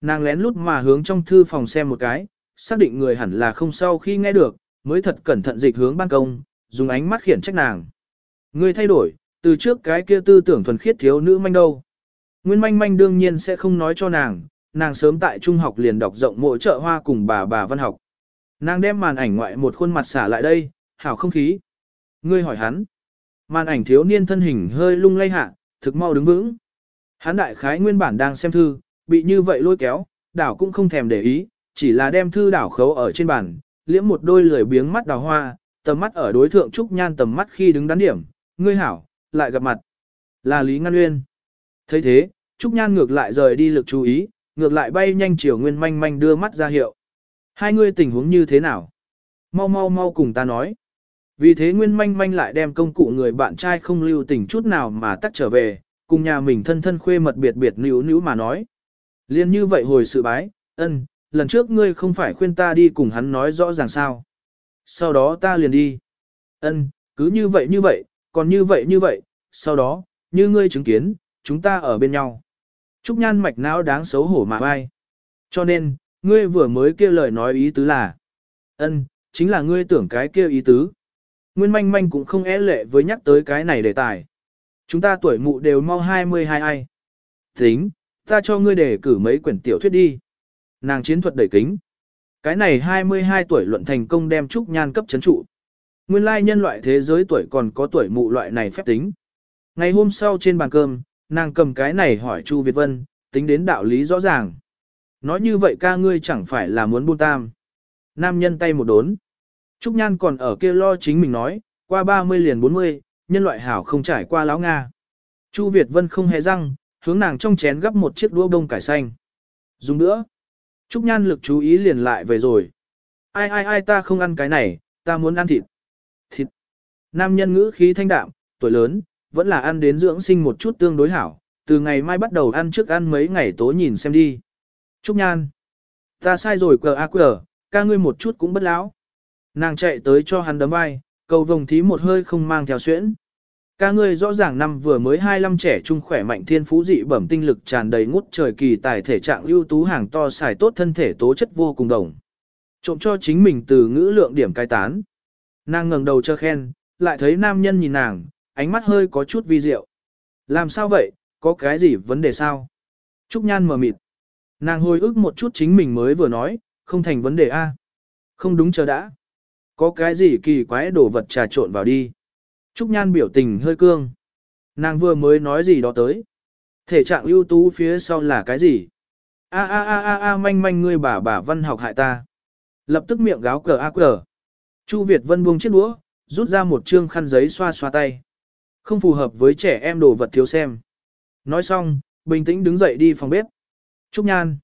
Nàng lén lút mà hướng trong thư phòng xem một cái, xác định người hẳn là không sau khi nghe được, mới thật cẩn thận dịch hướng ban công, dùng ánh mắt khiển trách nàng. Ngươi thay đổi, từ trước cái kia tư tưởng thuần khiết thiếu nữ manh đâu. Nguyên manh manh đương nhiên sẽ không nói cho nàng, nàng sớm tại trung học liền đọc rộng mỗi chợ hoa cùng bà bà văn học. Nàng đem màn ảnh ngoại một khuôn mặt xả lại đây, hảo không khí. Ngươi hỏi hắn. Màn ảnh thiếu niên thân hình hơi lung lay hạ, thực mau đứng vững. Hắn đại khái nguyên bản đang xem thư, bị như vậy lôi kéo, đảo cũng không thèm để ý, chỉ là đem thư đảo khấu ở trên bàn, liễm một đôi lười biếng mắt đào hoa, tầm mắt ở đối thượng Trúc Nhan tầm mắt khi đứng đắn điểm, ngươi hảo, lại gặp mặt. Là Lý Ngăn Nguyên. thấy thế, Trúc Nhan ngược lại rời đi lực chú ý, ngược lại bay nhanh chiều Nguyên manh manh đưa mắt ra hiệu. Hai ngươi tình huống như thế nào? Mau mau mau cùng ta nói. Vì thế Nguyên manh manh lại đem công cụ người bạn trai không lưu tình chút nào mà tắt trở về, cùng nhà mình thân thân khuê mật biệt biệt níu níu mà nói. Liên như vậy hồi sự bái, ân, lần trước ngươi không phải khuyên ta đi cùng hắn nói rõ ràng sao. Sau đó ta liền đi. Ân, cứ như vậy như vậy, còn như vậy như vậy, sau đó, như ngươi chứng kiến, chúng ta ở bên nhau. Trúc nhan mạch não đáng xấu hổ mà ai. Cho nên, ngươi vừa mới kia lời nói ý tứ là. ân, chính là ngươi tưởng cái kia ý tứ. Nguyên manh manh cũng không e lệ với nhắc tới cái này đề tài. Chúng ta tuổi mụ đều mau 22 ai. Tính, ta cho ngươi để cử mấy quyển tiểu thuyết đi. Nàng chiến thuật đẩy kính. Cái này 22 tuổi luận thành công đem Trúc Nhan cấp chấn trụ. Nguyên lai nhân loại thế giới tuổi còn có tuổi mụ loại này phép tính. Ngày hôm sau trên bàn cơm, nàng cầm cái này hỏi Chu Việt Vân, tính đến đạo lý rõ ràng. Nói như vậy ca ngươi chẳng phải là muốn buôn tam. Nam nhân tay một đốn. Trúc Nhan còn ở kia lo chính mình nói, qua 30 liền 40, nhân loại hảo không trải qua láo Nga. Chu Việt Vân không hề răng, hướng nàng trong chén gấp một chiếc đũa bông cải xanh. Dùng nữa. Trúc Nhan lực chú ý liền lại về rồi. Ai ai ai ta không ăn cái này, ta muốn ăn thịt. Thịt. Nam nhân ngữ khí thanh đạm, tuổi lớn, vẫn là ăn đến dưỡng sinh một chút tương đối hảo. Từ ngày mai bắt đầu ăn trước ăn mấy ngày tố nhìn xem đi. Trúc Nhan. Ta sai rồi cờ a cờ, ca ngươi một chút cũng bất lão. Nàng chạy tới cho hắn đấm vai, cầu vồng thí một hơi không mang theo xuyễn. Ca ngươi rõ ràng năm vừa mới 25 trẻ trung khỏe mạnh thiên phú dị bẩm tinh lực tràn đầy ngút trời kỳ tài thể trạng ưu tú hàng to xài tốt thân thể tố chất vô cùng đồng. Trộm cho chính mình từ ngữ lượng điểm cai tán. Nàng ngẩng đầu cho khen, lại thấy nam nhân nhìn nàng, ánh mắt hơi có chút vi diệu. Làm sao vậy, có cái gì vấn đề sao? Trúc Nhan mờ mịt. Nàng hồi ức một chút chính mình mới vừa nói, không thành vấn đề A. Không đúng chờ đã. Có cái gì kỳ quái đồ vật trà trộn vào đi. Trúc Nhan biểu tình hơi cương. Nàng vừa mới nói gì đó tới. Thể trạng ưu tú phía sau là cái gì? A a a a a manh manh ngươi bà bà văn học hại ta. Lập tức miệng gáo cờ a cờ. Chu Việt Vân buông chiếc đũa, rút ra một trương khăn giấy xoa xoa tay. Không phù hợp với trẻ em đồ vật thiếu xem. Nói xong, bình tĩnh đứng dậy đi phòng bếp. Trúc Nhan.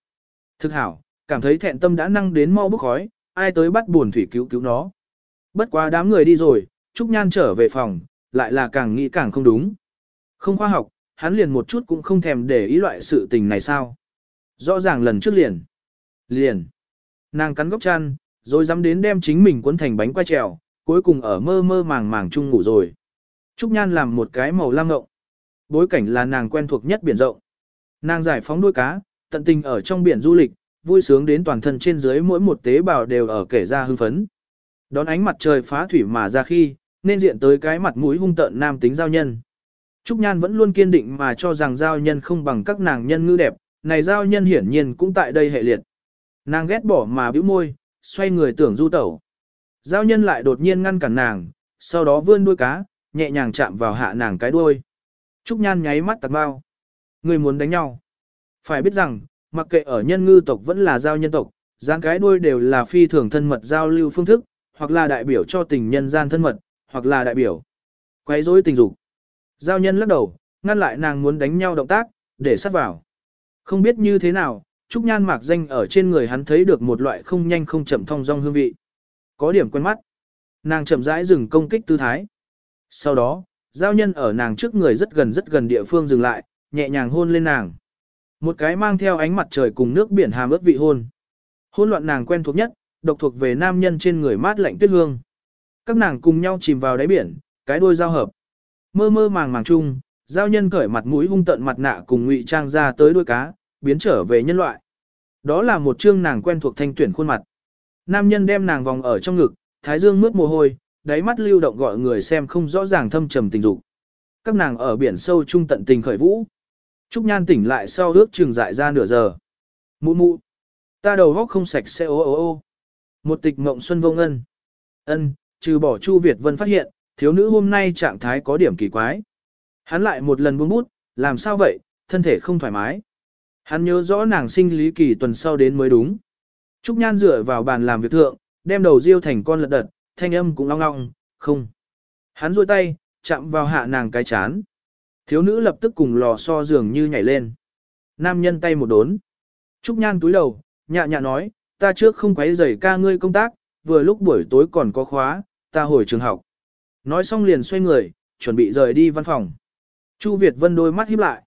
Thực hảo, cảm thấy thẹn tâm đã năng đến mau bức khói, ai tới bắt buồn thủy cứu cứu nó. Bất quá đám người đi rồi, Trúc Nhan trở về phòng, lại là càng nghĩ càng không đúng. Không khoa học, hắn liền một chút cũng không thèm để ý loại sự tình này sao. Rõ ràng lần trước liền. Liền. Nàng cắn góc chăn, rồi dám đến đem chính mình cuốn thành bánh quay trèo, cuối cùng ở mơ mơ màng màng chung ngủ rồi. Trúc Nhan làm một cái màu lam ngộng. Bối cảnh là nàng quen thuộc nhất biển rộng. Nàng giải phóng đuôi cá, tận tình ở trong biển du lịch, vui sướng đến toàn thân trên dưới mỗi một tế bào đều ở kể ra hưng phấn. Đón ánh mặt trời phá thủy mà ra khi, nên diện tới cái mặt mũi hung tợn nam tính giao nhân. Trúc Nhan vẫn luôn kiên định mà cho rằng giao nhân không bằng các nàng nhân ngư đẹp, này giao nhân hiển nhiên cũng tại đây hệ liệt. Nàng ghét bỏ mà bĩu môi, xoay người tưởng du tẩu. Giao nhân lại đột nhiên ngăn cản nàng, sau đó vươn đuôi cá, nhẹ nhàng chạm vào hạ nàng cái đuôi. Trúc Nhan nháy mắt tạc bao. Người muốn đánh nhau. Phải biết rằng, mặc kệ ở nhân ngư tộc vẫn là giao nhân tộc, dáng cái đuôi đều là phi thường thân mật giao lưu phương thức, hoặc là đại biểu cho tình nhân gian thân mật, hoặc là đại biểu quấy rối tình dục. Giao nhân lắc đầu, ngăn lại nàng muốn đánh nhau động tác, để sát vào. Không biết như thế nào, Trúc Nhan mạc danh ở trên người hắn thấy được một loại không nhanh không chậm thông dong hương vị. Có điểm quen mắt. Nàng chậm rãi dừng công kích tư thái. Sau đó, giao nhân ở nàng trước người rất gần rất gần địa phương dừng lại, nhẹ nhàng hôn lên nàng. Một cái mang theo ánh mặt trời cùng nước biển hàm ướt vị hôn. Hôn loạn nàng quen thuộc nhất, độc thuộc về nam nhân trên người mát lạnh tuyết hương. Các nàng cùng nhau chìm vào đáy biển, cái đuôi giao hợp. Mơ mơ màng màng chung, giao nhân cởi mặt mũi hung tận mặt nạ cùng ngụy trang ra tới đuôi cá, biến trở về nhân loại. Đó là một chương nàng quen thuộc thanh tuyển khuôn mặt. Nam nhân đem nàng vòng ở trong ngực, thái dương mướt mồ hôi, đáy mắt lưu động gọi người xem không rõ ràng thâm trầm tình dục. Các nàng ở biển sâu trung tận tình khởi vũ. Trúc Nhan tỉnh lại sau ước trường dại ra nửa giờ. Mụ mụ. Ta đầu góc không sạch sẽ ô ô ô. Một tịch mộng xuân vô ngân. ân trừ bỏ Chu Việt Vân phát hiện, thiếu nữ hôm nay trạng thái có điểm kỳ quái. Hắn lại một lần buông bút, làm sao vậy, thân thể không thoải mái. Hắn nhớ rõ nàng sinh lý kỳ tuần sau đến mới đúng. Trúc Nhan dựa vào bàn làm việc thượng, đem đầu riêu thành con lật đật, thanh âm cũng long long, không. Hắn rôi tay, chạm vào hạ nàng cái chán. Thiếu nữ lập tức cùng lò so dường như nhảy lên. Nam nhân tay một đốn. Trúc Nhan túi đầu, nhạ nhạ nói, ta trước không quấy rầy ca ngươi công tác, vừa lúc buổi tối còn có khóa, ta hồi trường học. Nói xong liền xoay người, chuẩn bị rời đi văn phòng. Chu Việt Vân đôi mắt híp lại.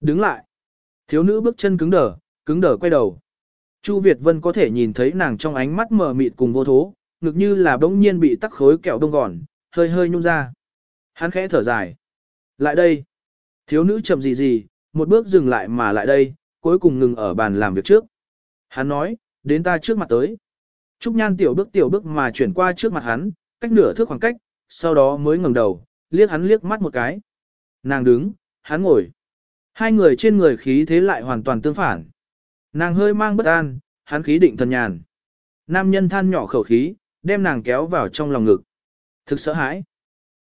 Đứng lại. Thiếu nữ bước chân cứng đờ, cứng đờ quay đầu. Chu Việt Vân có thể nhìn thấy nàng trong ánh mắt mờ mịt cùng vô thố, ngực như là bỗng nhiên bị tắc khối kẹo đông gòn, hơi hơi nhung ra. Hắn khẽ thở dài. Lại đây. Thiếu nữ chậm gì gì, một bước dừng lại mà lại đây, cuối cùng ngừng ở bàn làm việc trước. Hắn nói, đến ta trước mặt tới. Trúc Nhan tiểu bước tiểu bước mà chuyển qua trước mặt hắn, cách nửa thước khoảng cách, sau đó mới ngẩng đầu, liếc hắn liếc mắt một cái. Nàng đứng, hắn ngồi. Hai người trên người khí thế lại hoàn toàn tương phản. Nàng hơi mang bất an, hắn khí định thần nhàn. Nam nhân than nhỏ khẩu khí, đem nàng kéo vào trong lòng ngực. Thực sợ hãi.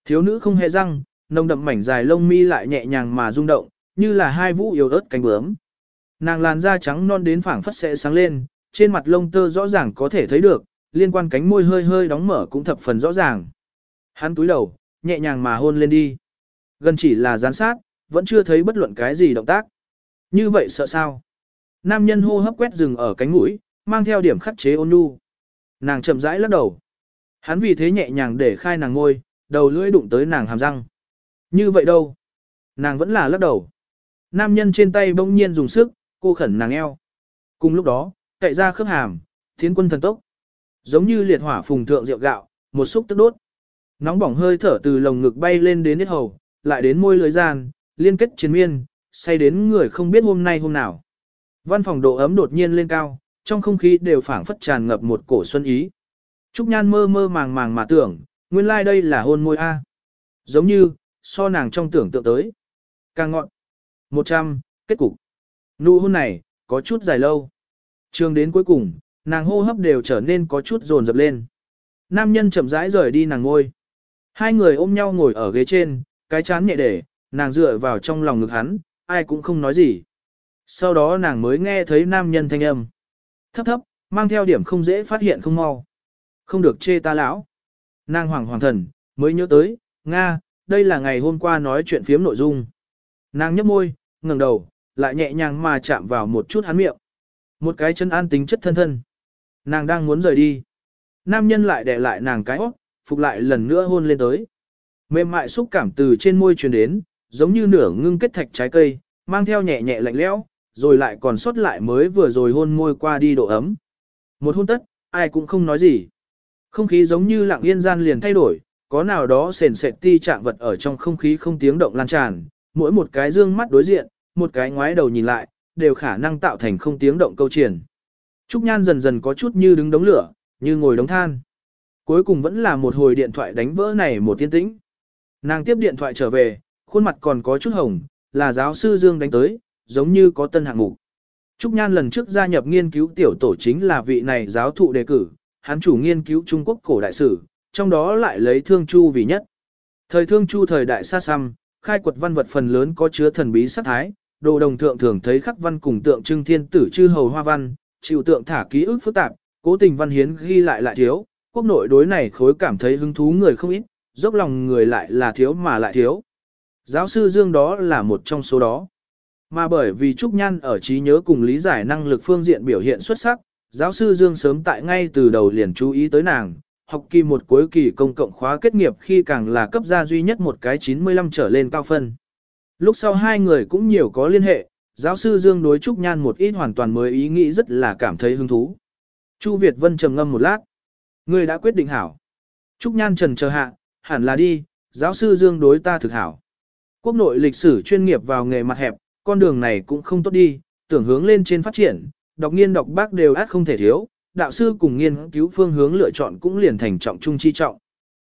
Thiếu nữ không hề răng, nồng đậm mảnh dài lông mi lại nhẹ nhàng mà rung động, như là hai vũ yếu ớt cánh bướm. Nàng làn da trắng non đến phảng phất sẽ sáng lên, trên mặt lông tơ rõ ràng có thể thấy được, liên quan cánh môi hơi hơi đóng mở cũng thập phần rõ ràng. Hắn túi đầu, nhẹ nhàng mà hôn lên đi. Gần chỉ là gián sát, vẫn chưa thấy bất luận cái gì động tác. Như vậy sợ sao? Nam nhân hô hấp quét rừng ở cánh mũi, mang theo điểm khắc chế ôn nhu. Nàng chậm rãi lắc đầu. Hắn vì thế nhẹ nhàng để khai nàng ngôi, đầu lưỡi đụng tới nàng hàm răng. Như vậy đâu? Nàng vẫn là lắc đầu. Nam nhân trên tay bỗng nhiên dùng sức, cô khẩn nàng eo. Cùng lúc đó, cậy ra khớp hàm, thiên quân thần tốc. Giống như liệt hỏa phùng thượng rượu gạo, một xúc tức đốt. Nóng bỏng hơi thở từ lồng ngực bay lên đến hết hầu, lại đến môi lưới gian, liên kết chiến miên, say đến người không biết hôm nay hôm nào. Văn phòng độ ấm đột nhiên lên cao, trong không khí đều phảng phất tràn ngập một cổ xuân ý. Trúc Nhan mơ mơ màng màng mà tưởng, nguyên lai like đây là hôn môi A. Giống như, so nàng trong tưởng tượng tới. Càng ngọn. 100, kết cục. Nụ hôn này, có chút dài lâu. Trường đến cuối cùng, nàng hô hấp đều trở nên có chút dồn dập lên. Nam nhân chậm rãi rời đi nàng ngôi. Hai người ôm nhau ngồi ở ghế trên, cái chán nhẹ để, nàng dựa vào trong lòng ngực hắn, ai cũng không nói gì. Sau đó nàng mới nghe thấy nam nhân thanh âm. Thấp thấp, mang theo điểm không dễ phát hiện không mau. Không được chê ta lão. Nàng hoàng hoàng thần, mới nhớ tới, Nga, đây là ngày hôm qua nói chuyện phiếm nội dung. Nàng nhấp môi, ngẩng đầu, lại nhẹ nhàng mà chạm vào một chút hắn miệng. Một cái chân an tính chất thân thân. Nàng đang muốn rời đi. Nam nhân lại đè lại nàng cái óc, phục lại lần nữa hôn lên tới. Mềm mại xúc cảm từ trên môi truyền đến, giống như nửa ngưng kết thạch trái cây, mang theo nhẹ nhẹ lạnh lẽo, rồi lại còn sót lại mới vừa rồi hôn môi qua đi độ ấm. Một hôn tất, ai cũng không nói gì. Không khí giống như lặng yên gian liền thay đổi, có nào đó sền sệt ti trạng vật ở trong không khí không tiếng động lan tràn, mỗi một cái dương mắt đối diện, một cái ngoái đầu nhìn lại, đều khả năng tạo thành không tiếng động câu chuyện. Trúc Nhan dần dần có chút như đứng đống lửa, như ngồi đống than. Cuối cùng vẫn là một hồi điện thoại đánh vỡ này một tiên tĩnh. Nàng tiếp điện thoại trở về, khuôn mặt còn có chút hồng, là giáo sư Dương đánh tới, giống như có tân hạng mục. Trúc Nhan lần trước gia nhập nghiên cứu tiểu tổ chính là vị này giáo thụ đề cử, hắn chủ nghiên cứu Trung Quốc cổ đại sử, trong đó lại lấy Thương Chu vì nhất. Thời Thương Chu thời đại xa xăm, khai quật văn vật phần lớn có chứa thần bí sắc thái, đồ đồng thượng thường thấy khắc văn cùng tượng trưng thiên tử chư hầu hoa văn, chịu tượng thả ký ức phức tạp, cố tình văn hiến ghi lại lại thiếu, quốc nội đối này khối cảm thấy hứng thú người không ít, dốc lòng người lại là thiếu mà lại thiếu. Giáo sư Dương đó là một trong số đó. Mà bởi vì Trúc Nhan ở trí nhớ cùng lý giải năng lực phương diện biểu hiện xuất sắc, giáo sư Dương sớm tại ngay từ đầu liền chú ý tới nàng, học kỳ một cuối kỳ công cộng khóa kết nghiệp khi càng là cấp gia duy nhất một cái 95 trở lên cao phân. Lúc sau hai người cũng nhiều có liên hệ, giáo sư Dương đối Trúc Nhan một ít hoàn toàn mới ý nghĩ rất là cảm thấy hứng thú. Chu Việt Vân trầm ngâm một lát. Người đã quyết định hảo. Trúc Nhan trần chờ hạ, hẳn là đi, giáo sư Dương đối ta thực hảo. Quốc nội lịch sử chuyên nghiệp vào nghề mặt hẹp, con đường này cũng không tốt đi, tưởng hướng lên trên phát triển, đọc nghiên đọc bác đều át không thể thiếu, đạo sư cùng nghiên cứu phương hướng lựa chọn cũng liền thành trọng trung chi trọng.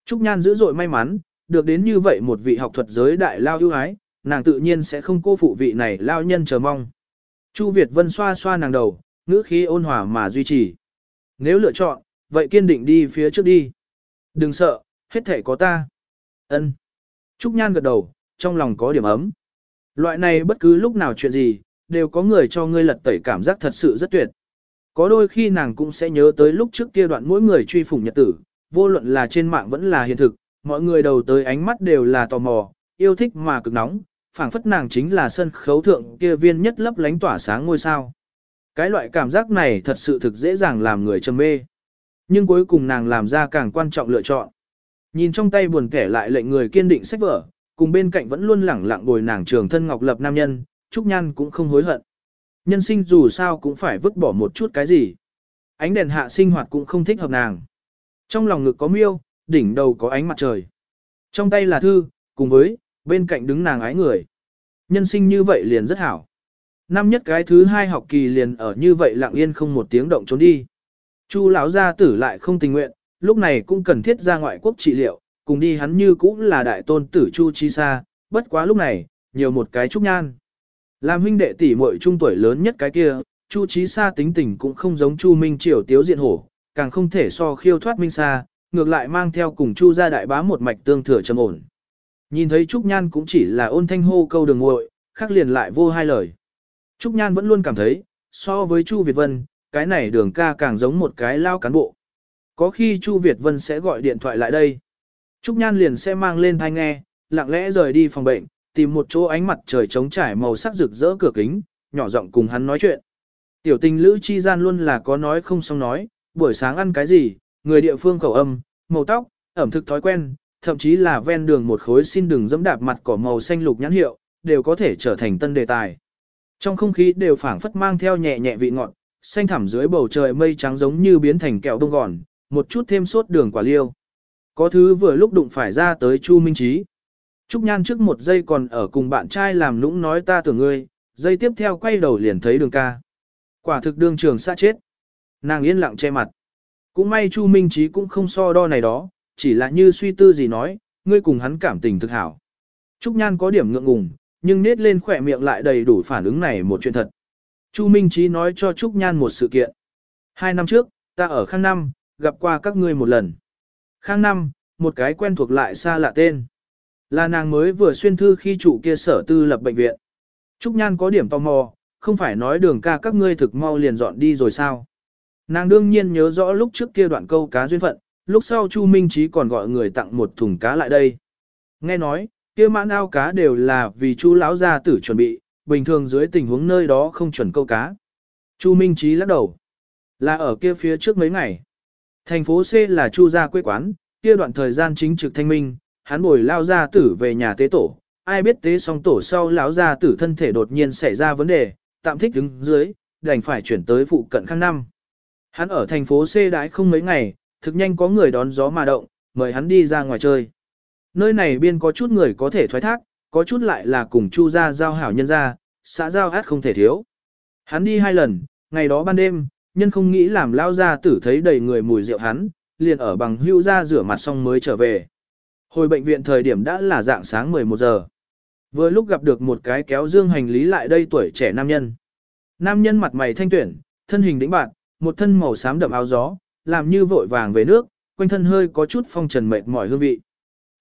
Trúc Nhan dữ dội may mắn, được đến như vậy một vị học thuật giới đại lao ưu ái, nàng tự nhiên sẽ không cô phụ vị này lao nhân chờ mong. Chu Việt Vân xoa xoa nàng đầu, ngữ khí ôn hòa mà duy trì. Nếu lựa chọn, vậy kiên định đi phía trước đi. Đừng sợ, hết thể có ta. Ân. Trúc Nhan gật đầu, trong lòng có điểm ấm. Loại này bất cứ lúc nào chuyện gì, đều có người cho ngươi lật tẩy cảm giác thật sự rất tuyệt. Có đôi khi nàng cũng sẽ nhớ tới lúc trước kia đoạn mỗi người truy phủng nhật tử, vô luận là trên mạng vẫn là hiện thực, mọi người đầu tới ánh mắt đều là tò mò, yêu thích mà cực nóng, phảng phất nàng chính là sân khấu thượng kia viên nhất lấp lánh tỏa sáng ngôi sao. Cái loại cảm giác này thật sự thực dễ dàng làm người trầm mê. Nhưng cuối cùng nàng làm ra càng quan trọng lựa chọn. Nhìn trong tay buồn kẻ lại lệnh người kiên định sách vở, cùng bên cạnh vẫn luôn lẳng lặng bồi nàng trường thân ngọc lập nam nhân, Trúc Nhan cũng không hối hận. Nhân sinh dù sao cũng phải vứt bỏ một chút cái gì. Ánh đèn hạ sinh hoạt cũng không thích hợp nàng. Trong lòng ngực có miêu, đỉnh đầu có ánh mặt trời. Trong tay là thư, cùng với, bên cạnh đứng nàng ái người. Nhân sinh như vậy liền rất hảo. Năm nhất cái thứ hai học kỳ liền ở như vậy lặng yên không một tiếng động trốn đi. Chu lão gia tử lại không tình nguyện, lúc này cũng cần thiết ra ngoại quốc trị liệu, cùng đi hắn như cũng là đại tôn tử Chu Chi Sa, bất quá lúc này, nhiều một cái trúc nhan. Làm huynh đệ tỷ muội trung tuổi lớn nhất cái kia, Chu Chí Sa tính tình cũng không giống Chu Minh Triều tiếu diện hổ, càng không thể so khiêu thoát Minh Sa, ngược lại mang theo cùng Chu gia đại bá một mạch tương thừa trầm ổn. Nhìn thấy Trúc Nhan cũng chỉ là ôn thanh hô câu đường muội, khác liền lại vô hai lời. Trúc Nhan vẫn luôn cảm thấy, so với Chu Việt Vân, cái này đường ca càng giống một cái lao cán bộ. Có khi Chu Việt Vân sẽ gọi điện thoại lại đây. Trúc Nhan liền sẽ mang lên thai nghe, lặng lẽ rời đi phòng bệnh, tìm một chỗ ánh mặt trời trống trải màu sắc rực rỡ cửa kính, nhỏ giọng cùng hắn nói chuyện. Tiểu tình lữ chi gian luôn là có nói không xong nói, buổi sáng ăn cái gì, người địa phương khẩu âm, màu tóc, ẩm thực thói quen, thậm chí là ven đường một khối xin đừng dẫm đạp mặt cỏ màu xanh lục nhãn hiệu, đều có thể trở thành tân đề tài. Trong không khí đều phảng phất mang theo nhẹ nhẹ vị ngọt, xanh thẳm dưới bầu trời mây trắng giống như biến thành kẹo đông gòn, một chút thêm sốt đường quả liêu. Có thứ vừa lúc đụng phải ra tới Chu Minh Trí. Trúc Nhan trước một giây còn ở cùng bạn trai làm nũng nói ta tưởng ngươi, giây tiếp theo quay đầu liền thấy đường ca. Quả thực đương trường xa chết. Nàng yên lặng che mặt. Cũng may Chu Minh Trí cũng không so đo này đó, chỉ là như suy tư gì nói, ngươi cùng hắn cảm tình thực hảo. Trúc Nhan có điểm ngượng ngùng, nhưng nết lên khỏe miệng lại đầy đủ phản ứng này một chuyện thật. Chu Minh Trí nói cho Trúc Nhan một sự kiện. Hai năm trước, ta ở Khang Năm, gặp qua các ngươi một lần. Khang Năm, một cái quen thuộc lại xa lạ tên. Là nàng mới vừa xuyên thư khi chủ kia sở tư lập bệnh viện. Trúc Nhan có điểm tò mò, không phải nói đường ca các ngươi thực mau liền dọn đi rồi sao. Nàng đương nhiên nhớ rõ lúc trước kia đoạn câu cá duyên phận, lúc sau Chu Minh Chí còn gọi người tặng một thùng cá lại đây. Nghe nói, kia mãn ao cá đều là vì Chu lão gia tử chuẩn bị, bình thường dưới tình huống nơi đó không chuẩn câu cá. Chu Minh Chí lắc đầu. Là ở kia phía trước mấy ngày. Thành phố C là Chu gia quê quán, kia đoạn thời gian chính trực thanh minh, hắn bồi lao gia tử về nhà tế tổ, ai biết tế xong tổ sau lão gia tử thân thể đột nhiên xảy ra vấn đề, tạm thích đứng dưới, đành phải chuyển tới phụ cận khang năm. Hắn ở thành phố C đãi không mấy ngày, thực nhanh có người đón gió mà động, mời hắn đi ra ngoài chơi. Nơi này biên có chút người có thể thoái thác, có chút lại là cùng chu gia giao hảo nhân gia, xã giao át không thể thiếu. Hắn đi hai lần, ngày đó ban đêm, nhân không nghĩ làm lao gia tử thấy đầy người mùi rượu hắn, liền ở bằng hưu ra rửa mặt xong mới trở về. Hồi bệnh viện thời điểm đã là dạng sáng 11 giờ. Vừa lúc gặp được một cái kéo dương hành lý lại đây tuổi trẻ nam nhân. Nam nhân mặt mày thanh tuyển, thân hình đĩnh bạn, một thân màu xám đậm áo gió, làm như vội vàng về nước, quanh thân hơi có chút phong trần mệt mỏi hương vị.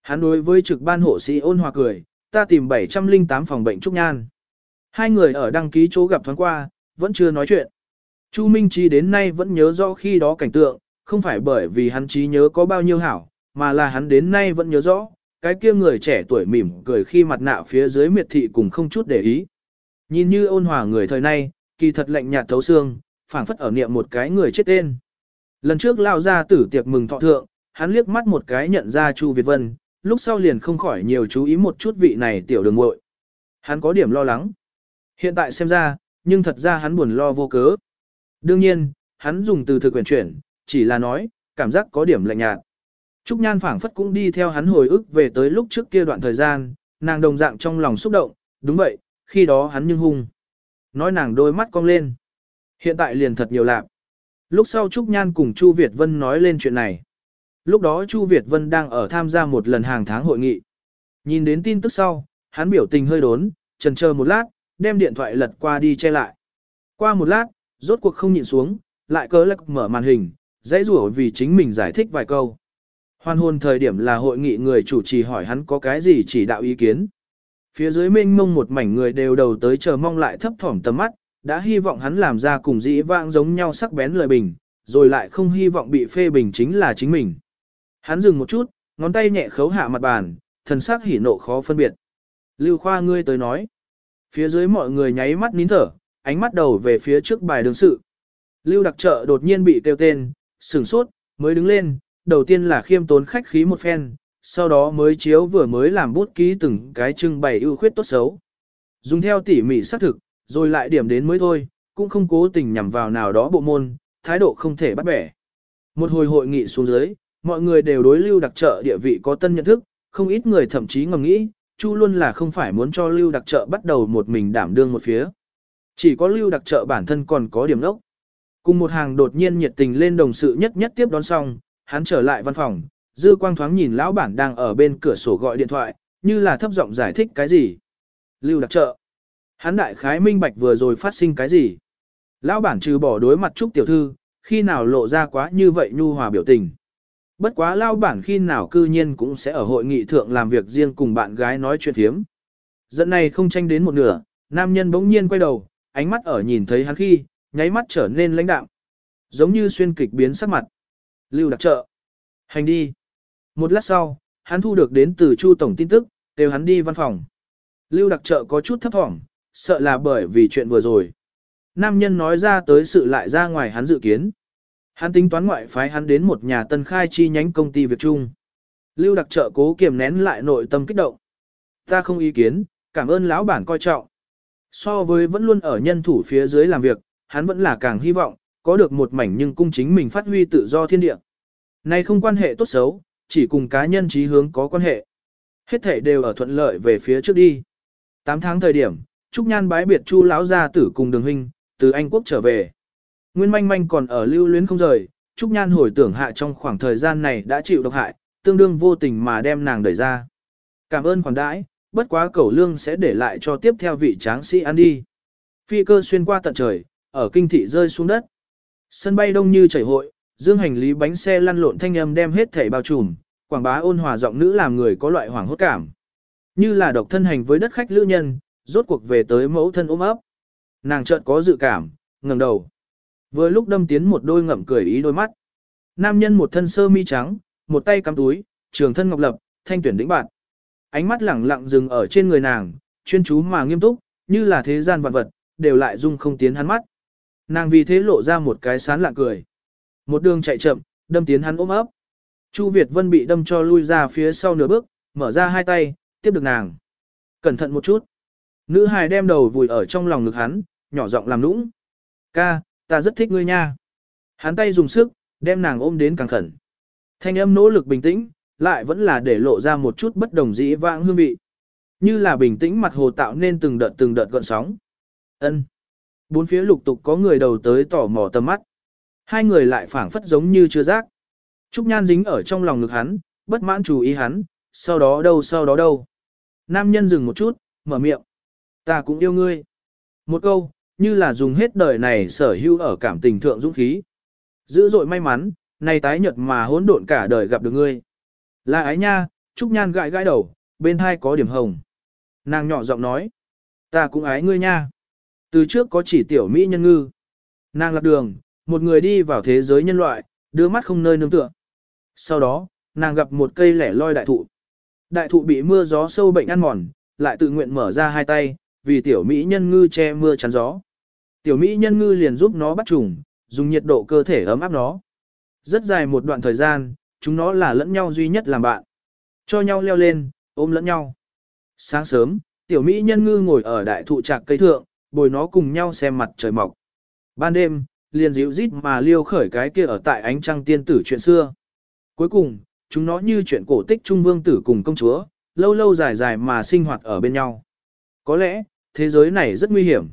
Hắn đối với trực ban hộ sĩ ôn hòa cười, ta tìm 708 phòng bệnh Trúc Nhan. Hai người ở đăng ký chỗ gặp thoáng qua, vẫn chưa nói chuyện. Chu Minh Chi đến nay vẫn nhớ rõ khi đó cảnh tượng, không phải bởi vì hắn trí nhớ có bao nhiêu hảo, mà là hắn đến nay vẫn nhớ rõ, cái kia người trẻ tuổi mỉm cười khi mặt nạ phía dưới miệt thị cùng không chút để ý. Nhìn như ôn hòa người thời nay, kỳ thật lạnh nhạt thấu xương, phảng phất ở niệm một cái người chết tên. Lần trước lao ra tử tiệc mừng thọ thượng, hắn liếc mắt một cái nhận ra Chu Việt Vân, lúc sau liền không khỏi nhiều chú ý một chút vị này tiểu đường muội. Hắn có điểm lo lắng. Hiện tại xem ra, nhưng thật ra hắn buồn lo vô cớ. Đương nhiên, hắn dùng từ thực quyền chuyển, chỉ là nói, cảm giác có điểm lạnh nhạt. Trúc Nhan phảng phất cũng đi theo hắn hồi ức về tới lúc trước kia đoạn thời gian, nàng đồng dạng trong lòng xúc động, đúng vậy, khi đó hắn nhưng hung. Nói nàng đôi mắt cong lên. Hiện tại liền thật nhiều lạc. Lúc sau Trúc Nhan cùng Chu Việt Vân nói lên chuyện này. Lúc đó Chu Việt Vân đang ở tham gia một lần hàng tháng hội nghị. Nhìn đến tin tức sau, hắn biểu tình hơi đốn, chần chờ một lát, đem điện thoại lật qua đi che lại. Qua một lát, rốt cuộc không nhịn xuống, lại cớ lắc mở màn hình, dãy rủa vì chính mình giải thích vài câu. Hoan hôn thời điểm là hội nghị người chủ trì hỏi hắn có cái gì chỉ đạo ý kiến. Phía dưới mênh mông một mảnh người đều đầu tới chờ mong lại thấp thỏm tầm mắt, đã hy vọng hắn làm ra cùng dĩ vãng giống nhau sắc bén lời bình, rồi lại không hy vọng bị phê bình chính là chính mình. Hắn dừng một chút, ngón tay nhẹ khấu hạ mặt bàn, thần sắc hỉ nộ khó phân biệt. Lưu Khoa ngươi tới nói. Phía dưới mọi người nháy mắt nín thở, ánh mắt đầu về phía trước bài đường sự. Lưu đặc trợ đột nhiên bị kêu tên, sửng sốt, mới đứng lên, đầu tiên là khiêm tốn khách khí một phen, sau đó mới chiếu vừa mới làm bút ký từng cái trưng bày ưu khuyết tốt xấu. Dùng theo tỉ mỉ xác thực, rồi lại điểm đến mới thôi, cũng không cố tình nhằm vào nào đó bộ môn, thái độ không thể bắt bẻ. Một hồi hội nghị xuống dưới, mọi người đều đối lưu đặc trợ địa vị có tân nhận thức, không ít người thậm chí ngầm nghĩ, Chu luôn là không phải muốn cho lưu đặc trợ bắt đầu một mình đảm đương một phía. Chỉ có lưu đặc trợ bản thân còn có điểm nốc. Cùng một hàng đột nhiên nhiệt tình lên đồng sự nhất nhất tiếp đón xong, hắn trở lại văn phòng, dư quang thoáng nhìn lão bản đang ở bên cửa sổ gọi điện thoại, như là thấp giọng giải thích cái gì. Lưu đặc trợ. Hắn đại khái minh bạch vừa rồi phát sinh cái gì. Lão bản trừ bỏ đối mặt Trúc tiểu thư, khi nào lộ ra quá như vậy nhu hòa biểu tình. Bất quá lão bản khi nào cư nhiên cũng sẽ ở hội nghị thượng làm việc riêng cùng bạn gái nói chuyện thiếm. giận này không tranh đến một nửa, nam nhân bỗng nhiên quay đầu, ánh mắt ở nhìn thấy hắn khi, nháy mắt trở nên lãnh đạm. Giống như xuyên kịch biến sắc mặt. Lưu đặc trợ. Hành đi. Một lát sau, hắn thu được đến từ Chu Tổng tin tức, đều hắn đi văn phòng. Lưu đặc trợ có chút thấp thỏm, sợ là bởi vì chuyện vừa rồi. Nam nhân nói ra tới sự lại ra ngoài hắn dự kiến. Hắn tính toán ngoại phái hắn đến một nhà tân khai chi nhánh công ty Việt Trung. Lưu đặc trợ cố kiềm nén lại nội tâm kích động. Ta không ý kiến, cảm ơn lão bản coi trọng. So với vẫn luôn ở nhân thủ phía dưới làm việc, hắn vẫn là càng hy vọng, có được một mảnh nhưng cung chính mình phát huy tự do thiên địa. Này không quan hệ tốt xấu, chỉ cùng cá nhân trí hướng có quan hệ. Hết thể đều ở thuận lợi về phía trước đi. 8 tháng thời điểm, Trúc Nhan bái biệt Chu lão gia tử cùng Đường huynh từ Anh quốc trở về. Nguyên Manh Manh còn ở lưu luyến không rời, Trúc Nhan hồi tưởng hạ trong khoảng thời gian này đã chịu độc hại, tương đương vô tình mà đem nàng đẩy ra. Cảm ơn khoản đãi, bất quá cẩu lương sẽ để lại cho tiếp theo vị tráng sĩ ăn đi. Phi cơ xuyên qua tận trời, ở kinh thị rơi xuống đất. Sân bay đông như chảy hội, dương hành lý bánh xe lăn lộn thanh âm đem hết thảy bao trùm, quảng bá ôn hòa giọng nữ làm người có loại hoảng hốt cảm. Như là độc thân hành với đất khách lữ nhân, rốt cuộc về tới mẫu thân ôm ấp. Nàng chợt có dự cảm, ngẩng đầu. Vừa lúc đâm tiến một đôi ngậm cười ý đôi mắt. Nam nhân một thân sơ mi trắng, một tay cắm túi, trường thân ngọc lập, thanh tuyển đĩnh bạn. Ánh mắt lẳng lặng dừng ở trên người nàng, chuyên chú mà nghiêm túc, như là thế gian vạn vật, đều lại dung không tiến hắn mắt. Nàng vì thế lộ ra một cái sán lạng cười. Một đường chạy chậm, đâm tiến hắn ôm ấp. Chu Việt Vân bị đâm cho lui ra phía sau nửa bước, mở ra hai tay, tiếp được nàng. Cẩn thận một chút. Nữ hài đem đầu vùi ở trong lòng ngực hắn, nhỏ giọng làm nũng. Ca, ta rất thích ngươi nha. Hắn tay dùng sức, đem nàng ôm đến càng khẩn. Thanh âm nỗ lực bình tĩnh, lại vẫn là để lộ ra một chút bất đồng dĩ vãng hương vị. Như là bình tĩnh mặt hồ tạo nên từng đợt từng đợt gợn sóng. Ân. Bốn phía lục tục có người đầu tới tỏ mò tầm mắt. Hai người lại phảng phất giống như chưa giác. Trúc Nhan dính ở trong lòng ngực hắn, bất mãn chú ý hắn, sau đó đâu sau đó đâu. Nam nhân dừng một chút, mở miệng. Ta cũng yêu ngươi. Một câu, như là dùng hết đời này sở hữu ở cảm tình thượng dũng khí. Dữ dội may mắn, này tái nhật mà hỗn độn cả đời gặp được ngươi. Là ái nha, Trúc Nhan gãi gãi đầu, bên hai có điểm hồng. Nàng nhỏ giọng nói, ta cũng ái ngươi nha. Từ trước có chỉ tiểu Mỹ nhân ngư. Nàng lạc đường, một người đi vào thế giới nhân loại, đưa mắt không nơi nương tựa. Sau đó, nàng gặp một cây lẻ loi đại thụ. Đại thụ bị mưa gió sâu bệnh ăn mòn, lại tự nguyện mở ra hai tay, vì tiểu Mỹ nhân ngư che mưa chắn gió. Tiểu Mỹ nhân ngư liền giúp nó bắt trùng, dùng nhiệt độ cơ thể ấm áp nó. Rất dài một đoạn thời gian, chúng nó là lẫn nhau duy nhất làm bạn. Cho nhau leo lên, ôm lẫn nhau. Sáng sớm, tiểu Mỹ nhân ngư ngồi ở đại thụ trạc cây thượng, bồi nó cùng nhau xem mặt trời mọc. Ban đêm, liền dịu rít mà liêu khởi cái kia ở tại ánh trăng tiên tử chuyện xưa. Cuối cùng, chúng nó như chuyện cổ tích trung vương tử cùng công chúa, lâu lâu dài dài mà sinh hoạt ở bên nhau. Có lẽ, thế giới này rất nguy hiểm.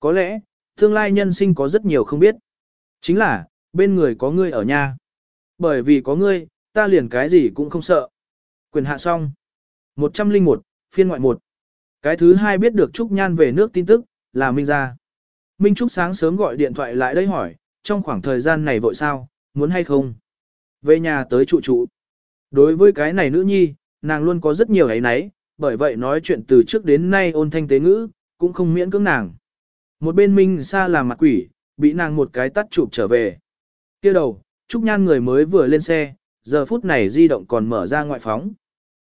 Có lẽ, tương lai nhân sinh có rất nhiều không biết. Chính là, bên người có ngươi ở nhà. Bởi vì có ngươi, ta liền cái gì cũng không sợ. Quyền hạ xong. 101, phiên ngoại 1. Cái thứ hai biết được Trúc Nhan về nước tin tức, là Minh Gia. Minh Trúc sáng sớm gọi điện thoại lại đây hỏi, trong khoảng thời gian này vội sao, muốn hay không? Về nhà tới trụ trụ. Đối với cái này nữ nhi, nàng luôn có rất nhiều ấy nấy, bởi vậy nói chuyện từ trước đến nay ôn thanh tế ngữ, cũng không miễn cưỡng nàng. Một bên Minh Sa làm mặt quỷ, bị nàng một cái tắt chụp trở về. kia đầu, Trúc Nhan người mới vừa lên xe, giờ phút này di động còn mở ra ngoại phóng.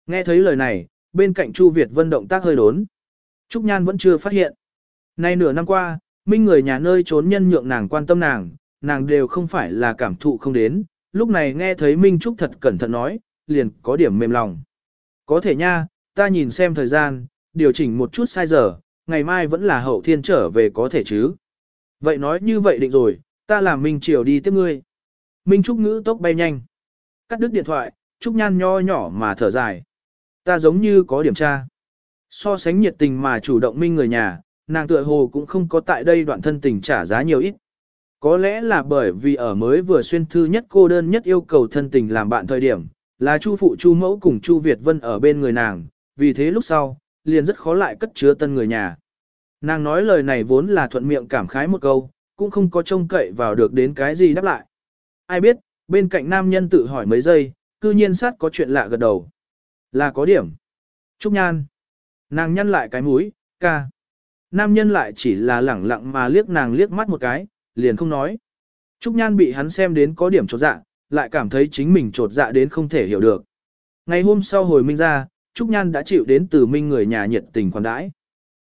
Nghe thấy lời này, bên cạnh Chu Việt Vân động tác hơi đốn. Trúc Nhan vẫn chưa phát hiện. Nay nửa năm qua, Minh người nhà nơi trốn nhân nhượng nàng quan tâm nàng, nàng đều không phải là cảm thụ không đến, lúc này nghe thấy Minh Trúc thật cẩn thận nói, liền có điểm mềm lòng. Có thể nha, ta nhìn xem thời gian, điều chỉnh một chút sai giờ, ngày mai vẫn là hậu thiên trở về có thể chứ. Vậy nói như vậy định rồi, ta làm Minh Triều đi tiếp ngươi. Minh Trúc ngữ tốc bay nhanh. Cắt đứt điện thoại, Trúc Nhan nho nhỏ mà thở dài. Ta giống như có điểm tra. So sánh nhiệt tình mà chủ động Minh người nhà, nàng tựa hồ cũng không có tại đây đoạn thân tình trả giá nhiều ít. Có lẽ là bởi vì ở mới vừa xuyên thư nhất cô đơn nhất yêu cầu thân tình làm bạn thời điểm, là Chu phụ Chu mẫu cùng Chu Việt Vân ở bên người nàng, vì thế lúc sau, liền rất khó lại cất chứa tân người nhà. Nàng nói lời này vốn là thuận miệng cảm khái một câu, cũng không có trông cậy vào được đến cái gì đáp lại. Ai biết, bên cạnh nam nhân tự hỏi mấy giây, cư nhiên sát có chuyện lạ gật đầu. Là có điểm. Trúc Nhan. Nàng nhăn lại cái mũi, ca. Nam nhân lại chỉ là lẳng lặng mà liếc nàng liếc mắt một cái, liền không nói. Trúc Nhan bị hắn xem đến có điểm trột dạ, lại cảm thấy chính mình trột dạ đến không thể hiểu được. Ngày hôm sau hồi Minh ra, Trúc Nhan đã chịu đến từ Minh người nhà nhiệt tình khoản đãi.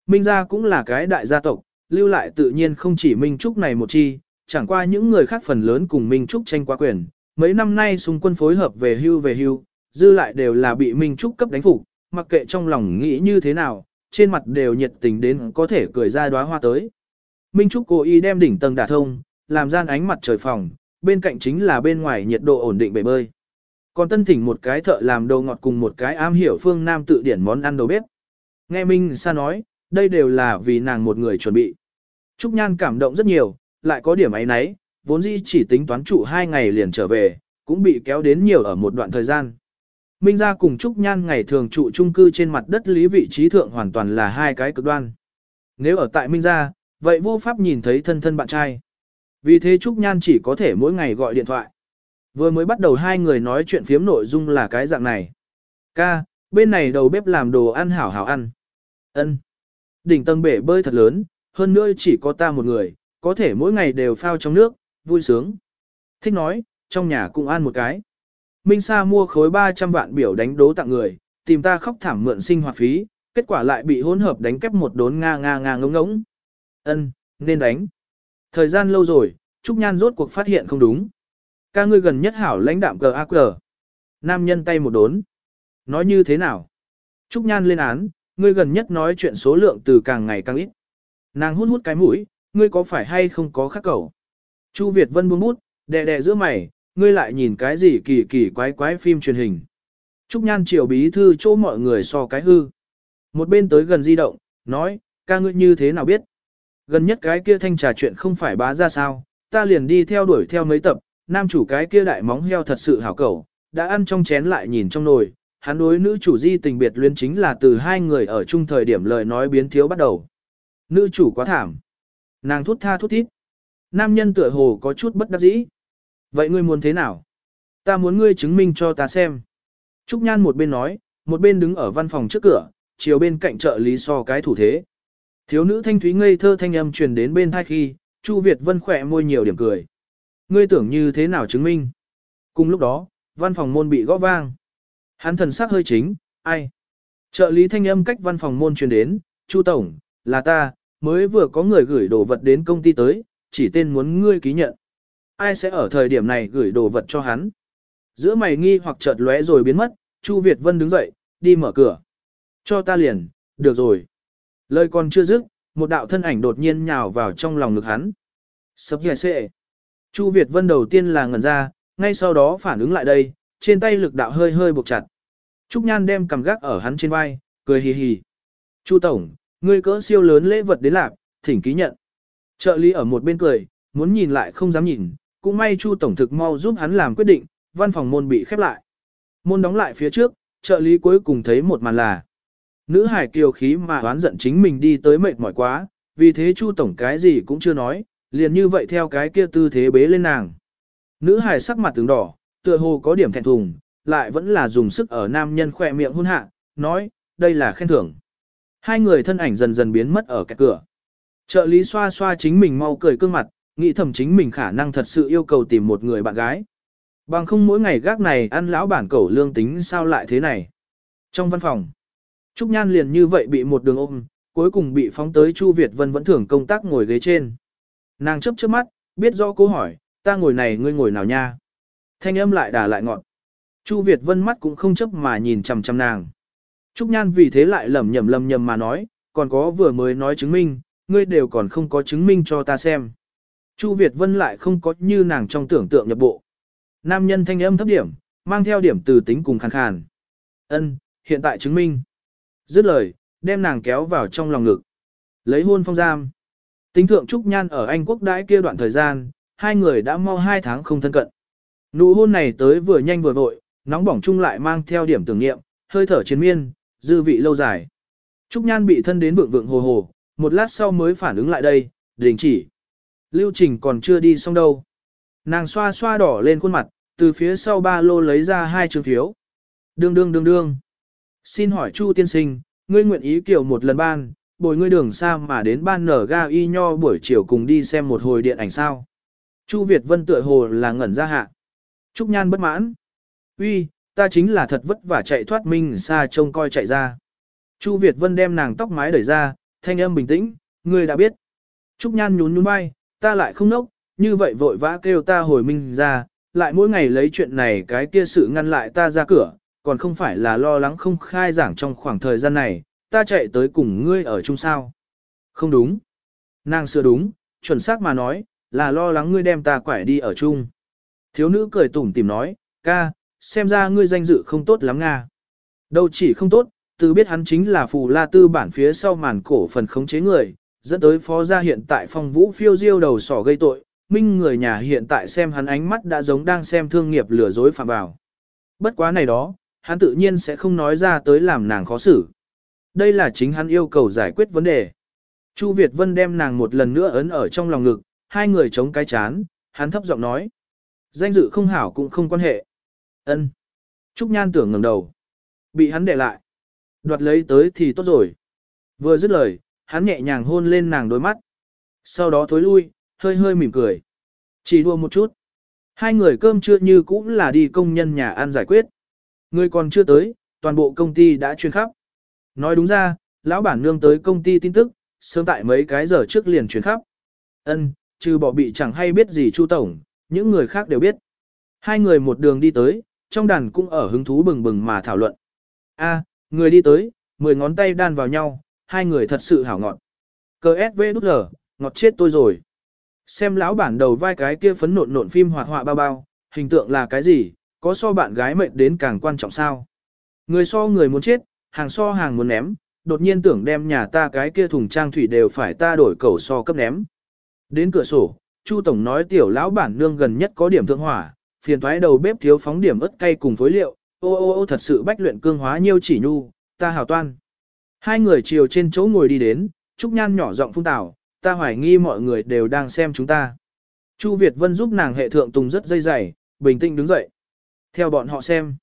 Minh gia cũng là cái đại gia tộc, lưu lại tự nhiên không chỉ Minh Trúc này một chi, chẳng qua những người khác phần lớn cùng Minh Trúc tranh quá quyền. Mấy năm nay xung quân phối hợp về hưu về hưu, dư lại đều là bị Minh Trúc cấp đánh phục, mặc kệ trong lòng nghĩ như thế nào, trên mặt đều nhiệt tình đến có thể cười ra đóa hoa tới. Minh Trúc cố ý đem đỉnh tầng đả thông, làm gian ánh mặt trời phòng, bên cạnh chính là bên ngoài nhiệt độ ổn định bể bơi. Còn tân thỉnh một cái thợ làm đồ ngọt cùng một cái am hiểu phương Nam tự điển món ăn đầu bếp. Nghe Minh Sa nói, đây đều là vì nàng một người chuẩn bị. Trúc Nhan cảm động rất nhiều, lại có điểm ấy nấy, vốn dĩ chỉ tính toán trụ hai ngày liền trở về, cũng bị kéo đến nhiều ở một đoạn thời gian. Minh gia cùng Trúc Nhan ngày thường trụ chung cư trên mặt đất lý vị trí thượng hoàn toàn là hai cái cực đoan. Nếu ở tại Minh gia, vậy vô pháp nhìn thấy thân thân bạn trai. Vì thế Trúc Nhan chỉ có thể mỗi ngày gọi điện thoại. Vừa mới bắt đầu hai người nói chuyện phiếm nội dung là cái dạng này. Ca, bên này đầu bếp làm đồ ăn hảo hảo ăn. ân Đỉnh tầng bể bơi thật lớn, hơn nữa chỉ có ta một người, có thể mỗi ngày đều phao trong nước, vui sướng. Thích nói, trong nhà cũng ăn một cái. Minh Sa mua khối 300 vạn biểu đánh đố tặng người, tìm ta khóc thảm mượn sinh hoạt phí, kết quả lại bị hỗn hợp đánh kép một đốn nga nga nga ngống ngống. Ân, nên đánh. Thời gian lâu rồi, Trúc Nhan rốt cuộc phát hiện không đúng. Ca ngươi gần nhất hảo lãnh đạm cờ ác cờ. Nam nhân tay một đốn. Nói như thế nào? Trúc Nhan lên án, ngươi gần nhất nói chuyện số lượng từ càng ngày càng ít. Nàng hút hút cái mũi, ngươi có phải hay không có khắc cầu? Chu Việt Vân buông bút, đè đè giữa mày, ngươi lại nhìn cái gì kỳ kỳ quái quái phim truyền hình. Trúc Nhan triều bí thư chỗ mọi người so cái hư. Một bên tới gần di động, nói, ca ngươi như thế nào biết? Gần nhất cái kia thanh trà chuyện không phải bá ra sao, ta liền đi theo đuổi theo mấy tập, nam chủ cái kia đại móng heo thật sự hảo cầu, đã ăn trong chén lại nhìn trong nồi, hắn đối nữ chủ di tình biệt luyến chính là từ hai người ở chung thời điểm lời nói biến thiếu bắt đầu. Nữ chủ quá thảm. Nàng thút tha thút thít. Nam nhân tựa hồ có chút bất đắc dĩ. Vậy ngươi muốn thế nào? Ta muốn ngươi chứng minh cho ta xem. Trúc Nhan một bên nói, một bên đứng ở văn phòng trước cửa, chiều bên cạnh trợ lý so cái thủ thế. Thiếu nữ thanh thúy ngây thơ thanh âm truyền đến bên thai khi, Chu Việt Vân khỏe môi nhiều điểm cười. Ngươi tưởng như thế nào chứng minh? Cùng lúc đó, văn phòng môn bị gõ vang. Hắn thần sắc hơi chính, ai? Trợ lý thanh âm cách văn phòng môn truyền đến, Chu Tổng, là ta, mới vừa có người gửi đồ vật đến công ty tới, chỉ tên muốn ngươi ký nhận. Ai sẽ ở thời điểm này gửi đồ vật cho hắn? Giữa mày nghi hoặc chợt lóe rồi biến mất, Chu Việt Vân đứng dậy, đi mở cửa. Cho ta liền, được rồi. Lời còn chưa dứt, một đạo thân ảnh đột nhiên nhào vào trong lòng ngực hắn. Sập dẻ xệ. Chu Việt Vân đầu tiên là ngẩn ra, ngay sau đó phản ứng lại đây, trên tay lực đạo hơi hơi buộc chặt. Trúc Nhan đem cầm gác ở hắn trên vai, cười hì hì. Chu Tổng, ngươi cỡ siêu lớn lễ vật đến lạc, thỉnh ký nhận. Trợ lý ở một bên cười, muốn nhìn lại không dám nhìn, cũng may Chu Tổng thực mau giúp hắn làm quyết định, văn phòng môn bị khép lại. Môn đóng lại phía trước, trợ lý cuối cùng thấy một màn là. Nữ hải kiều khí mà oán giận chính mình đi tới mệt mỏi quá, vì thế Chu Tổng cái gì cũng chưa nói, liền như vậy theo cái kia tư thế bế lên nàng. Nữ hài sắc mặt tướng đỏ, tựa hồ có điểm thẹn thùng, lại vẫn là dùng sức ở nam nhân khỏe miệng hôn hạ, nói, đây là khen thưởng. Hai người thân ảnh dần dần biến mất ở cái cửa. Trợ lý xoa xoa chính mình mau cười cương mặt, nghĩ thầm chính mình khả năng thật sự yêu cầu tìm một người bạn gái. Bằng không mỗi ngày gác này ăn lão bản cẩu lương tính sao lại thế này. Trong văn phòng, Trúc Nhan liền như vậy bị một đường ôm, cuối cùng bị phóng tới Chu Việt Vân vẫn thưởng công tác ngồi ghế trên. Nàng chấp chớp mắt, biết rõ câu hỏi, ta ngồi này ngươi ngồi nào nha. Thanh âm lại đà lại ngọn. Chu Việt Vân mắt cũng không chấp mà nhìn chằm chằm nàng. Trúc Nhan vì thế lại lẩm nhẩm lầm nhầm mà nói, còn có vừa mới nói chứng minh, ngươi đều còn không có chứng minh cho ta xem. Chu Việt Vân lại không có như nàng trong tưởng tượng nhập bộ. Nam nhân thanh âm thấp điểm, mang theo điểm từ tính cùng khàn khàn. Ân, hiện tại chứng minh. Dứt lời, đem nàng kéo vào trong lòng ngực. Lấy hôn phong giam. Tính thượng Trúc Nhan ở Anh quốc đãi kia đoạn thời gian, hai người đã mau hai tháng không thân cận. Nụ hôn này tới vừa nhanh vừa vội, nóng bỏng chung lại mang theo điểm tưởng niệm, hơi thở chiến miên, dư vị lâu dài. Trúc Nhan bị thân đến vượng vượng hồ hồ, một lát sau mới phản ứng lại đây, đình chỉ. Lưu trình còn chưa đi xong đâu. Nàng xoa xoa đỏ lên khuôn mặt, từ phía sau ba lô lấy ra hai chương phiếu. Đương đương đương đương. Xin hỏi Chu tiên sinh, ngươi nguyện ý kiểu một lần ban, bồi ngươi đường xa mà đến ban nở ga y nho buổi chiều cùng đi xem một hồi điện ảnh sao. Chu Việt Vân tựa hồ là ngẩn ra hạ. Trúc Nhan bất mãn. Uy, ta chính là thật vất vả chạy thoát minh xa trông coi chạy ra. Chu Việt Vân đem nàng tóc mái đẩy ra, thanh âm bình tĩnh, ngươi đã biết. Trúc Nhan nhún nhún vai, ta lại không nốc, như vậy vội vã kêu ta hồi minh ra, lại mỗi ngày lấy chuyện này cái kia sự ngăn lại ta ra cửa, còn không phải là lo lắng không khai giảng trong khoảng thời gian này, ta chạy tới cùng ngươi ở chung sao. Không đúng. Nàng sửa đúng, chuẩn xác mà nói, là lo lắng ngươi đem ta quải đi ở chung. Thiếu nữ cười tủm tìm nói, ca, xem ra ngươi danh dự không tốt lắm nga. Đâu chỉ không tốt, từ biết hắn chính là phù la tư bản phía sau màn cổ phần khống chế người, dẫn tới phó gia hiện tại phong vũ phiêu diêu đầu sỏ gây tội, minh người nhà hiện tại xem hắn ánh mắt đã giống đang xem thương nghiệp lừa dối phạm vào. Bất quá này đó, hắn tự nhiên sẽ không nói ra tới làm nàng khó xử. Đây là chính hắn yêu cầu giải quyết vấn đề. Chu Việt Vân đem nàng một lần nữa ấn ở trong lòng ngực, hai người chống cái chán, hắn thấp giọng nói. Danh dự không hảo cũng không quan hệ. ân Trúc Nhan tưởng ngẩng đầu. Bị hắn để lại. Đoạt lấy tới thì tốt rồi. Vừa dứt lời, hắn nhẹ nhàng hôn lên nàng đôi mắt. Sau đó thối lui, hơi hơi mỉm cười. Chỉ đua một chút. Hai người cơm trưa như cũng là đi công nhân nhà ăn giải quyết. Người còn chưa tới, toàn bộ công ty đã chuyên khắp. Nói đúng ra, lão bản nương tới công ty tin tức, sớm tại mấy cái giờ trước liền chuyển khắp. Ân, trừ bỏ bị chẳng hay biết gì Chu Tổng, những người khác đều biết. Hai người một đường đi tới, trong đàn cũng ở hứng thú bừng bừng mà thảo luận. A, người đi tới, mười ngón tay đan vào nhau, hai người thật sự hảo ngọt. Cờ SV đút lở, ngọt chết tôi rồi. Xem lão bản đầu vai cái kia phấn nộn nộn phim hoạt họa bao bao, hình tượng là cái gì, có so bạn gái mệnh đến càng quan trọng sao. Người so người muốn chết, hàng so hàng muốn ném, đột nhiên tưởng đem nhà ta cái kia thùng trang thủy đều phải ta đổi cầu so cấp ném. Đến cửa sổ, Chu Tổng nói tiểu lão bản nương gần nhất có điểm thượng hỏa, phiền thoái đầu bếp thiếu phóng điểm ớt cay cùng phối liệu, ô ô ô thật sự bách luyện cương hóa nhiêu chỉ nhu, ta hào toan. Hai người chiều trên chỗ ngồi đi đến, Trúc Nhan nhỏ giọng phung tảo, ta hoài nghi mọi người đều đang xem chúng ta. Chu Việt Vân giúp nàng hệ thượng tùng rất dây dày, bình tĩnh đứng dậy. Theo bọn họ xem.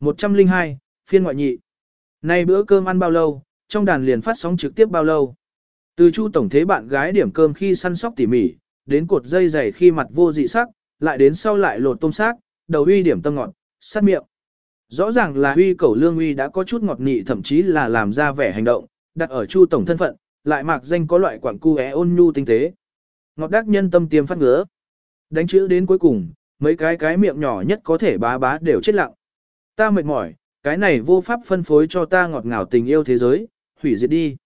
102, phiên ngoại nhị. Nay bữa cơm ăn bao lâu, trong đàn liền phát sóng trực tiếp bao lâu. Từ Chu Tổng Thế bạn gái điểm cơm khi săn sóc tỉ mỉ, đến cột dây dày khi mặt vô dị sắc, lại đến sau lại lột tôm xác, đầu uy điểm tâm ngọt, sát miệng. Rõ ràng là uy cẩu lương uy đã có chút ngọt nị thậm chí là làm ra vẻ hành động, đặt ở Chu Tổng thân phận, lại mạc danh có loại quảng cu é ôn nhu tinh tế. Ngọt đắc nhân tâm tiêm phát ngứa. Đánh chữ đến cuối cùng, mấy cái cái miệng nhỏ nhất có thể bá bá đều chết lặng. Ta mệt mỏi, cái này vô pháp phân phối cho ta ngọt ngào tình yêu thế giới, hủy diệt đi.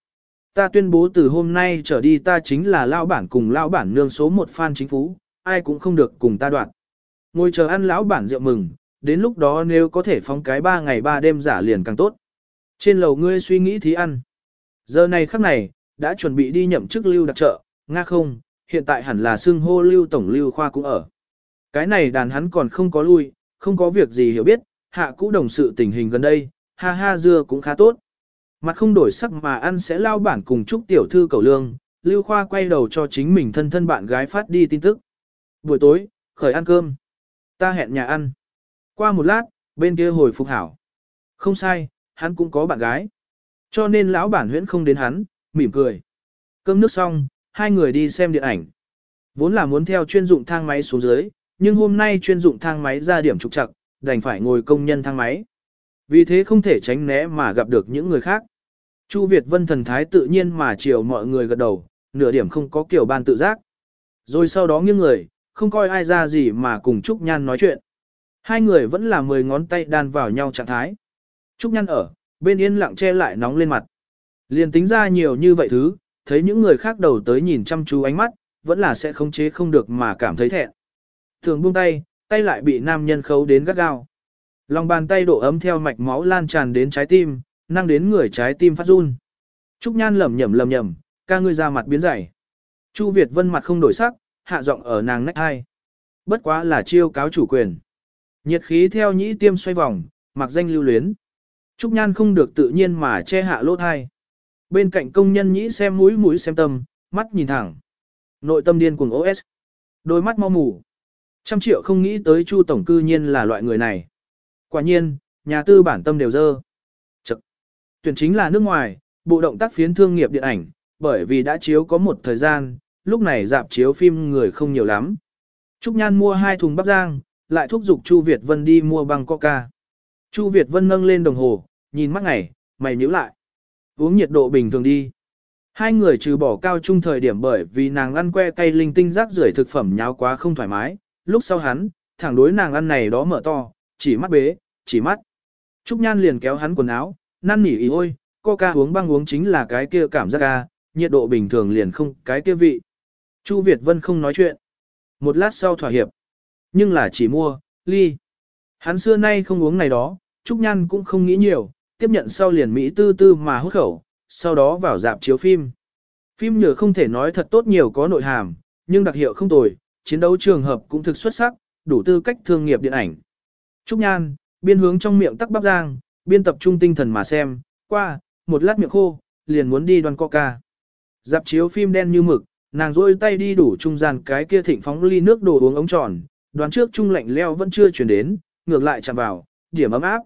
Ta tuyên bố từ hôm nay trở đi ta chính là lão bản cùng lão bản nương số một fan chính phú, ai cũng không được cùng ta đoạn. Ngồi chờ ăn lão bản rượu mừng, đến lúc đó nếu có thể phóng cái ba ngày ba đêm giả liền càng tốt. Trên lầu ngươi suy nghĩ thí ăn. Giờ này khắc này, đã chuẩn bị đi nhậm chức lưu đặc trợ, nga không, hiện tại hẳn là xưng hô lưu tổng lưu khoa cũng ở. Cái này đàn hắn còn không có lui, không có việc gì hiểu biết, hạ cũ đồng sự tình hình gần đây, ha ha dưa cũng khá tốt. Mặt không đổi sắc mà ăn sẽ lao bản cùng chúc tiểu thư cầu lương, lưu khoa quay đầu cho chính mình thân thân bạn gái phát đi tin tức. Buổi tối, khởi ăn cơm. Ta hẹn nhà ăn. Qua một lát, bên kia hồi phục hảo. Không sai, hắn cũng có bạn gái. Cho nên lão bản huyễn không đến hắn, mỉm cười. Cơm nước xong, hai người đi xem điện ảnh. Vốn là muốn theo chuyên dụng thang máy xuống dưới, nhưng hôm nay chuyên dụng thang máy ra điểm trục trặc, đành phải ngồi công nhân thang máy. Vì thế không thể tránh né mà gặp được những người khác. Chu Việt Vân thần thái tự nhiên mà chiều mọi người gật đầu, nửa điểm không có kiểu ban tự giác. Rồi sau đó nghiêng người, không coi ai ra gì mà cùng Trúc Nhan nói chuyện. Hai người vẫn là mười ngón tay đan vào nhau trạng thái. Trúc Nhan ở, bên yên lặng che lại nóng lên mặt. Liền tính ra nhiều như vậy thứ, thấy những người khác đầu tới nhìn chăm chú ánh mắt, vẫn là sẽ khống chế không được mà cảm thấy thẹn. Thường buông tay, tay lại bị nam nhân khấu đến gắt gao. Lòng bàn tay độ ấm theo mạch máu lan tràn đến trái tim, năng đến người trái tim phát run. Trúc Nhan lẩm nhẩm lẩm nhẩm, ca ngươi ra mặt biến dày. Chu Việt Vân mặt không đổi sắc, hạ giọng ở nàng nách hai. Bất quá là chiêu cáo chủ quyền. Nhiệt khí theo nhĩ tiêm xoay vòng, mặc danh lưu luyến. Trúc Nhan không được tự nhiên mà che hạ lỗ thai. Bên cạnh công nhân nhĩ xem mũi mũi xem tâm, mắt nhìn thẳng. Nội tâm điên cuồng OS. Đôi mắt mau mù. Trăm triệu không nghĩ tới Chu Tổng cư nhiên là loại người này. Quả nhiên, nhà tư bản tâm đều dơ. Chật. Tuyển chính là nước ngoài, bộ động tác phiến thương nghiệp điện ảnh, bởi vì đã chiếu có một thời gian, lúc này dạp chiếu phim người không nhiều lắm. Trúc Nhan mua hai thùng bắp rang, lại thúc giục Chu Việt Vân đi mua băng coca. Chu Việt Vân nâng lên đồng hồ, nhìn mắt ngày, mày nhíu lại. Uống nhiệt độ bình thường đi. Hai người trừ bỏ cao trung thời điểm bởi vì nàng ăn que cây linh tinh rác rưởi thực phẩm nháo quá không thoải mái, lúc sau hắn, thẳng đối nàng ăn này đó mở to, chỉ mắt bế, chỉ mắt. Trúc Nhan liền kéo hắn quần áo, năn nỉ ý ôi, coca uống băng uống chính là cái kia cảm giác ca, nhiệt độ bình thường liền không cái kia vị. Chu Việt Vân không nói chuyện. Một lát sau thỏa hiệp. Nhưng là chỉ mua, ly. Hắn xưa nay không uống này đó, Trúc Nhan cũng không nghĩ nhiều, tiếp nhận sau liền Mỹ tư tư mà hút khẩu, sau đó vào dạp chiếu phim. Phim nhờ không thể nói thật tốt nhiều có nội hàm, nhưng đặc hiệu không tồi, chiến đấu trường hợp cũng thực xuất sắc, đủ tư cách thương nghiệp điện ảnh. Trúc Nhan, biên hướng trong miệng tắc bắp giang, biên tập trung tinh thần mà xem, qua, một lát miệng khô, liền muốn đi đoàn coca. Dạp chiếu phim đen như mực, nàng rôi tay đi đủ trung gian cái kia thịnh phóng ly nước đồ uống ống tròn, đoán trước trung lạnh leo vẫn chưa chuyển đến, ngược lại chạm vào, điểm ấm áp.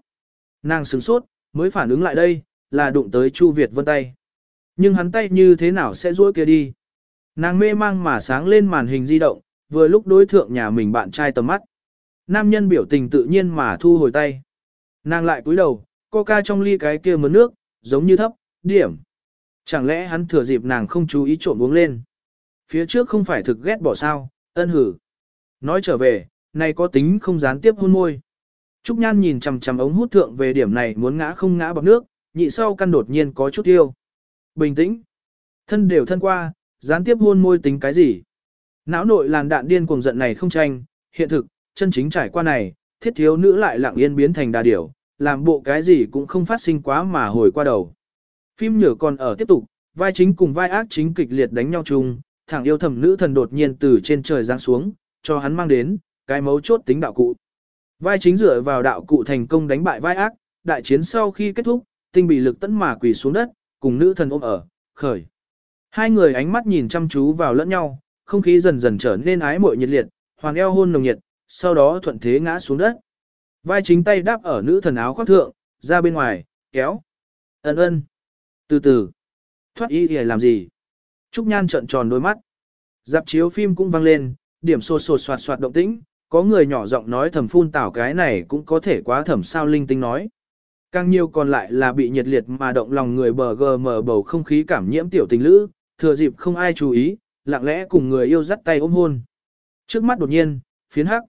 Nàng sửng sốt, mới phản ứng lại đây, là đụng tới Chu Việt Vân tay. Nhưng hắn tay như thế nào sẽ rỗi kia đi? Nàng mê mang mà sáng lên màn hình di động, vừa lúc đối thượng nhà mình bạn trai tầm mắt. Nam nhân biểu tình tự nhiên mà thu hồi tay. Nàng lại cúi đầu, coca trong ly cái kia mớn nước, giống như thấp, điểm. Chẳng lẽ hắn thừa dịp nàng không chú ý trộm uống lên. Phía trước không phải thực ghét bỏ sao, ân hử. Nói trở về, này có tính không gián tiếp hôn môi. Trúc Nhan nhìn chằm chằm ống hút thượng về điểm này muốn ngã không ngã bọc nước, nhị sau căn đột nhiên có chút tiêu. Bình tĩnh. Thân đều thân qua, gián tiếp hôn môi tính cái gì? Não nội làn đạn điên cuồng giận này không tranh, hiện thực, chân chính trải qua này, thiết thiếu nữ lại lặng yên biến thành đà điểu, làm bộ cái gì cũng không phát sinh quá mà hồi qua đầu. Phim nhở còn ở tiếp tục, vai chính cùng vai ác chính kịch liệt đánh nhau chung, thẳng yêu thầm nữ thần đột nhiên từ trên trời giáng xuống, cho hắn mang đến, cái mấu chốt tính đạo cụ. Vai chính dựa vào đạo cụ thành công đánh bại vai ác, đại chiến sau khi kết thúc, tinh bị lực tấn mà quỳ xuống đất, cùng nữ thần ôm ở, khởi. Hai người ánh mắt nhìn chăm chú vào lẫn nhau, không khí dần dần trở nên ái muội nhiệt liệt, hoàn eo hôn nồng nhiệt, sau đó thuận thế ngã xuống đất. Vai chính tay đáp ở nữ thần áo khoác thượng, ra bên ngoài, kéo. Ân ân. Từ từ. Thoát ý để làm gì? Trúc Nhan trợn tròn đôi mắt. Dạp chiếu phim cũng vang lên, điểm sột sột soạt soạt động tĩnh, có người nhỏ giọng nói thầm phun tảo cái này cũng có thể quá thẩm sao linh tinh nói. Càng nhiều còn lại là bị nhiệt liệt mà động lòng người bờ gờ mờ bầu không khí cảm nhiễm tiểu tình lữ, thừa dịp không ai chú ý, lặng lẽ cùng người yêu dắt tay ôm hôn. Trước mắt đột nhiên, phiến hắc.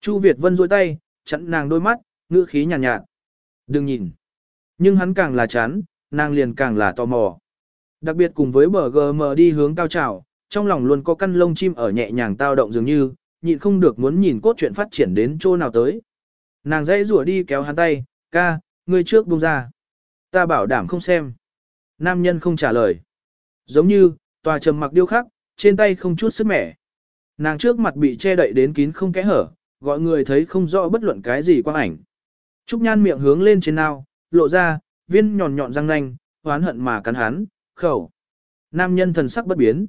Chu Việt Vân duỗi tay, chặn nàng đôi mắt, ngữ khí nhàn nhạt, nhạt. Đừng nhìn. Nhưng hắn càng là chán, nàng liền càng là tò mò. Đặc biệt cùng với bờ GM đi hướng cao trào, trong lòng luôn có căn lông chim ở nhẹ nhàng tao động dường như, nhịn không được muốn nhìn cốt truyện phát triển đến chỗ nào tới. Nàng dãy rủa đi kéo hắn tay, ca, ngươi trước buông ra. Ta bảo đảm không xem. Nam nhân không trả lời. Giống như, tòa trầm mặc điêu khắc, trên tay không chút sức mẻ. Nàng trước mặt bị che đậy đến kín không kẽ hở, gọi người thấy không rõ bất luận cái gì quang ảnh. Trúc Nhan miệng hướng lên trên nào, lộ ra, viên nhọn nhọn răng nanh, hoán hận mà cắn hắn, khẩu. Nam nhân thần sắc bất biến.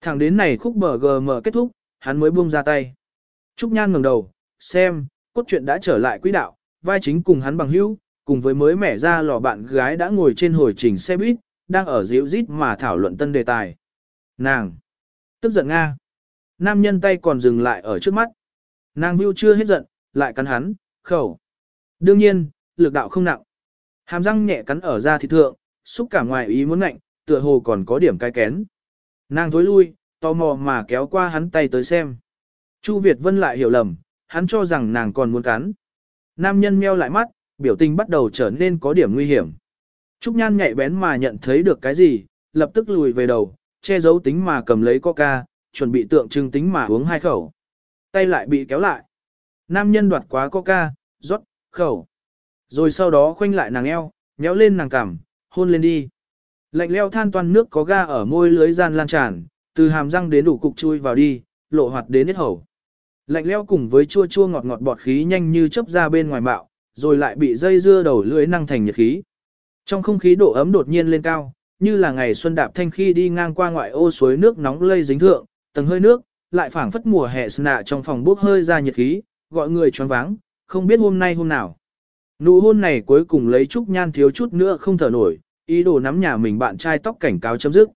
Thẳng đến này khúc bờ GM kết thúc, hắn mới buông ra tay. Trúc Nhan ngẩng đầu, xem, cốt truyện đã trở lại quỹ đạo, vai chính cùng hắn bằng hữu, cùng với mới mẻ ra lò bạn gái đã ngồi trên hồi trình xe buýt, đang ở dịu rít mà thảo luận tân đề tài. Nàng! Tức giận Nga! Nam nhân tay còn dừng lại ở trước mắt. Nàng view chưa hết giận, lại cắn hắn, khẩu. Đương nhiên, lực đạo không nặng. Hàm răng nhẹ cắn ở da thịt thượng, xúc cả ngoài ý muốn ngạnh, tựa hồ còn có điểm cay kén. Nàng thối lui, tò mò mà kéo qua hắn tay tới xem. Chu Việt Vân lại hiểu lầm, hắn cho rằng nàng còn muốn cắn. Nam nhân meo lại mắt, biểu tình bắt đầu trở nên có điểm nguy hiểm. Trúc Nhan nhạy bén mà nhận thấy được cái gì, lập tức lùi về đầu, che giấu tính mà cầm lấy coca, chuẩn bị tượng trưng tính mà uống hai khẩu. Tay lại bị kéo lại. Nam nhân đoạt quá coca, rót, khẩu. Rồi sau đó khoanh lại nàng eo, nhéo lên nàng cằm, hôn lên đi. Lạnh leo than toàn nước có ga ở môi lưới gian lan tràn, từ hàm răng đến đủ cục chui vào đi, lộ hoạt đến hết hầu. Lạnh leo cùng với chua chua ngọt ngọt bọt khí nhanh như chớp ra bên ngoài bạo, rồi lại bị dây dưa đầu lưỡi năng thành nhiệt khí. Trong không khí độ ấm đột nhiên lên cao, như là ngày xuân đạp thanh khi đi ngang qua ngoại ô suối nước nóng lây dính thượng, tầng hơi nước, lại phảng phất mùa hè nạ trong phòng bốc hơi ra nhiệt khí, gọi người choáng váng, không biết hôm nay hôm nào. Nụ hôn này cuối cùng lấy Trúc Nhan thiếu chút nữa không thở nổi, ý đồ nắm nhà mình bạn trai tóc cảnh cáo chấm dứt.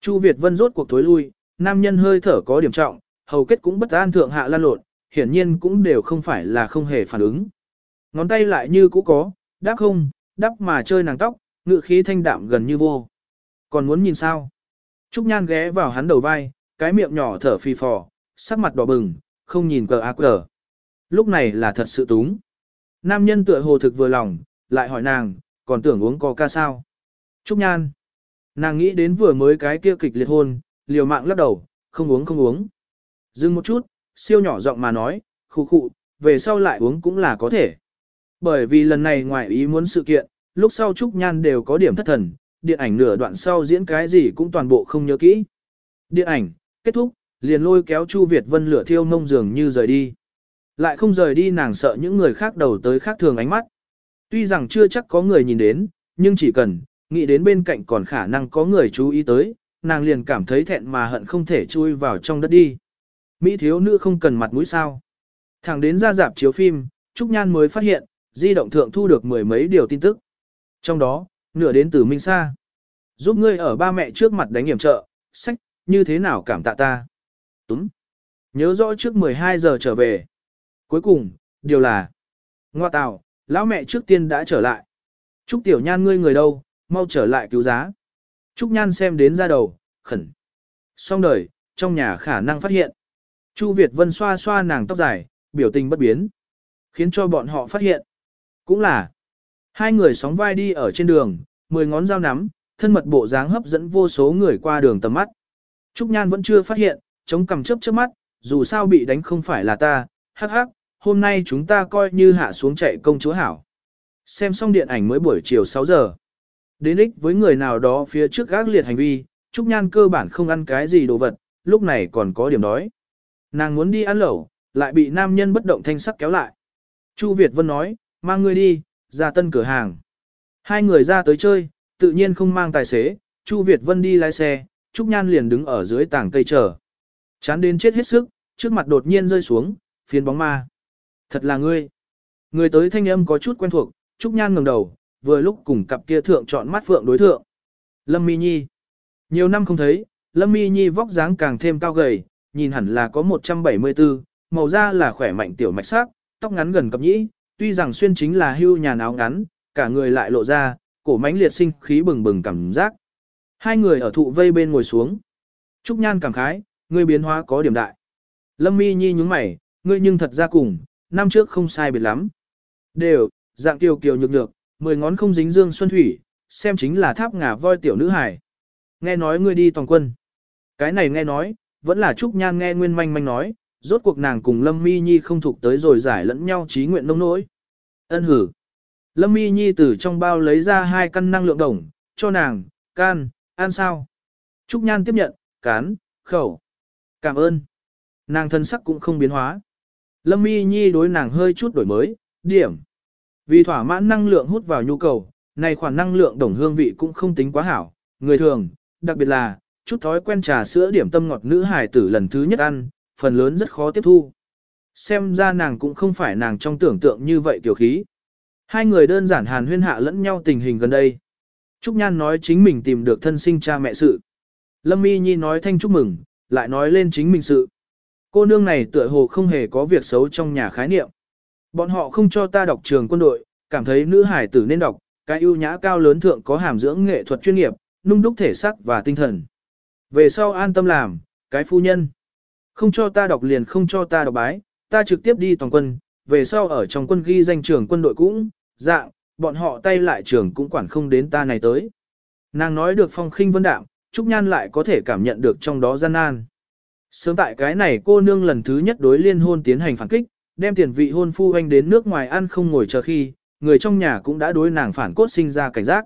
Chu Việt Vân rốt cuộc thối lui, nam nhân hơi thở có điểm trọng, hầu kết cũng bất an thượng hạ lan lộn, hiển nhiên cũng đều không phải là không hề phản ứng. Ngón tay lại như cũ có, đáp không, đáp mà chơi nàng tóc, ngự khí thanh đạm gần như vô. Còn muốn nhìn sao? Trúc Nhan ghé vào hắn đầu vai, cái miệng nhỏ thở phì phò, sắc mặt đỏ bừng, không nhìn cờ ác cờ. Lúc này là thật sự túng. Nam nhân tựa hồ thực vừa lòng, lại hỏi nàng, còn tưởng uống coca sao? Trúc Nhan. Nàng nghĩ đến vừa mới cái kia kịch liệt hôn, liều mạng lắc đầu, không uống không uống. Dừng một chút, siêu nhỏ giọng mà nói, khu khụ, về sau lại uống cũng là có thể. Bởi vì lần này ngoài ý muốn sự kiện, lúc sau Trúc Nhan đều có điểm thất thần, điện ảnh nửa đoạn sau diễn cái gì cũng toàn bộ không nhớ kỹ. Điện ảnh, kết thúc, liền lôi kéo Chu Việt Vân lửa thiêu mông dường như rời đi. Lại không rời đi nàng sợ những người khác đầu tới khác thường ánh mắt. Tuy rằng chưa chắc có người nhìn đến, nhưng chỉ cần, nghĩ đến bên cạnh còn khả năng có người chú ý tới, nàng liền cảm thấy thẹn mà hận không thể chui vào trong đất đi. Mỹ thiếu nữ không cần mặt mũi sao. Thẳng đến ra dạp chiếu phim, Trúc Nhan mới phát hiện, di động thượng thu được mười mấy điều tin tức. Trong đó, nửa đến từ Minh Sa. Giúp ngươi ở ba mẹ trước mặt đánh hiểm trợ, sách, như thế nào cảm tạ ta. Túm. Nhớ rõ trước 12 giờ trở về. Cuối cùng, điều là, ngoa tào, lão mẹ trước tiên đã trở lại. Trúc Tiểu Nhan ngươi người đâu, mau trở lại cứu giá. Trúc Nhan xem đến ra đầu, khẩn. Xong đời, trong nhà khả năng phát hiện. Chu Việt Vân xoa xoa nàng tóc dài, biểu tình bất biến. Khiến cho bọn họ phát hiện. Cũng là, hai người sóng vai đi ở trên đường, mười ngón dao nắm, thân mật bộ dáng hấp dẫn vô số người qua đường tầm mắt. Trúc Nhan vẫn chưa phát hiện, chống cầm chớp chớp mắt, dù sao bị đánh không phải là ta, hắc hắc, hôm nay chúng ta coi như hạ xuống chạy công chúa hảo. Xem xong điện ảnh mới buổi chiều 6 giờ. Đến ích với người nào đó phía trước gác liệt hành vi, Trúc Nhan cơ bản không ăn cái gì đồ vật, lúc này còn có điểm đói. Nàng muốn đi ăn lẩu, lại bị nam nhân bất động thanh sắc kéo lại. Chu Việt Vân nói, mang ngươi đi, ra tân cửa hàng. Hai người ra tới chơi, tự nhiên không mang tài xế, Chu Việt Vân đi lái xe, Trúc Nhan liền đứng ở dưới tảng cây chờ. Chán đến chết hết sức, trước mặt đột nhiên rơi xuống, phiến bóng ma. Thật là ngươi. Người tới thanh âm có chút quen thuộc, Trúc Nhan ngẩng đầu, vừa lúc cùng cặp kia thượng chọn mắt phượng đối thượng. Lâm Mi Nhi. Nhiều năm không thấy, Lâm Mi Nhi vóc dáng càng thêm cao gầy, nhìn hẳn là có 174, màu da là khỏe mạnh tiểu mạch sắc, tóc ngắn gần cặp nhĩ, tuy rằng xuyên chính là hưu nhà áo ngắn, cả người lại lộ ra, cổ mãnh liệt sinh khí bừng bừng cảm giác. Hai người ở thụ vây bên ngồi xuống. Trúc Nhan cảm khái, ngươi biến hóa có điểm đại. Lâm Mi Nhi nhúng mày, ngươi nhưng thật ra cùng, năm trước không sai biệt lắm. Đều, dạng kiều kiều nhược nhược, mười ngón không dính dương xuân thủy, xem chính là tháp ngà voi tiểu nữ hải. Nghe nói ngươi đi toàn quân. Cái này nghe nói, vẫn là Trúc Nhan nghe Nguyên Manh Manh nói, rốt cuộc nàng cùng Lâm Mi Nhi không thuộc tới rồi giải lẫn nhau trí nguyện nông nỗi. Ân hử. Lâm Mi Nhi từ trong bao lấy ra hai căn năng lượng đồng, cho nàng, can, ăn sao. Trúc Nhan tiếp nhận, cán, khẩu. Cảm ơn. Nàng thân sắc cũng không biến hóa. Lâm Mi Nhi đối nàng hơi chút đổi mới, điểm. Vì thỏa mãn năng lượng hút vào nhu cầu, này khoản năng lượng đồng hương vị cũng không tính quá hảo. Người thường, đặc biệt là, chút thói quen trà sữa điểm tâm ngọt nữ hài tử lần thứ nhất ăn, phần lớn rất khó tiếp thu. Xem ra nàng cũng không phải nàng trong tưởng tượng như vậy tiểu khí. Hai người đơn giản hàn huyên hạ lẫn nhau tình hình gần đây. Trúc Nhan nói chính mình tìm được thân sinh cha mẹ sự. Lâm y Nhi nói thanh chúc mừng, lại nói lên chính mình sự. Cô nương này tựa hồ không hề có việc xấu trong nhà khái niệm. Bọn họ không cho ta đọc trường quân đội, cảm thấy nữ hải tử nên đọc, cái ưu nhã cao lớn thượng có hàm dưỡng nghệ thuật chuyên nghiệp, nung đúc thể sắc và tinh thần. Về sau an tâm làm, cái phu nhân. Không cho ta đọc liền không cho ta đọc bái, ta trực tiếp đi toàn quân, về sau ở trong quân ghi danh trưởng quân đội cũng, dạng, bọn họ tay lại trưởng cũng quản không đến ta này tới. Nàng nói được phong khinh vân đạm, Trúc Nhan lại có thể cảm nhận được trong đó gian nan. Sớm tại cái này cô nương lần thứ nhất đối liên hôn tiến hành phản kích, đem tiền vị hôn phu anh đến nước ngoài ăn không ngồi chờ khi, người trong nhà cũng đã đối nàng phản cốt sinh ra cảnh giác.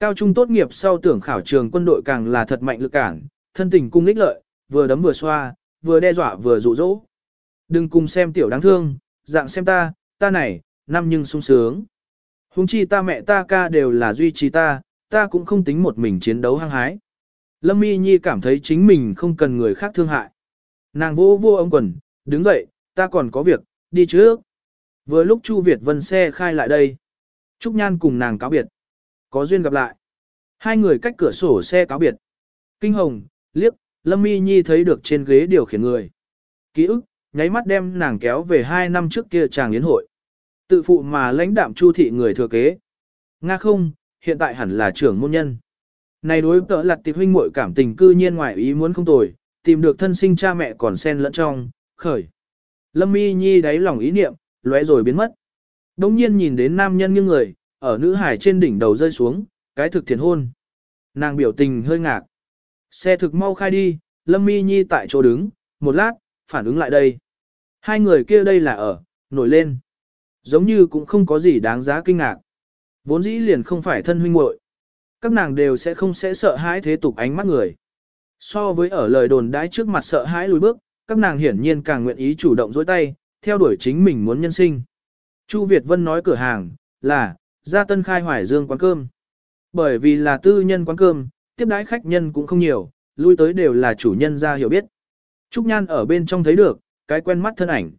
Cao trung tốt nghiệp sau tưởng khảo trường quân đội càng là thật mạnh lực cản, thân tình cung ních lợi, vừa đấm vừa xoa, vừa đe dọa vừa dụ dỗ. Đừng cùng xem tiểu đáng thương, dạng xem ta, ta này, năm nhưng sung sướng. Hùng chi ta mẹ ta ca đều là duy trì ta, ta cũng không tính một mình chiến đấu hăng hái. Lâm Mi Nhi cảm thấy chính mình không cần người khác thương hại. Nàng vô vô ông quần, đứng dậy, ta còn có việc, đi trước. Vừa lúc Chu Việt Vân xe khai lại đây. Trúc Nhan cùng nàng cáo biệt. Có duyên gặp lại. Hai người cách cửa sổ xe cáo biệt. Kinh hồng, liếc, Lâm Mi Nhi thấy được trên ghế điều khiển người. Ký ức, nháy mắt đem nàng kéo về hai năm trước kia chàng yến hội. Tự phụ mà lãnh đạm chu thị người thừa kế. Nga không, hiện tại hẳn là trưởng môn nhân. Này đối tợ lặt tịp huynh muội cảm tình cư nhiên ngoài ý muốn không tồi, tìm được thân sinh cha mẹ còn xen lẫn trong, khởi. Lâm Mi Nhi đáy lòng ý niệm, lóe rồi biến mất. Đông nhiên nhìn đến nam nhân như người, ở nữ hải trên đỉnh đầu rơi xuống, cái thực thiền hôn. Nàng biểu tình hơi ngạc. Xe thực mau khai đi, Lâm Mi Nhi tại chỗ đứng, một lát, phản ứng lại đây. Hai người kia đây là ở, nổi lên. Giống như cũng không có gì đáng giá kinh ngạc. Vốn dĩ liền không phải thân huynh muội Các nàng đều sẽ không sẽ sợ hãi thế tục ánh mắt người. So với ở lời đồn đãi trước mặt sợ hãi lùi bước, các nàng hiển nhiên càng nguyện ý chủ động dối tay, theo đuổi chính mình muốn nhân sinh. Chu Việt Vân nói cửa hàng, là, ra tân khai hoài dương quán cơm. Bởi vì là tư nhân quán cơm, tiếp đãi khách nhân cũng không nhiều, lui tới đều là chủ nhân ra hiểu biết. Trúc Nhan ở bên trong thấy được, cái quen mắt thân ảnh.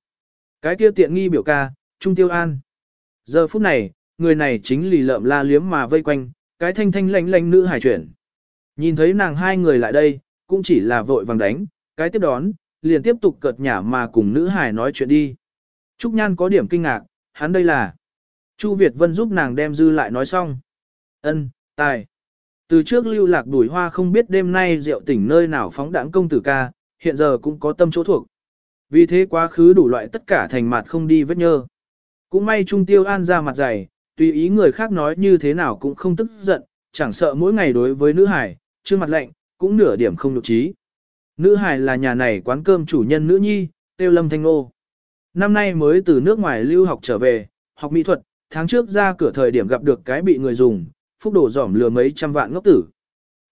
Cái kia tiện nghi biểu ca, Trung Tiêu An. Giờ phút này, người này chính lì lợm la liếm mà vây quanh, cái thanh thanh lánh lánh nữ hải chuyển. Nhìn thấy nàng hai người lại đây, cũng chỉ là vội vàng đánh, cái tiếp đón, liền tiếp tục cợt nhả mà cùng nữ hải nói chuyện đi. Trúc Nhan có điểm kinh ngạc, hắn đây là. Chu Việt Vân giúp nàng đem dư lại nói xong. Ân, tài. Từ trước lưu lạc đuổi hoa không biết đêm nay rượu tỉnh nơi nào phóng đãng công tử ca, hiện giờ cũng có tâm chỗ thuộc. Vì thế quá khứ đủ loại tất cả thành mặt không đi vết nhơ. Cũng may Trung Tiêu An ra mặt dày, tùy ý người khác nói như thế nào cũng không tức giận, chẳng sợ mỗi ngày đối với nữ hải, chưa mặt lạnh, cũng nửa điểm không nhục trí. Nữ hải là nhà này quán cơm chủ nhân nữ nhi, tiêu lâm thanh nô. Năm nay mới từ nước ngoài lưu học trở về, học mỹ thuật, tháng trước ra cửa thời điểm gặp được cái bị người dùng, phúc đổ giỏm lừa mấy trăm vạn ngốc tử.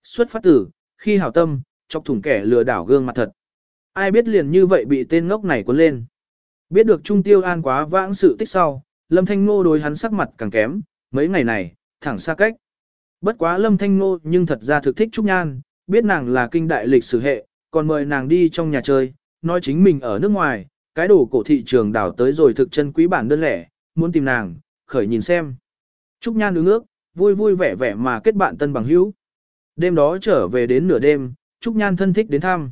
Xuất phát tử, khi hảo tâm, chọc thủng kẻ lừa đảo gương mặt thật. Ai biết liền như vậy bị tên ngốc này cuốn lên. Biết được Trung Tiêu An quá vãng sự tích sau, Lâm Thanh Ngô đối hắn sắc mặt càng kém, mấy ngày này, thẳng xa cách. Bất quá Lâm Thanh Ngô nhưng thật ra thực thích Trúc Nhan, biết nàng là kinh đại lịch sử hệ, còn mời nàng đi trong nhà chơi, nói chính mình ở nước ngoài, cái đồ cổ thị trường đảo tới rồi thực chân quý bản đơn lẻ, muốn tìm nàng, khởi nhìn xem. Trúc Nhan đứng ước, vui vui vẻ vẻ mà kết bạn tân bằng hữu. Đêm đó trở về đến nửa đêm, Trúc Nhan thân thích đến thăm.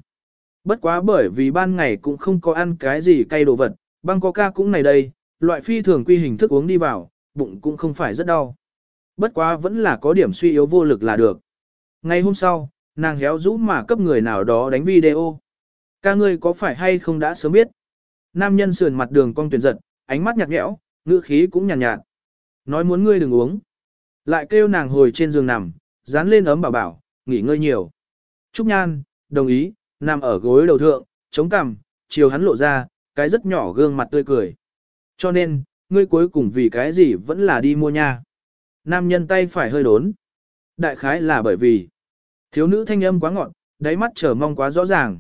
Bất quá bởi vì ban ngày cũng không có ăn cái gì cay đồ vật, băng coca cũng này đây, loại phi thường quy hình thức uống đi vào, bụng cũng không phải rất đau. Bất quá vẫn là có điểm suy yếu vô lực là được. Ngày hôm sau, nàng héo rũ mà cấp người nào đó đánh video. Ca ngươi có phải hay không đã sớm biết? Nam nhân sườn mặt đường cong tuyển giật, ánh mắt nhạt nhẽo, ngữ khí cũng nhàn nhạt, nhạt. Nói muốn ngươi đừng uống. Lại kêu nàng hồi trên giường nằm, dán lên ấm bảo bảo, nghỉ ngơi nhiều. Trúc Nhan, đồng ý, nằm ở gối đầu thượng, chống cằm, chiều hắn lộ ra, cái rất nhỏ gương mặt tươi cười. Cho nên, ngươi cuối cùng vì cái gì vẫn là đi mua nha. Nam nhân tay phải hơi đốn. Đại khái là bởi vì thiếu nữ thanh âm quá ngọn, đáy mắt trở mong quá rõ ràng.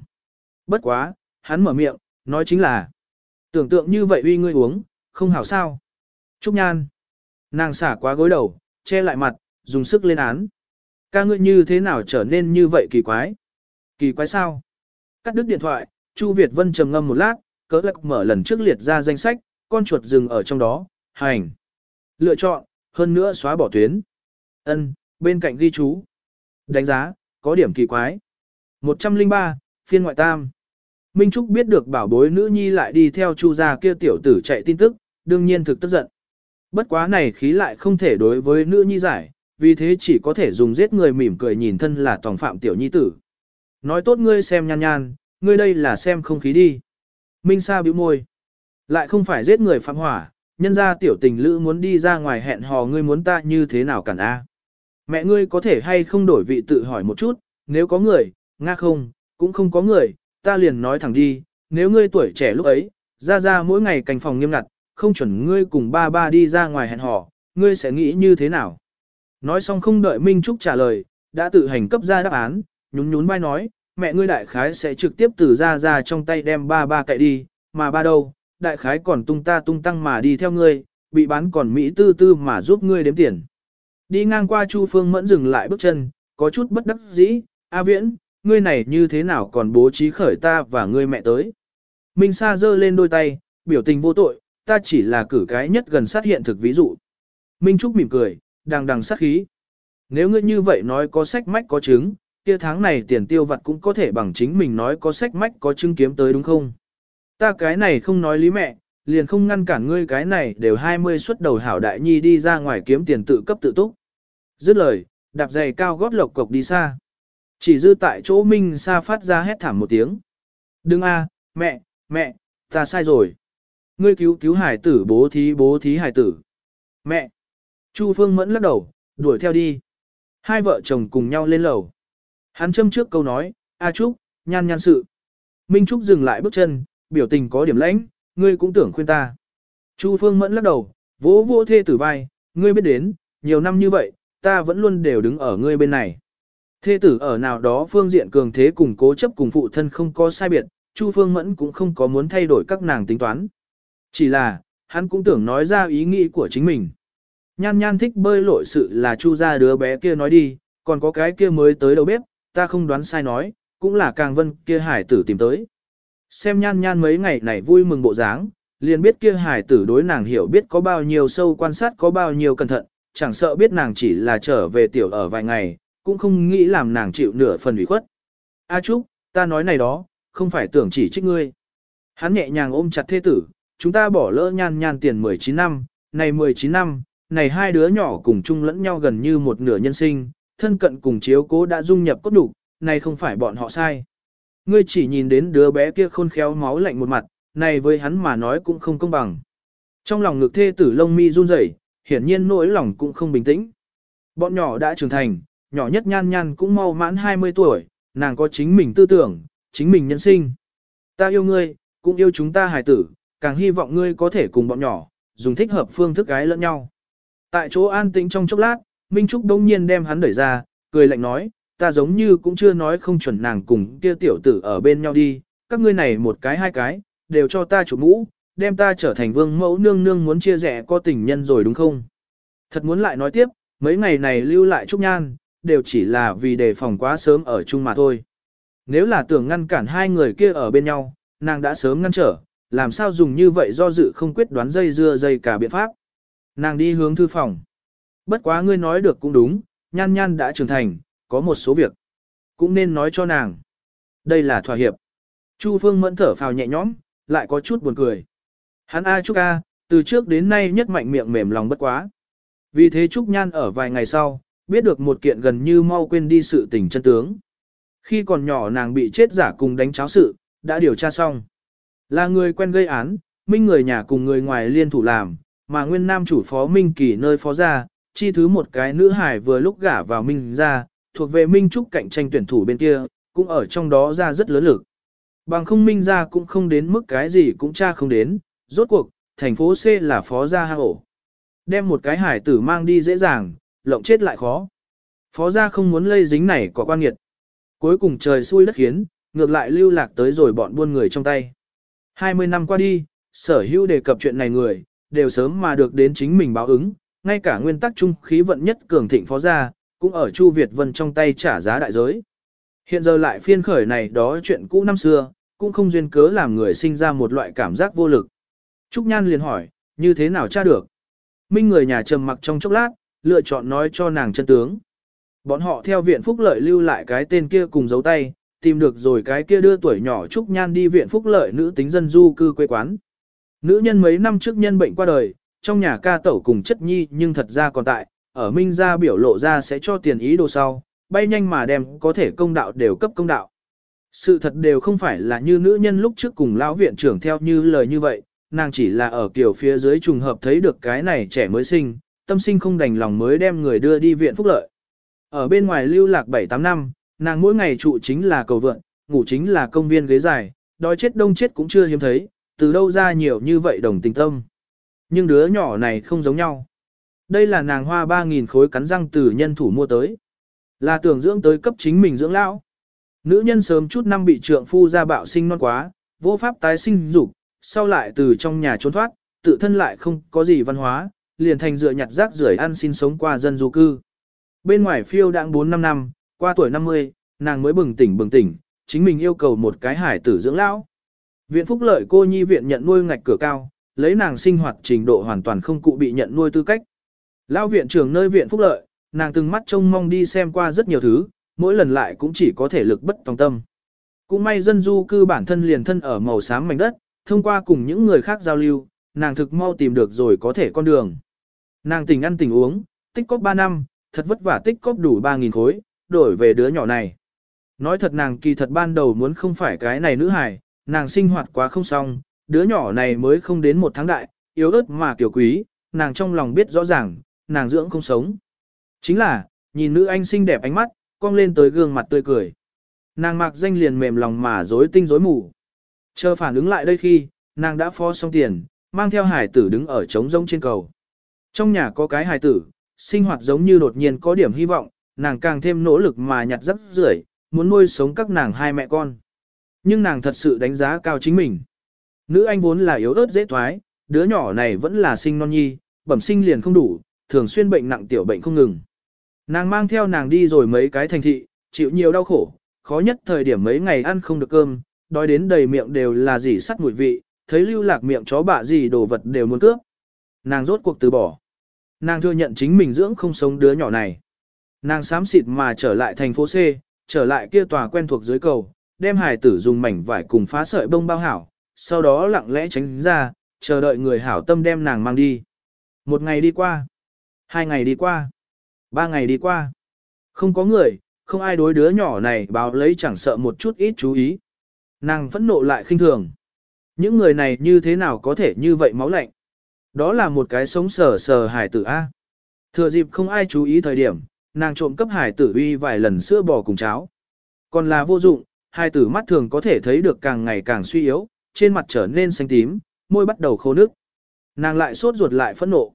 Bất quá, hắn mở miệng, nói chính là tưởng tượng như vậy uy ngươi uống, không hảo sao. Trúc Nhan. Nàng xả quá gối đầu, che lại mặt, dùng sức lên án. Ca ngươi như thế nào trở nên như vậy kỳ quái? Kỳ quái sao? Cắt đứt điện thoại, Chu Việt Vân trầm ngâm một lát, cỡ lạc mở lần trước liệt ra danh sách, con chuột rừng ở trong đó, hành. Lựa chọn, hơn nữa xóa bỏ tuyến. ân bên cạnh ghi chú. Đánh giá, có điểm kỳ quái. 103, phiên ngoại tam. Minh Trúc biết được bảo bối nữ nhi lại đi theo chu gia kia tiểu tử chạy tin tức, đương nhiên thực tức giận. Bất quá này khí lại không thể đối với nữ nhi giải, vì thế chỉ có thể dùng giết người mỉm cười nhìn thân là tòng phạm tiểu nhi tử. Nói tốt ngươi xem nhan nhan, ngươi đây là xem không khí đi. Minh Sa bĩu môi. Lại không phải giết người phạm hỏa, nhân ra tiểu tình lữ muốn đi ra ngoài hẹn hò ngươi muốn ta như thế nào cản a? Mẹ ngươi có thể hay không đổi vị tự hỏi một chút, nếu có người, nga không, cũng không có người, ta liền nói thẳng đi, nếu ngươi tuổi trẻ lúc ấy, ra ra mỗi ngày cành phòng nghiêm ngặt, không chuẩn ngươi cùng ba ba đi ra ngoài hẹn hò, ngươi sẽ nghĩ như thế nào? Nói xong không đợi Minh Trúc trả lời, đã tự hành cấp ra đáp án, nhún nhún vai nói, mẹ ngươi đại khái sẽ trực tiếp từ ra ra trong tay đem ba ba cậy đi, mà ba đâu, đại khái còn tung ta tung tăng mà đi theo ngươi, bị bán còn Mỹ tư tư mà giúp ngươi đếm tiền. Đi ngang qua Chu Phương Mẫn dừng lại bước chân, có chút bất đắc dĩ, A Viễn, ngươi này như thế nào còn bố trí khởi ta và ngươi mẹ tới. Minh Sa giơ lên đôi tay, biểu tình vô tội, ta chỉ là cử cái nhất gần sát hiện thực ví dụ. Minh Trúc mỉm cười, đang đằng sát khí. Nếu ngươi như vậy nói có sách mách có chứng, kia tháng này tiền tiêu vặt cũng có thể bằng chính mình nói có sách mách có chứng kiếm tới đúng không? Ta cái này không nói lý mẹ, liền không ngăn cản ngươi cái này đều 20 xuất đầu hảo đại nhi đi ra ngoài kiếm tiền tự cấp tự túc. Dứt lời, đạp giày cao gót lộc cộc đi xa. Chỉ dư tại chỗ Minh Sa phát ra hét thảm một tiếng. Đừng a, mẹ, mẹ, ta sai rồi. Ngươi cứu cứu hải tử bố thí bố thí hải tử. Mẹ. Chu Phương Mẫn lắc đầu, đuổi theo đi. Hai vợ chồng cùng nhau lên lầu. Hắn châm trước câu nói, A Trúc, nhan nhan sự. Minh Trúc dừng lại bước chân, biểu tình có điểm lãnh, ngươi cũng tưởng khuyên ta. Chu Phương Mẫn lắc đầu, vỗ vỗ thê tử vai, ngươi biết đến, nhiều năm như vậy, ta vẫn luôn đều đứng ở ngươi bên này. Thê tử ở nào đó phương diện cường thế cùng cố chấp cùng phụ thân không có sai biệt, Chu Phương Mẫn cũng không có muốn thay đổi các nàng tính toán. Chỉ là, hắn cũng tưởng nói ra ý nghĩ của chính mình. Nhan nhan thích bơi lội sự là Chu ra đứa bé kia nói đi, còn có cái kia mới tới đầu bếp, ta không đoán sai nói, cũng là càng vân kia hải tử tìm tới. Xem nhan nhan mấy ngày này vui mừng bộ dáng, liền biết kia hải tử đối nàng hiểu biết có bao nhiêu sâu quan sát có bao nhiêu cẩn thận, chẳng sợ biết nàng chỉ là trở về tiểu ở vài ngày, cũng không nghĩ làm nàng chịu nửa phần ủy khuất. A Trúc, ta nói này đó, không phải tưởng chỉ trích ngươi. Hắn nhẹ nhàng ôm chặt thê tử, chúng ta bỏ lỡ nhan nhan tiền 19 năm, này 19 năm, này hai đứa nhỏ cùng chung lẫn nhau gần như một nửa nhân sinh, thân cận cùng chiếu cố đã dung nhập cốt đủ, này không phải bọn họ sai. Ngươi chỉ nhìn đến đứa bé kia khôn khéo máu lạnh một mặt, này với hắn mà nói cũng không công bằng. Trong lòng ngực thê tử lông mi run rẩy, hiển nhiên nỗi lòng cũng không bình tĩnh. Bọn nhỏ đã trưởng thành, nhỏ nhất nhan nhan cũng mau mãn 20 tuổi, nàng có chính mình tư tưởng, chính mình nhân sinh. Ta yêu ngươi, cũng yêu chúng ta hài tử, càng hy vọng ngươi có thể cùng bọn nhỏ, dùng thích hợp phương thức gái lẫn nhau. Tại chỗ an tĩnh trong chốc lát, Minh Trúc đông nhiên đem hắn đẩy ra, cười lạnh nói, ta giống như cũng chưa nói không chuẩn nàng cùng kia tiểu tử ở bên nhau đi, các ngươi này một cái hai cái, đều cho ta chủ mũ, đem ta trở thành vương mẫu nương nương muốn chia rẽ có tình nhân rồi đúng không? Thật muốn lại nói tiếp, mấy ngày này lưu lại Trúc Nhan, đều chỉ là vì đề phòng quá sớm ở chung mà thôi. Nếu là tưởng ngăn cản hai người kia ở bên nhau, nàng đã sớm ngăn trở, làm sao dùng như vậy do dự không quyết đoán dây dưa dây cả biện pháp. Nàng đi hướng thư phòng. Bất quá ngươi nói được cũng đúng, nhan nhan đã trưởng thành, có một số việc. Cũng nên nói cho nàng. Đây là thỏa hiệp. Chu Phương mẫn thở phào nhẹ nhõm, lại có chút buồn cười. Hắn A Trúc A, từ trước đến nay nhất mạnh miệng mềm lòng bất quá. Vì thế Trúc Nhan ở vài ngày sau, biết được một kiện gần như mau quên đi sự tình chân tướng. Khi còn nhỏ nàng bị chết giả cùng đánh cháo sự, đã điều tra xong. Là người quen gây án, minh người nhà cùng người ngoài liên thủ làm, mà nguyên nam chủ phó minh kỳ nơi phó ra, chi thứ một cái nữ hải vừa lúc gả vào minh ra, thuộc về minh trúc cạnh tranh tuyển thủ bên kia, cũng ở trong đó ra rất lớn lực. Bằng không minh ra cũng không đến mức cái gì cũng cha không đến, rốt cuộc, thành phố C là phó gia hạ ổ. Đem một cái hải tử mang đi dễ dàng, lộng chết lại khó. Phó gia không muốn lây dính này có quan nghiệt. Cuối cùng trời xui đất khiến, ngược lại lưu lạc tới rồi bọn buôn người trong tay. 20 năm qua đi, sở hữu đề cập chuyện này người, đều sớm mà được đến chính mình báo ứng, ngay cả nguyên tắc trung khí vận nhất cường thịnh phó gia, cũng ở Chu Việt Vân trong tay trả giá đại giới. Hiện giờ lại phiên khởi này đó chuyện cũ năm xưa, cũng không duyên cớ làm người sinh ra một loại cảm giác vô lực. Trúc Nhan liền hỏi, như thế nào tra được? Minh người nhà trầm mặc trong chốc lát, lựa chọn nói cho nàng chân tướng. Bọn họ theo viện phúc lợi lưu lại cái tên kia cùng dấu tay, tìm được rồi cái kia đưa tuổi nhỏ Trúc Nhan đi viện phúc lợi nữ tính dân du cư quê quán. Nữ nhân mấy năm trước nhân bệnh qua đời, trong nhà ca tẩu cùng chất nhi nhưng thật ra còn tại, ở Minh gia biểu lộ ra sẽ cho tiền ý đồ sau, bay nhanh mà đem có thể công đạo đều cấp công đạo. Sự thật đều không phải là như nữ nhân lúc trước cùng lão viện trưởng theo như lời như vậy, nàng chỉ là ở kiểu phía dưới trùng hợp thấy được cái này trẻ mới sinh, tâm sinh không đành lòng mới đem người đưa đi viện phúc lợi. Ở bên ngoài lưu lạc 7-8 năm, nàng mỗi ngày trụ chính là cầu vượn, ngủ chính là công viên ghế dài, đói chết đông chết cũng chưa hiếm thấy, từ đâu ra nhiều như vậy đồng tình tâm. Nhưng đứa nhỏ này không giống nhau. Đây là nàng hoa 3.000 khối cắn răng từ nhân thủ mua tới. Là tưởng dưỡng tới cấp chính mình dưỡng lão. Nữ nhân sớm chút năm bị trượng phu ra bạo sinh non quá, vô pháp tái sinh dục, sau lại từ trong nhà trốn thoát, tự thân lại không có gì văn hóa, liền thành dựa nhặt rác rưởi ăn xin sống qua dân du cư. Bên ngoài phiêu đãng 4-5 năm, qua tuổi 50, nàng mới bừng tỉnh bừng tỉnh, chính mình yêu cầu một cái hải tử dưỡng lão. Viện phúc lợi cô nhi viện nhận nuôi ngạch cửa cao, lấy nàng sinh hoạt trình độ hoàn toàn không cụ bị nhận nuôi tư cách. Lão viện trưởng nơi viện phúc lợi, nàng từng mắt trông mong đi xem qua rất nhiều thứ, mỗi lần lại cũng chỉ có thể lực bất tòng tâm. Cũng may dân du cư bản thân liền thân ở màu xám mảnh đất, thông qua cùng những người khác giao lưu, nàng thực mau tìm được rồi có thể con đường. Nàng tỉnh ăn tỉnh uống, tích cóp 3 năm, thật vất vả tích cóp đủ 3.000 khối, đổi về đứa nhỏ này. Nói thật nàng kỳ thật ban đầu muốn không phải cái này nữ hài, nàng sinh hoạt quá không xong, đứa nhỏ này mới không đến một tháng đại, yếu ớt mà kiểu quý, nàng trong lòng biết rõ ràng, nàng dưỡng không sống. Chính là, nhìn nữ anh xinh đẹp ánh mắt, cong lên tới gương mặt tươi cười. Nàng mặc danh liền mềm lòng mà rối tinh rối mù. Chờ phản ứng lại đây khi, nàng đã phó xong tiền, mang theo hải tử đứng ở trống rông trên cầu. Trong nhà có cái hải tử, sinh hoạt giống như đột nhiên có điểm hy vọng, nàng càng thêm nỗ lực mà nhặt rắc rưởi, muốn nuôi sống các nàng hai mẹ con. Nhưng nàng thật sự đánh giá cao chính mình. Nữ anh vốn là yếu ớt dễ thoái, đứa nhỏ này vẫn là sinh non nhi, bẩm sinh liền không đủ, thường xuyên bệnh nặng tiểu bệnh không ngừng. Nàng mang theo nàng đi rồi mấy cái thành thị, chịu nhiều đau khổ, khó nhất thời điểm mấy ngày ăn không được cơm, đói đến đầy miệng đều là gì sắt mùi vị, thấy lưu lạc miệng chó bạ gì đồ vật đều muốn cướp. Nàng rốt cuộc từ bỏ. Nàng thừa nhận chính mình dưỡng không sống đứa nhỏ này. Nàng xám xịt mà trở lại thành phố C, trở lại kia tòa quen thuộc dưới cầu, đem Hải tử dùng mảnh vải cùng phá sợi bông bao hảo, sau đó lặng lẽ tránh ra, chờ đợi người hảo tâm đem nàng mang đi. Một ngày đi qua, hai ngày đi qua, ba ngày đi qua. Không có người, không ai đối đứa nhỏ này báo lấy chẳng sợ một chút ít chú ý. Nàng phẫn nộ lại khinh thường. Những người này như thế nào có thể như vậy máu lạnh? Đó là một cái sống sờ sờ hải tử A. Thừa dịp không ai chú ý thời điểm, nàng trộm cấp hải tử uy vài lần sữa bò cùng cháo. Còn là vô dụng, hải tử mắt thường có thể thấy được càng ngày càng suy yếu, trên mặt trở nên xanh tím, môi bắt đầu khô nước. Nàng lại sốt ruột lại phẫn nộ.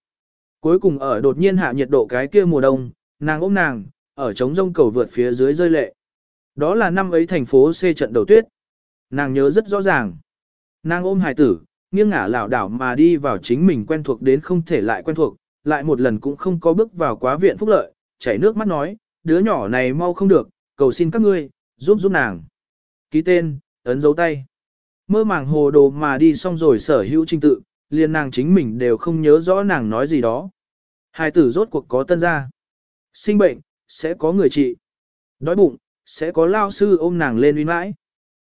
Cuối cùng ở đột nhiên hạ nhiệt độ cái kia mùa đông, nàng ôm nàng, ở trống rông cầu vượt phía dưới rơi lệ. Đó là năm ấy thành phố C trận đầu tuyết. Nàng nhớ rất rõ ràng. Nàng ôm hải tử, nghiêng ngả lảo đảo mà đi vào chính mình quen thuộc đến không thể lại quen thuộc, lại một lần cũng không có bước vào quá viện phúc lợi, chảy nước mắt nói, đứa nhỏ này mau không được, cầu xin các ngươi, giúp giúp nàng. Ký tên, ấn dấu tay. Mơ màng hồ đồ mà đi xong rồi sở hữu trình tự, liền nàng chính mình đều không nhớ rõ nàng nói gì đó. Hai tử rốt cuộc có tân gia. Sinh bệnh, sẽ có người trị. Đói bụng, sẽ có lao sư ôm nàng lên uy mãi.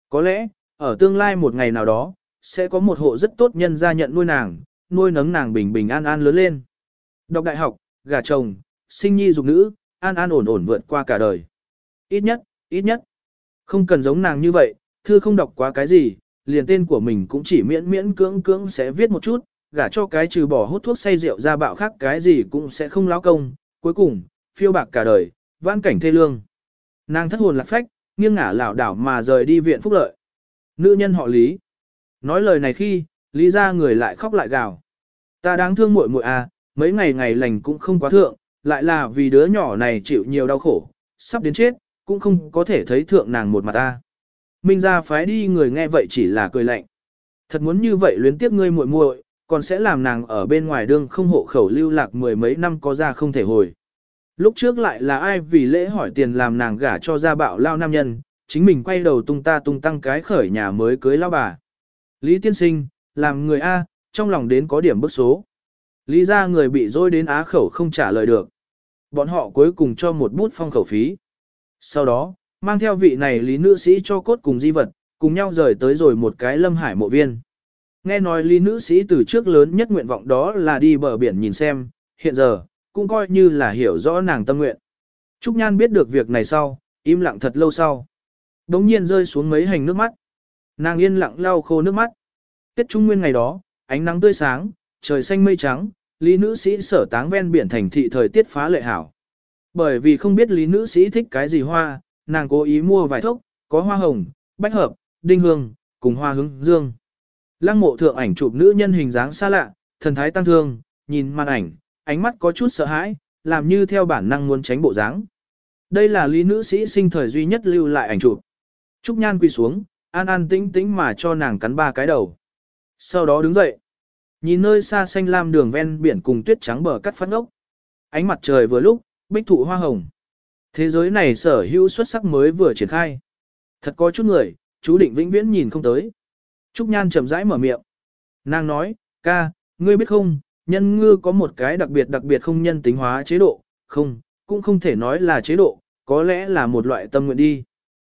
Có lẽ, ở tương lai một ngày nào đó, sẽ có một hộ rất tốt nhân gia nhận nuôi nàng, nuôi nấng nàng bình bình an an lớn lên. Đọc đại học, gả chồng, sinh nhi dục nữ, an an ổn ổn vượt qua cả đời. Ít nhất, ít nhất. Không cần giống nàng như vậy, thư không đọc quá cái gì, liền tên của mình cũng chỉ miễn miễn cưỡng cưỡng sẽ viết một chút, gả cho cái trừ bỏ hút thuốc say rượu ra bạo khác cái gì cũng sẽ không láo công, cuối cùng, phiêu bạc cả đời, vãn cảnh thê lương. Nàng thất hồn lạc phách, nghiêng ngả lảo đảo mà rời đi viện phúc lợi. Nữ nhân họ Lý. Nói lời này khi, Lý ra người lại khóc lại gào. Ta đáng thương muội muội à, mấy ngày ngày lành cũng không quá thượng, lại là vì đứa nhỏ này chịu nhiều đau khổ, sắp đến chết, cũng không có thể thấy thượng nàng một mặt ta. Minh ra phái đi người nghe vậy chỉ là cười lạnh. Thật muốn như vậy luyến tiếp ngươi muội muội, còn sẽ làm nàng ở bên ngoài đương không hộ khẩu lưu lạc mười mấy năm có ra không thể hồi. Lúc trước lại là ai vì lễ hỏi tiền làm nàng gả cho gia bạo lao nam nhân, chính mình quay đầu tung ta tung tăng cái khởi nhà mới cưới lao bà. Lý tiên sinh, làm người A, trong lòng đến có điểm bức số. Lý ra người bị dối đến á khẩu không trả lời được. Bọn họ cuối cùng cho một bút phong khẩu phí. Sau đó, mang theo vị này lý nữ sĩ cho cốt cùng di vật, cùng nhau rời tới rồi một cái lâm hải mộ viên. Nghe nói lý nữ sĩ từ trước lớn nhất nguyện vọng đó là đi bờ biển nhìn xem, hiện giờ, cũng coi như là hiểu rõ nàng tâm nguyện. Trúc Nhan biết được việc này sau, im lặng thật lâu sau. Đống nhiên rơi xuống mấy hành nước mắt. Nàng yên lặng lau khô nước mắt. Tết Trung Nguyên ngày đó, ánh nắng tươi sáng, trời xanh mây trắng, lý nữ sĩ sở táng ven biển thành thị thời tiết phá lệ hảo. Bởi vì không biết lý nữ sĩ thích cái gì hoa, nàng cố ý mua vài thốc, có hoa hồng, bách hợp, đinh hương, cùng hoa hướng dương. Lăng mộ thượng ảnh chụp nữ nhân hình dáng xa lạ, thần thái tăng thương, nhìn màn ảnh, ánh mắt có chút sợ hãi, làm như theo bản năng muốn tránh bộ dáng. Đây là lý nữ sĩ sinh thời duy nhất lưu lại ảnh chụp. Trúc Nhan quỳ xuống, an an tĩnh tĩnh mà cho nàng cắn ba cái đầu. Sau đó đứng dậy. Nhìn nơi xa xanh lam đường ven biển cùng tuyết trắng bờ cắt phát ngốc. Ánh mặt trời vừa lúc, bích thụ hoa hồng. Thế giới này sở hữu xuất sắc mới vừa triển khai. Thật có chút người, chú định vĩnh viễn nhìn không tới. Trúc Nhan chậm rãi mở miệng. Nàng nói, ca, ngươi biết không, nhân ngư có một cái đặc biệt đặc biệt không nhân tính hóa chế độ, không, cũng không thể nói là chế độ, có lẽ là một loại tâm nguyện đi.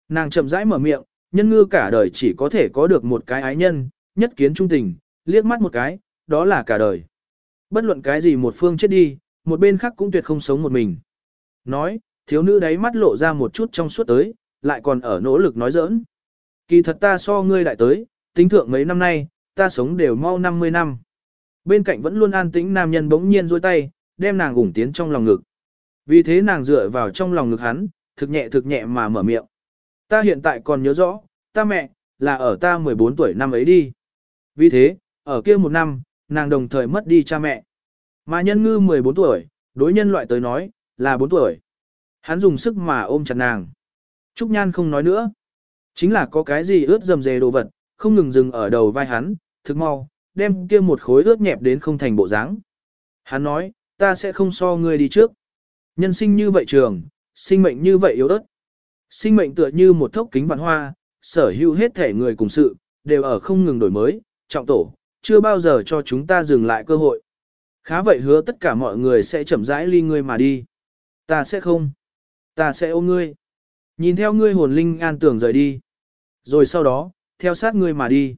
Nàng chậm rãi mở miệng, nhân ngư cả đời chỉ có thể có được một cái ái nhân, nhất kiến trung tình, liếc mắt một cái, đó là cả đời. Bất luận cái gì một phương chết đi, một bên khác cũng tuyệt không sống một mình. Nói, thiếu nữ đấy mắt lộ ra một chút trong suốt tới, lại còn ở nỗ lực nói giỡn. Kỳ thật ta so ngươi đại tới, tính thượng mấy năm nay, ta sống đều mau 50 năm. Bên cạnh vẫn luôn an tĩnh nam nhân bỗng nhiên duỗi tay, đem nàng ủng tiến trong lòng ngực. Vì thế nàng dựa vào trong lòng ngực hắn, thực nhẹ thực nhẹ mà mở miệng. Ta hiện tại còn nhớ rõ, ta mẹ, là ở ta 14 tuổi năm ấy đi. Vì thế, ở kia một năm, nàng đồng thời mất đi cha mẹ. Mà nhân ngư 14 tuổi, đối nhân loại tới nói, là 4 tuổi. Hắn dùng sức mà ôm chặt nàng. Trúc Nhan không nói nữa. Chính là có cái gì ướt dầm dề đồ vật, không ngừng dừng ở đầu vai hắn, thực mau, đem kia một khối ướt nhẹp đến không thành bộ dáng. Hắn nói, ta sẽ không so ngươi đi trước. Nhân sinh như vậy trường, sinh mệnh như vậy yếu ớt. Sinh mệnh tựa như một thốc kính vạn hoa, sở hữu hết thể người cùng sự, đều ở không ngừng đổi mới, trọng tổ, chưa bao giờ cho chúng ta dừng lại cơ hội. Khá vậy hứa tất cả mọi người sẽ chậm rãi ly ngươi mà đi. Ta sẽ không. Ta sẽ ôm ngươi. Nhìn theo ngươi hồn linh an tưởng rời đi. Rồi sau đó, theo sát ngươi mà đi.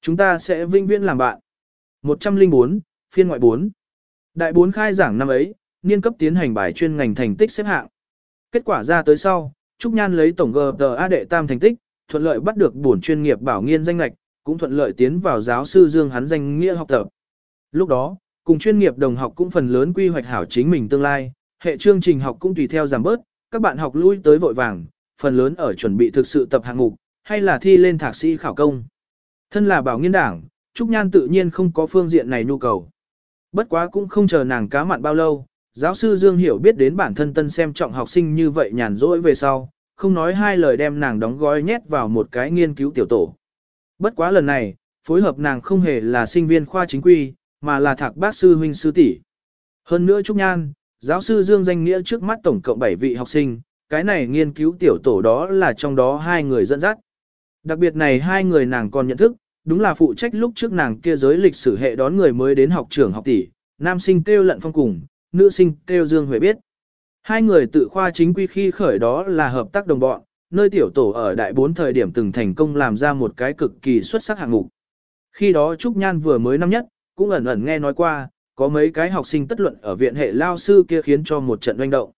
Chúng ta sẽ vinh viễn làm bạn. 104, phiên ngoại 4. Đại 4 khai giảng năm ấy, niên cấp tiến hành bài chuyên ngành thành tích xếp hạng. Kết quả ra tới sau, Trúc Nhan lấy tổng GPA đệ tam thành tích, thuận lợi bắt được bổn chuyên nghiệp bảo nghiên danh lạch, cũng thuận lợi tiến vào giáo sư Dương hắn danh nghĩa học tập. Lúc đó, cùng chuyên nghiệp đồng học cũng phần lớn quy hoạch hảo chính mình tương lai, hệ chương trình học cũng tùy theo giảm bớt, các bạn học lui tới vội vàng, phần lớn ở chuẩn bị thực sự tập hạng mục, hay là thi lên thạc sĩ khảo công. Thân là bảo nghiên đảng, Trúc Nhan tự nhiên không có phương diện này nhu cầu. Bất quá cũng không chờ nàng cá mặn bao lâu, giáo sư Dương hiểu biết đến bản thân tân xem trọng học sinh như vậy nhàn rỗi về sau, không nói hai lời đem nàng đóng gói nhét vào một cái nghiên cứu tiểu tổ. Bất quá lần này, phối hợp nàng không hề là sinh viên khoa chính quy, mà là thạc bác sư huynh sư tỷ. Hơn nữa Trúc Nhan, giáo sư Dương danh nghĩa trước mắt tổng cộng 7 vị học sinh, cái này nghiên cứu tiểu tổ đó là trong đó hai người dẫn dắt. Đặc biệt này hai người nàng còn nhận thức, đúng là phụ trách lúc trước nàng kia giới lịch sử hệ đón người mới đến học trường học tỷ, nam sinh kêu lận phong cùng, nữ sinh kêu Dương Huệ biết. Hai người tự khoa chính quy khi khởi đó là hợp tác đồng bọn, nơi tiểu tổ ở đại bốn thời điểm từng thành công làm ra một cái cực kỳ xuất sắc hạng mục. Khi đó Trúc Nhan vừa mới năm nhất, cũng ẩn ẩn nghe nói qua, có mấy cái học sinh tất luận ở viện hệ lao sư kia khiến cho một trận doanh động.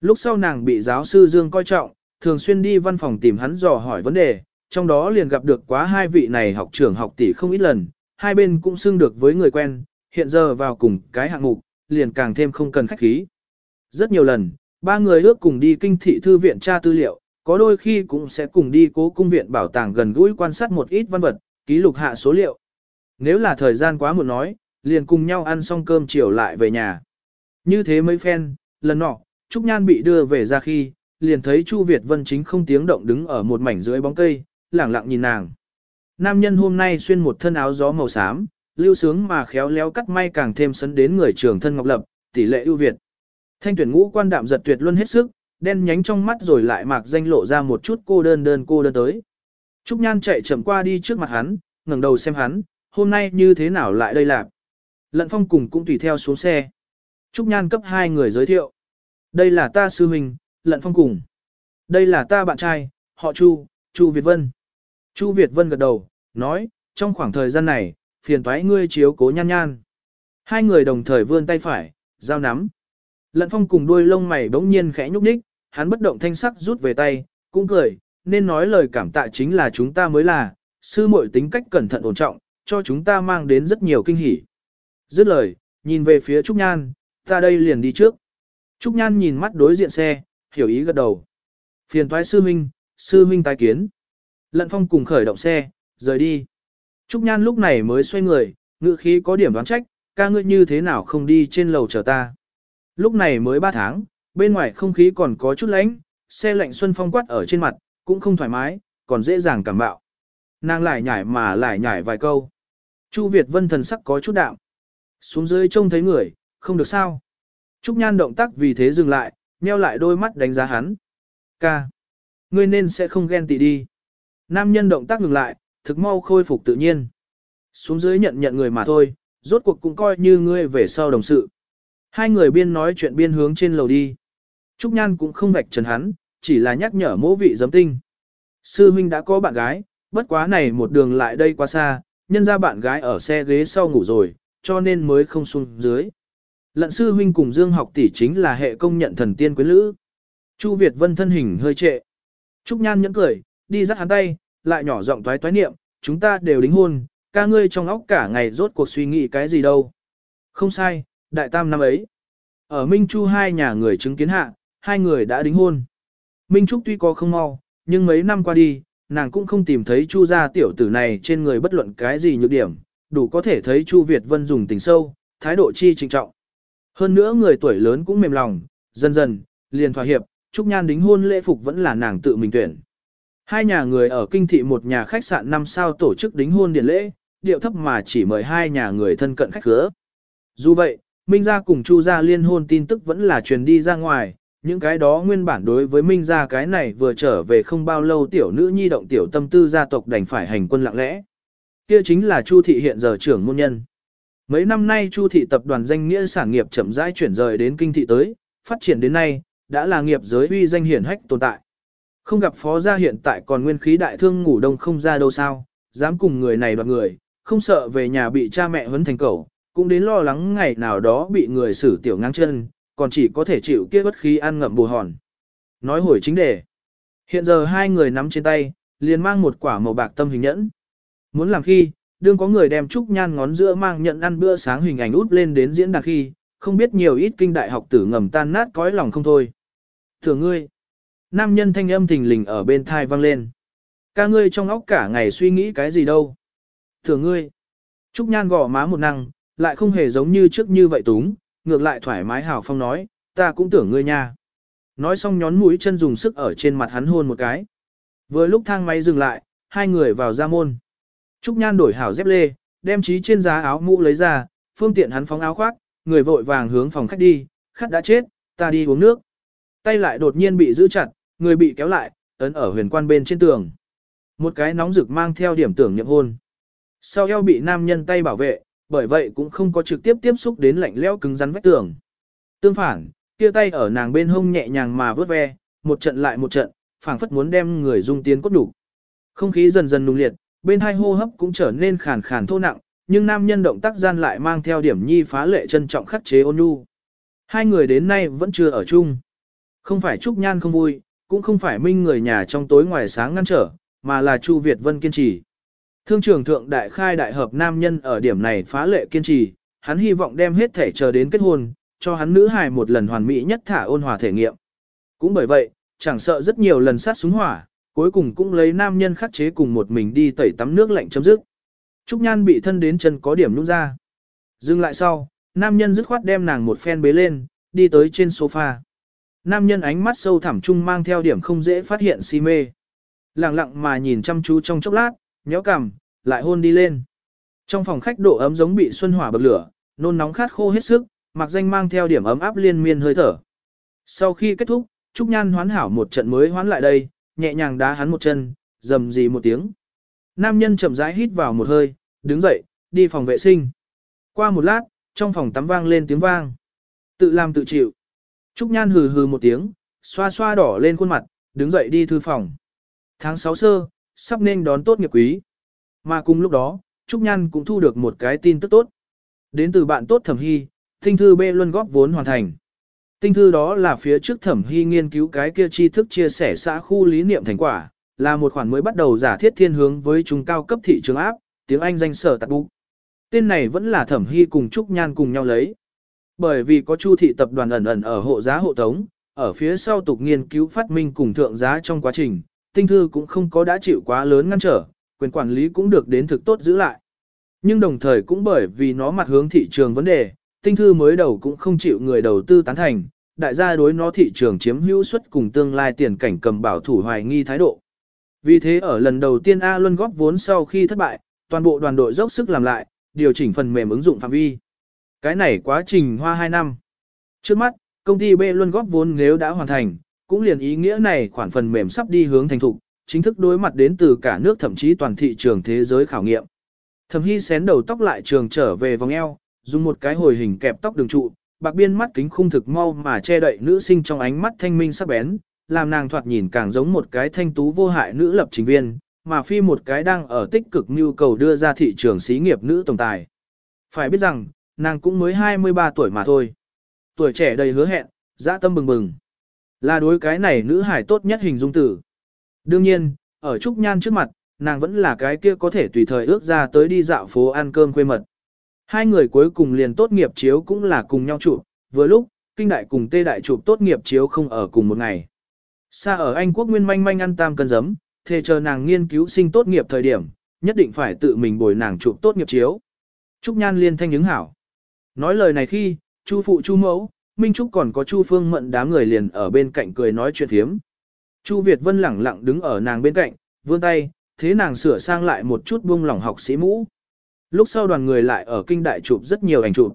Lúc sau nàng bị giáo sư Dương coi trọng, thường xuyên đi văn phòng tìm hắn dò hỏi vấn đề, trong đó liền gặp được quá hai vị này học trưởng học tỷ không ít lần, hai bên cũng xưng được với người quen, hiện giờ vào cùng cái hạng mục, liền càng thêm không cần khách khí. Rất nhiều lần, ba người ước cùng đi kinh thị thư viện tra tư liệu, có đôi khi cũng sẽ cùng đi cố cung viện bảo tàng gần gũi quan sát một ít văn vật, ký lục hạ số liệu. Nếu là thời gian quá muộn nói, liền cùng nhau ăn xong cơm chiều lại về nhà. Như thế mấy phen, lần nọ, Trúc Nhan bị đưa về ra khi, liền thấy Chu Việt Vân chính không tiếng động đứng ở một mảnh dưới bóng cây, lẳng lặng nhìn nàng. Nam nhân hôm nay xuyên một thân áo gió màu xám, lưu sướng mà khéo léo cắt may càng thêm sấn đến người trưởng thân ngọc lập, tỷ lệ ưu việt. Thanh tuyển ngũ quan đạm giật tuyệt luôn hết sức, đen nhánh trong mắt rồi lại mạc danh lộ ra một chút cô đơn đơn cô đơn tới. Trúc Nhan chạy chậm qua đi trước mặt hắn, ngẩng đầu xem hắn, hôm nay như thế nào lại đây lạc. Lận phong cùng cũng tùy theo xuống xe. Trúc Nhan cấp hai người giới thiệu. Đây là ta sư huynh, Lận phong cùng. Đây là ta bạn trai, họ Chu, Chu Việt Vân. Chu Việt Vân gật đầu, nói, trong khoảng thời gian này, phiền toái ngươi chiếu cố nhan nhan. Hai người đồng thời vươn tay phải, giao nắm. Lận phong cùng đuôi lông mày bỗng nhiên khẽ nhúc nhích, hắn bất động thanh sắc rút về tay, cũng cười, nên nói lời cảm tạ chính là chúng ta mới là, sư muội tính cách cẩn thận ổn trọng, cho chúng ta mang đến rất nhiều kinh hỉ. Dứt lời, nhìn về phía Trúc Nhan, ta đây liền đi trước. Trúc Nhan nhìn mắt đối diện xe, hiểu ý gật đầu. Phiền toái sư minh, sư minh tái kiến. Lận phong cùng khởi động xe, rời đi. Trúc Nhan lúc này mới xoay người, ngự khí có điểm đoán trách, ca ngươi như thế nào không đi trên lầu chờ ta. Lúc này mới 3 tháng, bên ngoài không khí còn có chút lạnh, xe lạnh xuân phong quát ở trên mặt, cũng không thoải mái, còn dễ dàng cảm bạo. Nàng lại nhảy mà lại nhảy vài câu. Chu Việt Vân thần sắc có chút đạm. Xuống dưới trông thấy người, không được sao. Trúc Nhan động tác vì thế dừng lại, nheo lại đôi mắt đánh giá hắn. Ca. Ngươi nên sẽ không ghen tị đi. Nam nhân động tác ngừng lại, thực mau khôi phục tự nhiên. Xuống dưới nhận nhận người mà thôi, rốt cuộc cũng coi như ngươi về sau đồng sự. Hai người biên nói chuyện biên hướng trên lầu đi. Trúc Nhan cũng không vạch trần hắn, chỉ là nhắc nhở mỗ vị giấm tinh. Sư huynh đã có bạn gái, bất quá này một đường lại đây quá xa, nhân ra bạn gái ở xe ghế sau ngủ rồi, cho nên mới không xuống dưới. Lận sư huynh cùng Dương học tỷ chính là hệ công nhận thần tiên quyến lữ. Chu Việt Vân thân hình hơi trệ. Trúc Nhan nhẫn cười, đi dắt hắn tay, lại nhỏ giọng toái toái niệm, chúng ta đều đính hôn, ca ngươi trong óc cả ngày rốt cuộc suy nghĩ cái gì đâu. Không sai, đại tam năm ấy. Ở Minh Chu hai nhà người chứng kiến hạ, hai người đã đính hôn. Minh Trúc tuy có không mau, nhưng mấy năm qua đi, nàng cũng không tìm thấy Chu gia tiểu tử này trên người bất luận cái gì nhược điểm, đủ có thể thấy Chu Việt Vân dùng tình sâu, thái độ chi trịnh trọng. Hơn nữa người tuổi lớn cũng mềm lòng, dần dần, liền thỏa hiệp, Trúc Nhan đính hôn lễ phục vẫn là nàng tự mình tuyển. Hai nhà người ở kinh thị một nhà khách sạn năm sao tổ chức đính hôn điện lễ, điệu thấp mà chỉ mời hai nhà người thân cận khách khứa. Dù vậy, Minh gia cùng Chu gia liên hôn tin tức vẫn là truyền đi ra ngoài, những cái đó nguyên bản đối với Minh gia cái này vừa trở về không bao lâu tiểu nữ nhi động tiểu tâm tư gia tộc đành phải hành quân lặng lẽ. Kia chính là Chu thị hiện giờ trưởng môn nhân. Mấy năm nay Chu thị tập đoàn danh nghĩa sản nghiệp chậm rãi chuyển rời đến kinh thị tới, phát triển đến nay, đã là nghiệp giới uy danh hiển hách tồn tại. Không gặp phó gia hiện tại còn nguyên khí đại thương ngủ đông không ra đâu sao, dám cùng người này đoạt người, không sợ về nhà bị cha mẹ huấn thành cẩu, cũng đến lo lắng ngày nào đó bị người xử tiểu ngang chân, còn chỉ có thể chịu kia bất khí ăn ngậm bù hòn. Nói hồi chính đề. Hiện giờ hai người nắm trên tay, liền mang một quả màu bạc tâm hình nhẫn. Muốn làm khi, đương có người đem trúc nhan ngón giữa mang nhận ăn bữa sáng hình ảnh út lên đến diễn đàn khi, không biết nhiều ít kinh đại học tử ngầm tan nát cõi lòng không thôi. Thừa ngươi, nam nhân thanh âm thình lình ở bên thai vang lên. Ca ngươi trong óc cả ngày suy nghĩ cái gì đâu. Thừa ngươi, trúc nhan gõ má một năng, lại không hề giống như trước như vậy túng, ngược lại thoải mái hào phong nói, ta cũng tưởng ngươi nha. Nói xong nhón mũi chân dùng sức ở trên mặt hắn hôn một cái. Vừa lúc thang máy dừng lại, hai người vào ra môn. Trúc Nhan đổi hảo dép lê, đem trí trên giá áo mũ lấy ra, phương tiện hắn phóng áo khoác, người vội vàng hướng phòng khách đi, khách đã chết, ta đi uống nước. Tay lại đột nhiên bị giữ chặt, người bị kéo lại, ấn ở huyền quan bên trên tường. Một cái nóng rực mang theo điểm tưởng nhậm hôn. Sau eo bị nam nhân tay bảo vệ, bởi vậy cũng không có trực tiếp tiếp xúc đến lạnh lẽo cứng rắn vách tường. Tương phản, kia tay ở nàng bên hông nhẹ nhàng mà vớt ve, một trận lại một trận, phảng phất muốn đem người dung tiến cốt đủ. Không khí dần dần nung liệt, bên hai hô hấp cũng trở nên khàn khàn thô nặng, nhưng nam nhân động tác gian lại mang theo điểm nhi phá lệ trân trọng khắc chế ôn nhu. Hai người đến nay vẫn chưa ở chung. Không phải Trúc Nhan không vui, cũng không phải Minh người nhà trong tối ngoài sáng ngăn trở, mà là Chu Việt Vân kiên trì. Thương trưởng thượng đại khai đại hợp nam nhân ở điểm này phá lệ kiên trì, hắn hy vọng đem hết thể chờ đến kết hôn, cho hắn nữ hài một lần hoàn mỹ nhất thả ôn hòa thể nghiệm. Cũng bởi vậy, chẳng sợ rất nhiều lần sát súng hỏa, cuối cùng cũng lấy nam nhân khắc chế cùng một mình đi tẩy tắm nước lạnh chấm dứt. Trúc Nhan bị thân đến chân có điểm nút ra. Dừng lại sau, nam nhân dứt khoát đem nàng một phen bế lên, đi tới trên sofa. Nam nhân ánh mắt sâu thẳm chung mang theo điểm không dễ phát hiện si mê. Lặng lặng mà nhìn chăm chú trong chốc lát, nhéo cằm, lại hôn đi lên. Trong phòng khách độ ấm giống bị xuân hỏa bậc lửa, nôn nóng khát khô hết sức, mặc danh mang theo điểm ấm áp liên miên hơi thở. Sau khi kết thúc, Trúc Nhan hoán hảo một trận mới hoán lại đây, nhẹ nhàng đá hắn một chân, dầm gì một tiếng. Nam nhân chậm rãi hít vào một hơi, đứng dậy, đi phòng vệ sinh. Qua một lát, trong phòng tắm vang lên tiếng vang. Tự làm tự chịu. Trúc Nhan hừ hừ một tiếng, xoa xoa đỏ lên khuôn mặt, đứng dậy đi thư phòng. Tháng 6 sơ, sắp nên đón tốt nghiệp quý. Mà cùng lúc đó, Trúc Nhan cũng thu được một cái tin tức tốt. Đến từ bạn tốt Thẩm Hy, tinh thư B luôn góp vốn hoàn thành. Tinh thư đó là phía trước Thẩm Hy nghiên cứu cái kia tri thức chia sẻ xã khu lý niệm thành quả, là một khoản mới bắt đầu giả thiết thiên hướng với trung cao cấp thị trường áp, tiếng Anh danh sở tạc bụng. Tên này vẫn là Thẩm Hy cùng Trúc Nhan cùng nhau lấy. Bởi vì có Chu thị tập đoàn ẩn ẩn ở hộ giá hộ tống, ở phía sau tục nghiên cứu phát minh cùng thượng giá trong quá trình, tinh thư cũng không có đã chịu quá lớn ngăn trở, quyền quản lý cũng được đến thực tốt giữ lại. Nhưng đồng thời cũng bởi vì nó mặt hướng thị trường vấn đề, tinh thư mới đầu cũng không chịu người đầu tư tán thành, đại gia đối nó thị trường chiếm hữu suất cùng tương lai tiền cảnh cầm bảo thủ hoài nghi thái độ. Vì thế ở lần đầu tiên A Luân góp vốn sau khi thất bại, toàn bộ đoàn đội dốc sức làm lại, điều chỉnh phần mềm ứng dụng phạm vi. Cái này quá trình hoa 2 năm. Trước mắt, công ty B Luân góp vốn nếu đã hoàn thành, cũng liền ý nghĩa này khoản phần mềm sắp đi hướng thành thục, chính thức đối mặt đến từ cả nước thậm chí toàn thị trường thế giới khảo nghiệm. Thẩm Hy xén đầu tóc lại trường trở về vòng eo, dùng một cái hồi hình kẹp tóc đường trụ, bạc biên mắt kính khung thực mau mà che đậy nữ sinh trong ánh mắt thanh minh sắc bén, làm nàng thoạt nhìn càng giống một cái thanh tú vô hại nữ lập trình viên, mà phi một cái đang ở tích cực nhu cầu đưa ra thị trường xí nghiệp nữ tổng tài. Phải biết rằng, nàng cũng mới 23 tuổi mà thôi. Tuổi trẻ đầy hứa hẹn, dã tâm bừng bừng. Là đối cái này nữ hải tốt nhất hình dung tử. Đương nhiên, ở Trúc Nhan trước mặt, nàng vẫn là cái kia có thể tùy thời ước ra tới đi dạo phố ăn cơm quê mật. Hai người cuối cùng liền tốt nghiệp chiếu cũng là cùng nhau chụp, vừa lúc, kinh đại cùng tê đại chụp tốt nghiệp chiếu không ở cùng một ngày. Xa ở Anh quốc nguyên manh manh ăn tam cân giấm, thề chờ nàng nghiên cứu sinh tốt nghiệp thời điểm, nhất định phải tự mình bồi nàng chụp tốt nghiệp chiếu. Trúc Nhan liên thanh ứng hảo. Nói lời này khi, Chu phụ Chu mẫu, Minh Trúc còn có Chu Phương Mận đám người liền ở bên cạnh cười nói chuyện thiếm. Chu Việt Vân lẳng lặng đứng ở nàng bên cạnh, vươn tay, thế nàng sửa sang lại một chút buông lỏng học sĩ mũ. Lúc sau đoàn người lại ở kinh đại chụp rất nhiều ảnh chụp.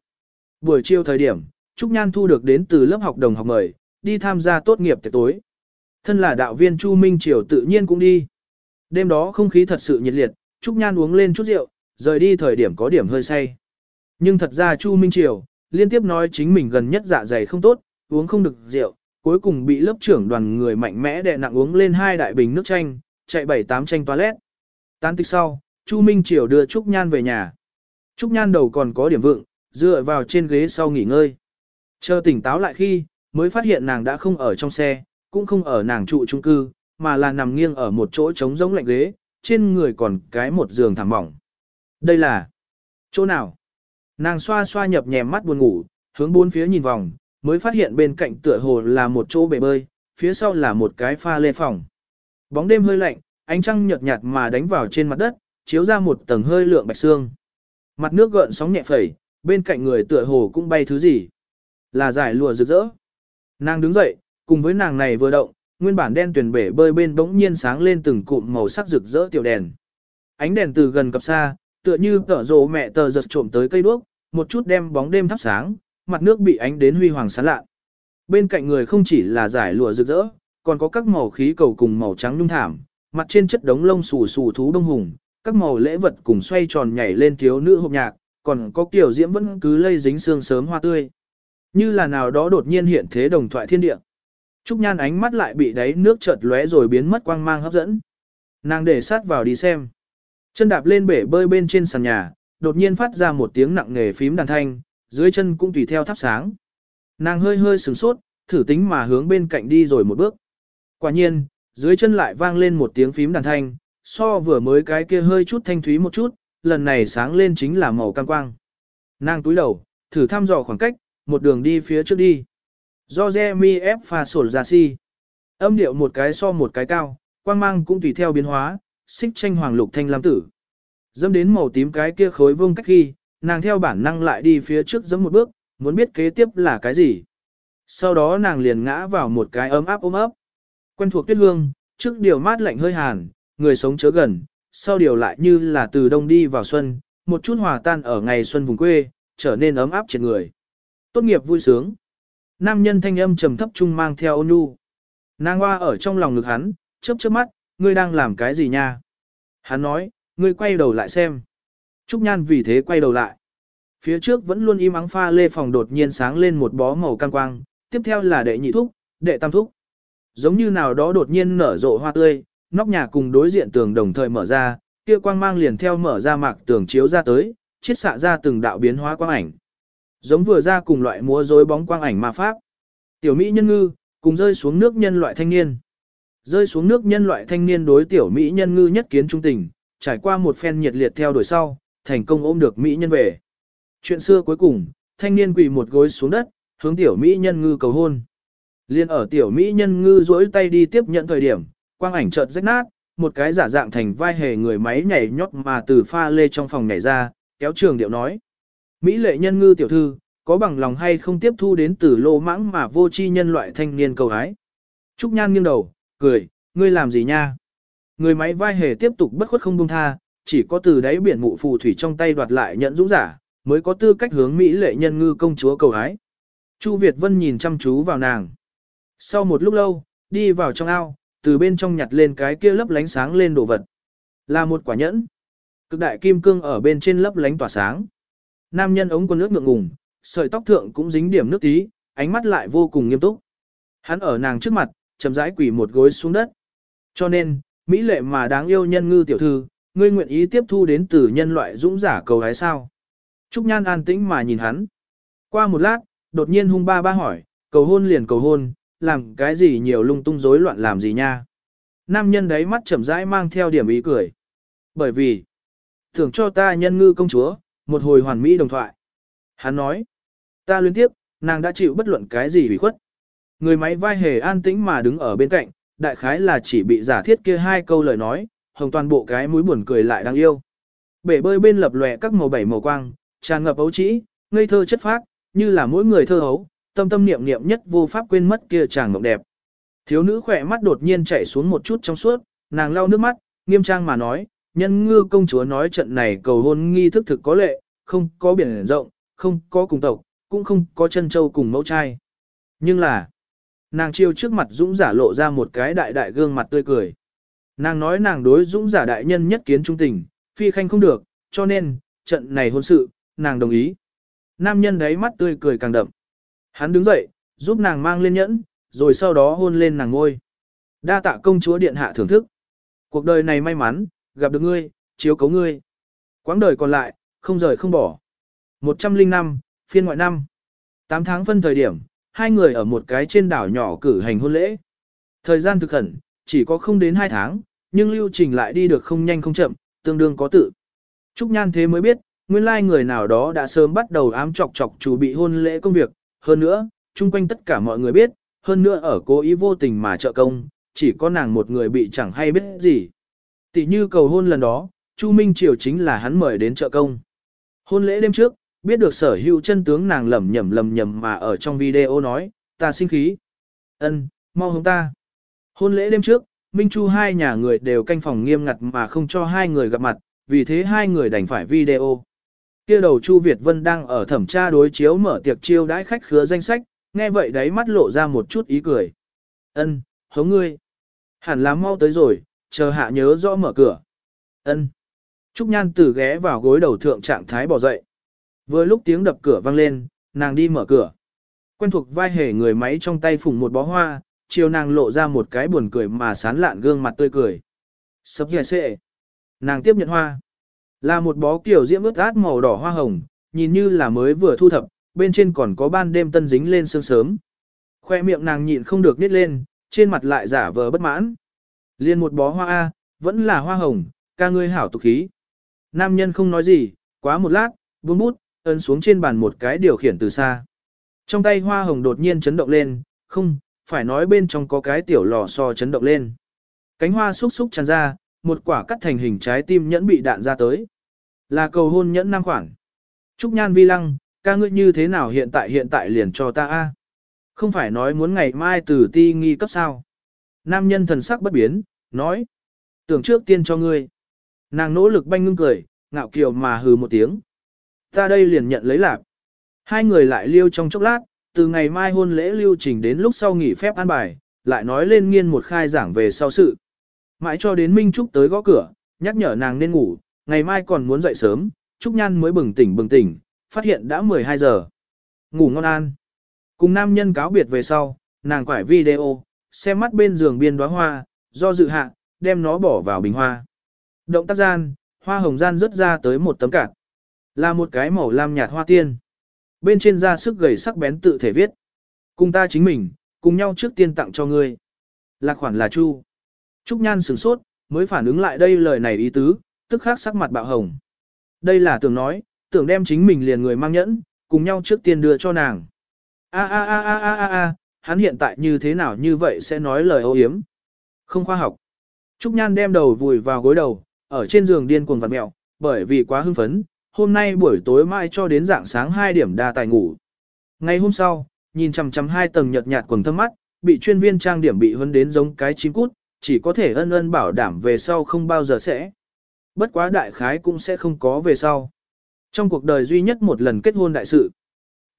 Buổi chiều thời điểm, Trúc Nhan thu được đến từ lớp học đồng học mời, đi tham gia tốt nghiệp tiệc tối. Thân là đạo viên Chu Minh Triều tự nhiên cũng đi. Đêm đó không khí thật sự nhiệt liệt, Trúc Nhan uống lên chút rượu, rời đi thời điểm có điểm hơi say. Nhưng thật ra Chu Minh Triều, liên tiếp nói chính mình gần nhất dạ dày không tốt, uống không được rượu, cuối cùng bị lớp trưởng đoàn người mạnh mẽ đè nặng uống lên hai đại bình nước chanh, chạy bảy tám chanh toilet. Tan tích sau, Chu Minh Triều đưa Trúc Nhan về nhà. Trúc Nhan đầu còn có điểm vượng, dựa vào trên ghế sau nghỉ ngơi. Chờ tỉnh táo lại khi, mới phát hiện nàng đã không ở trong xe, cũng không ở nàng trụ trung cư, mà là nằm nghiêng ở một chỗ trống rỗng lạnh ghế, trên người còn cái một giường thảm mỏng. Đây là chỗ nào? Nàng xoa xoa nhập nhèm mắt buồn ngủ, hướng bốn phía nhìn vòng, mới phát hiện bên cạnh tựa hồ là một chỗ bể bơi, phía sau là một cái pha lê phòng. Bóng đêm hơi lạnh, ánh trăng nhợt nhạt mà đánh vào trên mặt đất, chiếu ra một tầng hơi lượng bạch xương. Mặt nước gợn sóng nhẹ phẩy, bên cạnh người tựa hồ cũng bay thứ gì. Là giải lùa rực rỡ. Nàng đứng dậy, cùng với nàng này vừa động, nguyên bản đen tuyển bể bơi bên bỗng nhiên sáng lên từng cụm màu sắc rực rỡ tiểu đèn. Ánh đèn từ gần cập xa, tựa như tở rồ mẹ tờ giật trộm tới cây đuốc, một chút đem bóng đêm thắp sáng, mặt nước bị ánh đến huy hoàng sáng lạ. Bên cạnh người không chỉ là giải lụa rực rỡ, còn có các màu khí cầu cùng màu trắng nhung thảm, mặt trên chất đống lông xù xù thú đông hùng, các màu lễ vật cùng xoay tròn nhảy lên thiếu nữ hộp nhạc, còn có kiểu diễm vẫn cứ lây dính sương sớm hoa tươi. Như là nào đó đột nhiên hiện thế đồng thoại thiên địa. Trúc Nhan ánh mắt lại bị đáy nước chợt lóe rồi biến mất quang mang hấp dẫn. Nàng để sát vào đi xem. Chân đạp lên bể bơi bên trên sàn nhà, đột nhiên phát ra một tiếng nặng nề phím đàn thanh, dưới chân cũng tùy theo thắp sáng. Nàng hơi hơi sửng sốt, thử tính mà hướng bên cạnh đi rồi một bước. Quả nhiên, dưới chân lại vang lên một tiếng phím đàn thanh, so vừa mới cái kia hơi chút thanh thúy một chút, lần này sáng lên chính là màu cam quang. Nàng túi đầu, thử thăm dò khoảng cách, một đường đi phía trước đi. Do mi ép pha sổ ra si. Âm điệu một cái so một cái cao, quang mang cũng tùy theo biến hóa, xích tranh hoàng lục thanh lam tử. Dâm đến màu tím cái kia khối vương cách khi, nàng theo bản năng lại đi phía trước dẫm một bước, muốn biết kế tiếp là cái gì. Sau đó nàng liền ngã vào một cái ấm áp ôm ấp. Quen thuộc tuyết hương, trước điều mát lạnh hơi hàn, người sống chớ gần, sau điều lại như là từ đông đi vào xuân, một chút hòa tan ở ngày xuân vùng quê, trở nên ấm áp trên người. Tốt nghiệp vui sướng. Nam nhân thanh âm trầm thấp trung mang theo ôn nhu. Nàng hoa ở trong lòng ngực hắn, chớp chớp mắt, ngươi đang làm cái gì nha? Hắn nói, ngươi quay đầu lại xem. Trúc Nhan vì thế quay đầu lại. Phía trước vẫn luôn im ắng pha lê phòng đột nhiên sáng lên một bó màu cam quang, tiếp theo là đệ nhị thúc, đệ tam thúc. Giống như nào đó đột nhiên nở rộ hoa tươi, nóc nhà cùng đối diện tường đồng thời mở ra, kia quang mang liền theo mở ra mạc tường chiếu ra tới, chiết xạ ra từng đạo biến hóa quang ảnh. Giống vừa ra cùng loại múa rối bóng quang ảnh ma pháp. Tiểu Mỹ nhân ngư, cùng rơi xuống nước nhân loại thanh niên. Rơi xuống nước nhân loại thanh niên đối tiểu Mỹ nhân ngư nhất kiến trung tình, trải qua một phen nhiệt liệt theo đuổi sau, thành công ôm được Mỹ nhân về. Chuyện xưa cuối cùng, thanh niên quỳ một gối xuống đất, hướng tiểu Mỹ nhân ngư cầu hôn. Liên ở tiểu Mỹ nhân ngư duỗi tay đi tiếp nhận thời điểm, quang ảnh chợt rách nát, một cái giả dạng thành vai hề người máy nhảy nhót mà từ pha lê trong phòng nhảy ra, kéo trường điệu nói. Mỹ lệ nhân ngư tiểu thư, có bằng lòng hay không tiếp thu đến từ lô mãng mà vô chi nhân loại thanh niên cầu hái. Trúc Nhan nghiêng đầu, cười, ngươi làm gì nha? Người máy vai hề tiếp tục bất khuất không buông tha, chỉ có từ đáy biển mụ phù thủy trong tay đoạt lại nhận dũng giả, mới có tư cách hướng Mỹ lệ nhân ngư công chúa cầu hái. Chu Việt Vân nhìn chăm chú vào nàng. Sau một lúc lâu, đi vào trong ao, từ bên trong nhặt lên cái kia lấp lánh sáng lên đồ vật. Là một quả nhẫn. Cực đại kim cương ở bên trên lấp lánh tỏa sáng. Nam nhân ống quần nước ngượng ngùng, sợi tóc thượng cũng dính điểm nước tí, ánh mắt lại vô cùng nghiêm túc. Hắn ở nàng trước mặt, chậm rãi quỳ một gối xuống đất. Cho nên, mỹ lệ mà đáng yêu nhân ngư tiểu thư, ngươi nguyện ý tiếp thu đến từ nhân loại dũng giả cầu hái sao? Trúc Nhan an tĩnh mà nhìn hắn. Qua một lát, đột nhiên hung ba ba hỏi, cầu hôn liền cầu hôn, làm cái gì nhiều lung tung rối loạn làm gì nha? Nam nhân đấy mắt chậm rãi mang theo điểm ý cười. Bởi vì, thưởng cho ta nhân ngư công chúa, một hồi hoàn mỹ đồng thoại. Hắn nói, ta liên tiếp, nàng đã chịu bất luận cái gì hủy khuất. Người máy vai hề an tĩnh mà đứng ở bên cạnh, đại khái là chỉ bị giả thiết kia hai câu lời nói, hồng toàn bộ cái mũi buồn cười lại đáng yêu. Bể bơi bên lập lòe các màu bảy màu quang, tràn ngập ấu trĩ, ngây thơ chất phác, như là mỗi người thơ hấu, tâm tâm niệm niệm nhất vô pháp quên mất kia chàng ngọc đẹp. Thiếu nữ khỏe mắt đột nhiên chảy xuống một chút trong suốt, nàng lau nước mắt, nghiêm trang mà nói, nhân ngư công chúa nói trận này cầu hôn nghi thức thực có lệ, không có biển rộng, không có cùng tộc, cũng không có chân châu cùng mẫu trai. Nhưng là, nàng chiêu trước mặt dũng giả lộ ra một cái đại đại gương mặt tươi cười. Nàng nói nàng đối dũng giả đại nhân nhất kiến trung tình, phi khanh không được, cho nên, trận này hôn sự, nàng đồng ý. Nam nhân đấy mắt tươi cười càng đậm. Hắn đứng dậy, giúp nàng mang lên nhẫn, rồi sau đó hôn lên nàng ngôi. Đa tạ công chúa điện hạ thưởng thức. Cuộc đời này may mắn, gặp được ngươi, chiếu cấu ngươi. Quãng đời còn lại, không rời không bỏ. 105, phiên ngoại năm. 8 tháng phân thời điểm, hai người ở một cái trên đảo nhỏ cử hành hôn lễ. Thời gian thực khẩn, chỉ có không đến 2 tháng, nhưng lưu trình lại đi được không nhanh không chậm, tương đương có tự. Trúc Nhan thế mới biết, nguyên lai người nào đó đã sớm bắt đầu ám chọc chọc chủ bị hôn lễ công việc, hơn nữa, chung quanh tất cả mọi người biết, hơn nữa ở cố ý vô tình mà trợ công, chỉ có nàng một người bị chẳng hay biết gì. Tỷ như cầu hôn lần đó, Chu Minh Triều chính là hắn mời đến trợ công. Hôn lễ đêm trước, biết được sở hữu chân tướng nàng lầm nhầm lầm nhầm mà ở trong video nói, ta sinh khí. ân mau hướng ta. Hôn lễ đêm trước, Minh Chu hai nhà người đều canh phòng nghiêm ngặt mà không cho hai người gặp mặt, vì thế hai người đành phải video. Kia đầu Chu Việt Vân đang ở thẩm tra đối chiếu mở tiệc chiêu đãi khách khứa danh sách, nghe vậy đấy mắt lộ ra một chút ý cười. Ân, hống ngươi. Hẳn là mau tới rồi, chờ hạ nhớ rõ mở cửa. Ân. Trúc Nhan Tử ghé vào gối đầu thượng trạng thái bỏ dậy. Vừa lúc tiếng đập cửa vang lên, nàng đi mở cửa. Quen thuộc vai hề người máy trong tay phủng một bó hoa, chiều nàng lộ ra một cái buồn cười mà sán lạn gương mặt tươi cười. sấp dẻ xệ. Nàng tiếp nhận hoa. Là một bó kiểu diễm ướt át màu đỏ hoa hồng, nhìn như là mới vừa thu thập, bên trên còn có ban đêm tân dính lên sương sớm. Khoe miệng nàng nhịn không được nít lên, trên mặt lại giả vờ bất mãn. Liên một bó hoa A, vẫn là hoa hồng, ca ngươi hảo tục khí. Nam nhân không nói gì, quá một lát, buông bút, ấn xuống trên bàn một cái điều khiển từ xa. Trong tay hoa hồng đột nhiên chấn động lên, không, phải nói bên trong có cái tiểu lò xo chấn động lên. Cánh hoa xúc xúc tràn ra, một quả cắt thành hình trái tim nhẫn bị đạn ra tới. Là cầu hôn nhẫn năng khoản. Trúc Nhan vi lăng, ca ngươi như thế nào hiện tại hiện tại liền cho ta a Không phải nói muốn ngày mai từ ti nghi cấp sao. Nam nhân thần sắc bất biến, nói. Tưởng trước tiên cho ngươi. Nàng nỗ lực banh ngưng cười, ngạo kiều mà hừ một tiếng. Ta đây liền nhận lấy lạc. Hai người lại liêu trong chốc lát, từ ngày mai hôn lễ lưu trình đến lúc sau nghỉ phép an bài, lại nói lên nghiên một khai giảng về sau sự. Mãi cho đến Minh Trúc tới gõ cửa, nhắc nhở nàng nên ngủ, ngày mai còn muốn dậy sớm, Trúc Nhan mới bừng tỉnh bừng tỉnh, phát hiện đã 12 giờ. Ngủ ngon an. Cùng nam nhân cáo biệt về sau, nàng quải video, xem mắt bên giường biên đóa hoa, do dự hạ, đem nó bỏ vào bình hoa. Động tác gian, hoa hồng gian rớt ra tới một tấm cạt. Là một cái màu lam nhạt hoa tiên. Bên trên da sức gầy sắc bén tự thể viết. Cùng ta chính mình, cùng nhau trước tiên tặng cho ngươi. Lạc khoản là Chu. Trúc Nhan sửng sốt, mới phản ứng lại đây lời này ý tứ, tức khắc sắc mặt bạo hồng. Đây là tưởng nói, tưởng đem chính mình liền người mang nhẫn, cùng nhau trước tiên đưa cho nàng. A a a a a a a, hắn hiện tại như thế nào như vậy sẽ nói lời ô hiếm. Không khoa học. Trúc Nhan đem đầu vùi vào gối đầu, ở trên giường điên cuồng vặt mẹo, bởi vì quá hưng phấn, hôm nay buổi tối mai cho đến dạng sáng 2 điểm đa tài ngủ. Ngày hôm sau, nhìn chằm chằm hai tầng nhợt nhạt quần thâm mắt, bị chuyên viên trang điểm bị huấn đến giống cái chim cút, chỉ có thể ân ân bảo đảm về sau không bao giờ sẽ. Bất quá đại khái cũng sẽ không có về sau. Trong cuộc đời duy nhất một lần kết hôn đại sự,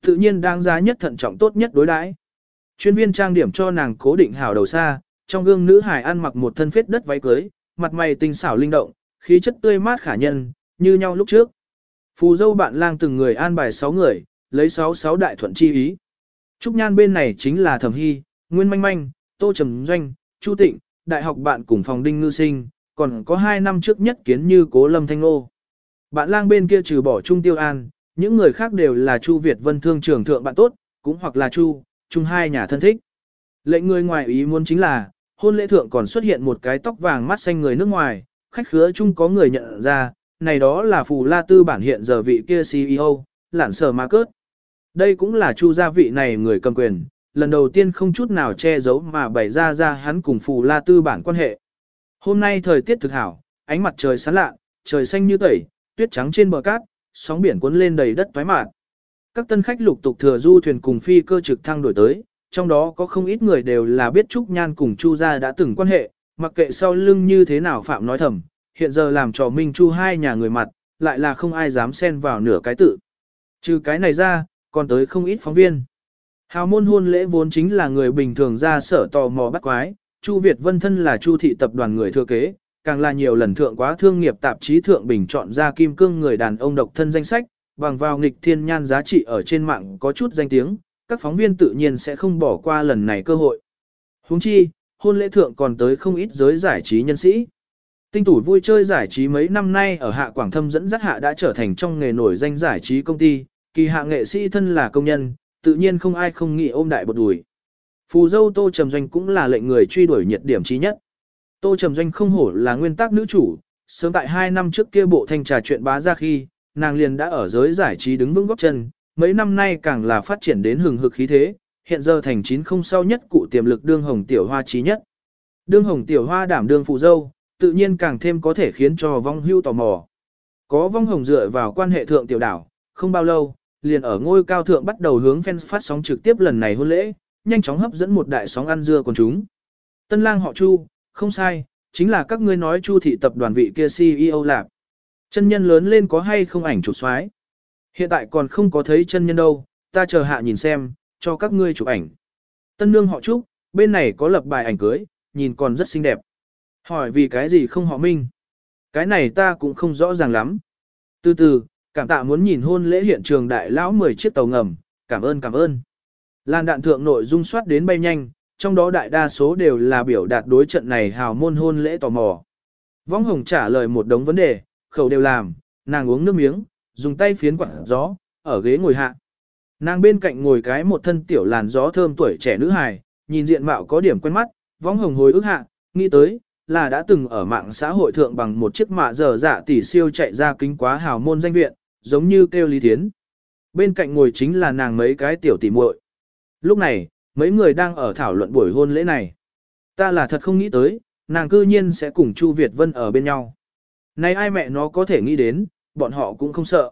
tự nhiên đáng giá nhất thận trọng tốt nhất đối đãi. Chuyên viên trang điểm cho nàng cố định hảo đầu xa, trong gương nữ hải ăn mặc một thân phết đất váy cưới, mặt mày tinh xảo linh động, khí chất tươi mát khả nhân, như nhau lúc trước. Phù dâu bạn lang từng người an bài 6 người, lấy 6 6 đại thuận chi ý. Trúc Nhan bên này chính là Thẩm Hy, Nguyên Manh Manh, Tô Trầm Doanh, Chu Tịnh, đại học bạn cùng phòng đinh ngư sinh, còn có 2 năm trước nhất kiến như Cố Lâm Thanh Nô. Bạn lang bên kia trừ bỏ Trung Tiêu An, những người khác đều là Chu Việt Vân Thương trưởng thượng bạn tốt, cũng hoặc là Chu, chung hai nhà thân thích. Lệnh người ngoài ý muốn chính là, hôn lễ thượng còn xuất hiện một cái tóc vàng mắt xanh người nước ngoài, khách khứa chung có người nhận ra, này đó là phù la tư bản hiện giờ vị kia CEO, lạn sở ma cớt. Đây cũng là chu gia vị này người cầm quyền, lần đầu tiên không chút nào che giấu mà bày ra ra hắn cùng phù la tư bản quan hệ. Hôm nay thời tiết thực hảo, ánh mặt trời sáng lạ, trời xanh như tẩy, tuyết trắng trên bờ cát, sóng biển cuốn lên đầy đất thoái mạn. Các tân khách lục tục thừa du thuyền cùng phi cơ trực thăng đổi tới, trong đó có không ít người đều là biết Trúc Nhan cùng Chu gia đã từng quan hệ, mặc kệ sau lưng như thế nào Phạm nói thầm, hiện giờ làm trò Minh Chu hai nhà người mặt, lại là không ai dám xen vào nửa cái tự. Trừ cái này ra, còn tới không ít phóng viên. Hào môn hôn lễ vốn chính là người bình thường ra sở tò mò bắt quái, Chu Việt Vân thân là Chu thị tập đoàn người thừa kế, càng là nhiều lần thượng quá thương nghiệp tạp chí thượng bình chọn ra kim cương người đàn ông độc thân danh sách, bằng vào nghịch thiên nhan giá trị ở trên mạng có chút danh tiếng, các phóng viên tự nhiên sẽ không bỏ qua lần này cơ hội. Huống chi, hôn lễ thượng còn tới không ít giới giải trí nhân sĩ. Tinh tủ vui chơi giải trí mấy năm nay ở Hạ Quảng Thâm dẫn dắt hạ đã trở thành trong nghề nổi danh giải trí công ty, kỳ hạ nghệ sĩ thân là công nhân, tự nhiên không ai không nghĩ ôm đại bột đùi. Phù dâu Tô Trầm Doanh cũng là lệnh người truy đuổi nhiệt điểm trí nhất. Tô Trầm Doanh không hổ là nguyên tắc nữ chủ, sớm tại 2 năm trước kia bộ thanh trà chuyện bá ra khi, nàng liền đã ở giới giải trí đứng vững góc chân, mấy năm nay càng là phát triển đến hừng hực khí thế, hiện giờ thành chín không sau nhất cụ tiềm lực đương hồng tiểu hoa trí nhất. Đương hồng tiểu hoa đảm đương phù dâu, tự nhiên càng thêm có thể khiến cho vong hưu tò mò. Có vong hồng dựa vào quan hệ thượng tiểu đảo, không bao lâu, liền ở ngôi cao thượng bắt đầu hướng fans phát sóng trực tiếp lần này hôn lễ, nhanh chóng hấp dẫn một đại sóng ăn dưa của chúng. Tân lang họ Chu, không sai, chính là các ngươi nói Chu thị tập đoàn vị kia CEO lạp. Chân nhân lớn lên có hay không ảnh chụp xoái? Hiện tại còn không có thấy chân nhân đâu, ta chờ hạ nhìn xem, cho các ngươi chụp ảnh. Tân nương họ Trúc, bên này có lập bài ảnh cưới, nhìn còn rất xinh đẹp. Hỏi vì cái gì không họ Minh? Cái này ta cũng không rõ ràng lắm. Từ từ, cảm tạ muốn nhìn hôn lễ hiện trường đại lão 10 chiếc tàu ngầm, cảm ơn cảm ơn. Lan đạn thượng nội dung soát đến bay nhanh, trong đó đại đa số đều là biểu đạt đối trận này hào môn hôn lễ tò mò. Võng hồng trả lời một đống vấn đề, khẩu đều làm, nàng uống nước miếng, dùng tay phiến quạt gió, ở ghế ngồi hạ. Nàng bên cạnh ngồi cái một thân tiểu làn gió thơm tuổi trẻ nữ hài, nhìn diện mạo có điểm quen mắt, võng hồng hồi ức hạ, nghĩ tới, là đã từng ở mạng xã hội thượng bằng một chiếc mạ giờ dạ tỷ siêu chạy ra kính quá hào môn danh viện, giống như kêu Lý Thiến. Bên cạnh ngồi chính là nàng mấy cái tiểu tỷ muội. Lúc này, mấy người đang ở thảo luận buổi hôn lễ này. Ta là thật không nghĩ tới, nàng cư nhiên sẽ cùng Chu Việt Vân ở bên nhau. Này ai mẹ nó có thể nghĩ đến, bọn họ cũng không sợ.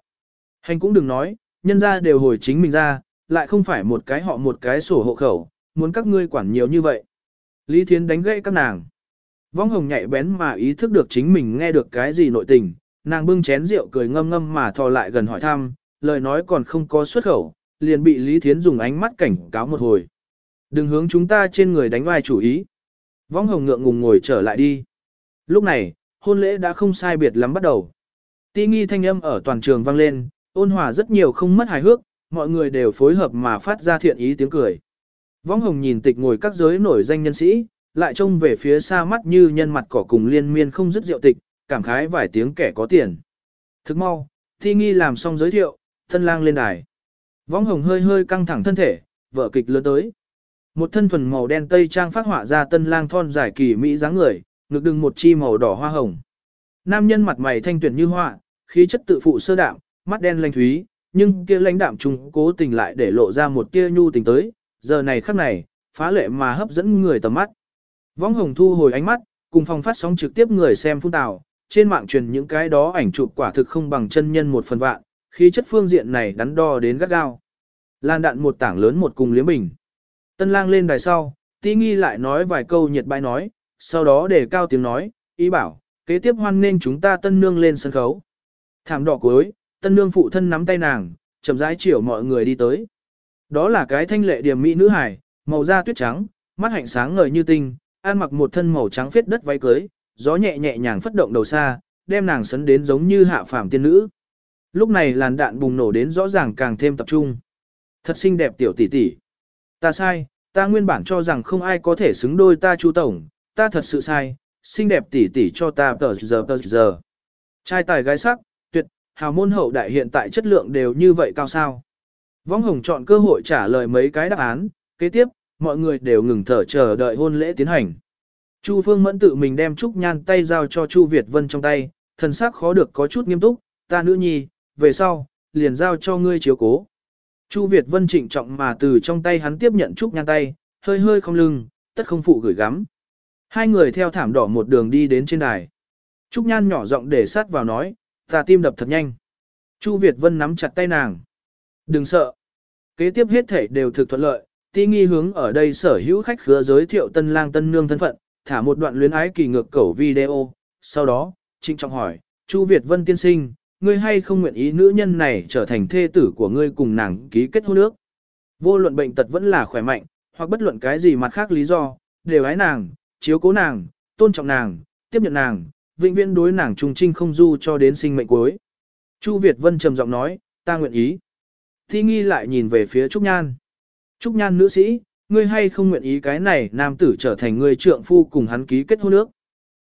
Hành cũng đừng nói, nhân ra đều hồi chính mình ra, lại không phải một cái họ một cái sổ hộ khẩu, muốn các ngươi quản nhiều như vậy. Lý Thiến đánh gãy các nàng. Vong hồng nhạy bén mà ý thức được chính mình nghe được cái gì nội tình, nàng bưng chén rượu cười ngâm ngâm mà thò lại gần hỏi thăm, lời nói còn không có xuất khẩu, liền bị Lý Thiến dùng ánh mắt cảnh cáo một hồi. Đừng hướng chúng ta trên người đánh vai chủ ý. Vong hồng ngượng ngùng ngồi trở lại đi. Lúc này, hôn lễ đã không sai biệt lắm bắt đầu. Ti nghi thanh âm ở toàn trường vang lên, ôn hòa rất nhiều không mất hài hước, mọi người đều phối hợp mà phát ra thiện ý tiếng cười. Vong hồng nhìn tịch ngồi các giới nổi danh nhân sĩ, lại trông về phía xa mắt như nhân mặt cỏ cùng liên miên không dứt rượu tịch, cảm khái vài tiếng kẻ có tiền. Thức mau, thi nghi làm xong giới thiệu, thân lang lên đài. Võng hồng hơi hơi căng thẳng thân thể, vở kịch lớn tới. Một thân thuần màu đen tây trang phát họa ra tân lang thon dài kỳ mỹ dáng người, ngực đừng một chi màu đỏ hoa hồng. Nam nhân mặt mày thanh tuyển như họa, khí chất tự phụ sơ đạm, mắt đen lanh thúy, nhưng kia lãnh đạm trung cố tình lại để lộ ra một tia nhu tình tới, giờ này khắc này, phá lệ mà hấp dẫn người tầm mắt. Võng hồng thu hồi ánh mắt, cùng phòng phát sóng trực tiếp người xem phun tào, trên mạng truyền những cái đó ảnh chụp quả thực không bằng chân nhân một phần vạn, khí chất phương diện này đắn đo đến gắt gao. Lan đạn một tảng lớn một cùng liếm bình. Tân lang lên đài sau, tí nghi lại nói vài câu nhiệt bãi nói, sau đó để cao tiếng nói, ý bảo, kế tiếp hoan nên chúng ta tân nương lên sân khấu. Thảm đỏ cuối, tân nương phụ thân nắm tay nàng, chậm rãi chiều mọi người đi tới. Đó là cái thanh lệ điểm mỹ nữ hải, màu da tuyết trắng, mắt hạnh sáng ngời như tinh, ăn mặc một thân màu trắng phết đất váy cưới, gió nhẹ nhẹ nhàng phất động đầu xa, đem nàng sấn đến giống như hạ phàm tiên nữ. Lúc này làn đạn bùng nổ đến rõ ràng càng thêm tập trung. Thật xinh đẹp tiểu tỷ tỷ. Ta sai, ta nguyên bản cho rằng không ai có thể xứng đôi ta chu tổng, ta thật sự sai, xinh đẹp tỷ tỷ cho ta tờ giờ tờ giờ. Trai tài gái sắc, tuyệt, hào môn hậu đại hiện tại chất lượng đều như vậy cao sao. Võng Hồng chọn cơ hội trả lời mấy cái đáp án, kế tiếp, mọi người đều ngừng thở chờ đợi hôn lễ tiến hành. Chu Phương Mẫn tự mình đem Trúc Nhan tay giao cho Chu Việt Vân trong tay, thần sắc khó được có chút nghiêm túc, ta nữ nhi, về sau, liền giao cho ngươi chiếu cố. Chu Việt Vân trịnh trọng mà từ trong tay hắn tiếp nhận Trúc Nhan tay, hơi hơi không lưng, tất không phụ gửi gắm. Hai người theo thảm đỏ một đường đi đến trên đài. Trúc Nhan nhỏ giọng để sát vào nói, ta tim đập thật nhanh. Chu Việt Vân nắm chặt tay nàng. Đừng sợ. Kế tiếp hết thể đều thực thuận lợi, ti nghi hướng ở đây sở hữu khách khứa giới thiệu tân lang tân nương thân phận, thả một đoạn luyến ái kỳ ngược cẩu video. Sau đó, trịnh trọng hỏi, Chu Việt Vân tiên sinh, ngươi hay không nguyện ý nữ nhân này trở thành thê tử của ngươi cùng nàng ký kết hôn ước. Vô luận bệnh tật vẫn là khỏe mạnh, hoặc bất luận cái gì mặt khác lý do, đều ái nàng, chiếu cố nàng, tôn trọng nàng, tiếp nhận nàng, vĩnh viễn đối nàng trung trinh không du cho đến sinh mệnh cuối. Chu Việt Vân trầm giọng nói, ta nguyện ý. Thi nghi lại nhìn về phía Trúc Nhan. Trúc Nhan nữ sĩ, ngươi hay không nguyện ý cái này nam tử trở thành người trượng phu cùng hắn ký kết hôn ước.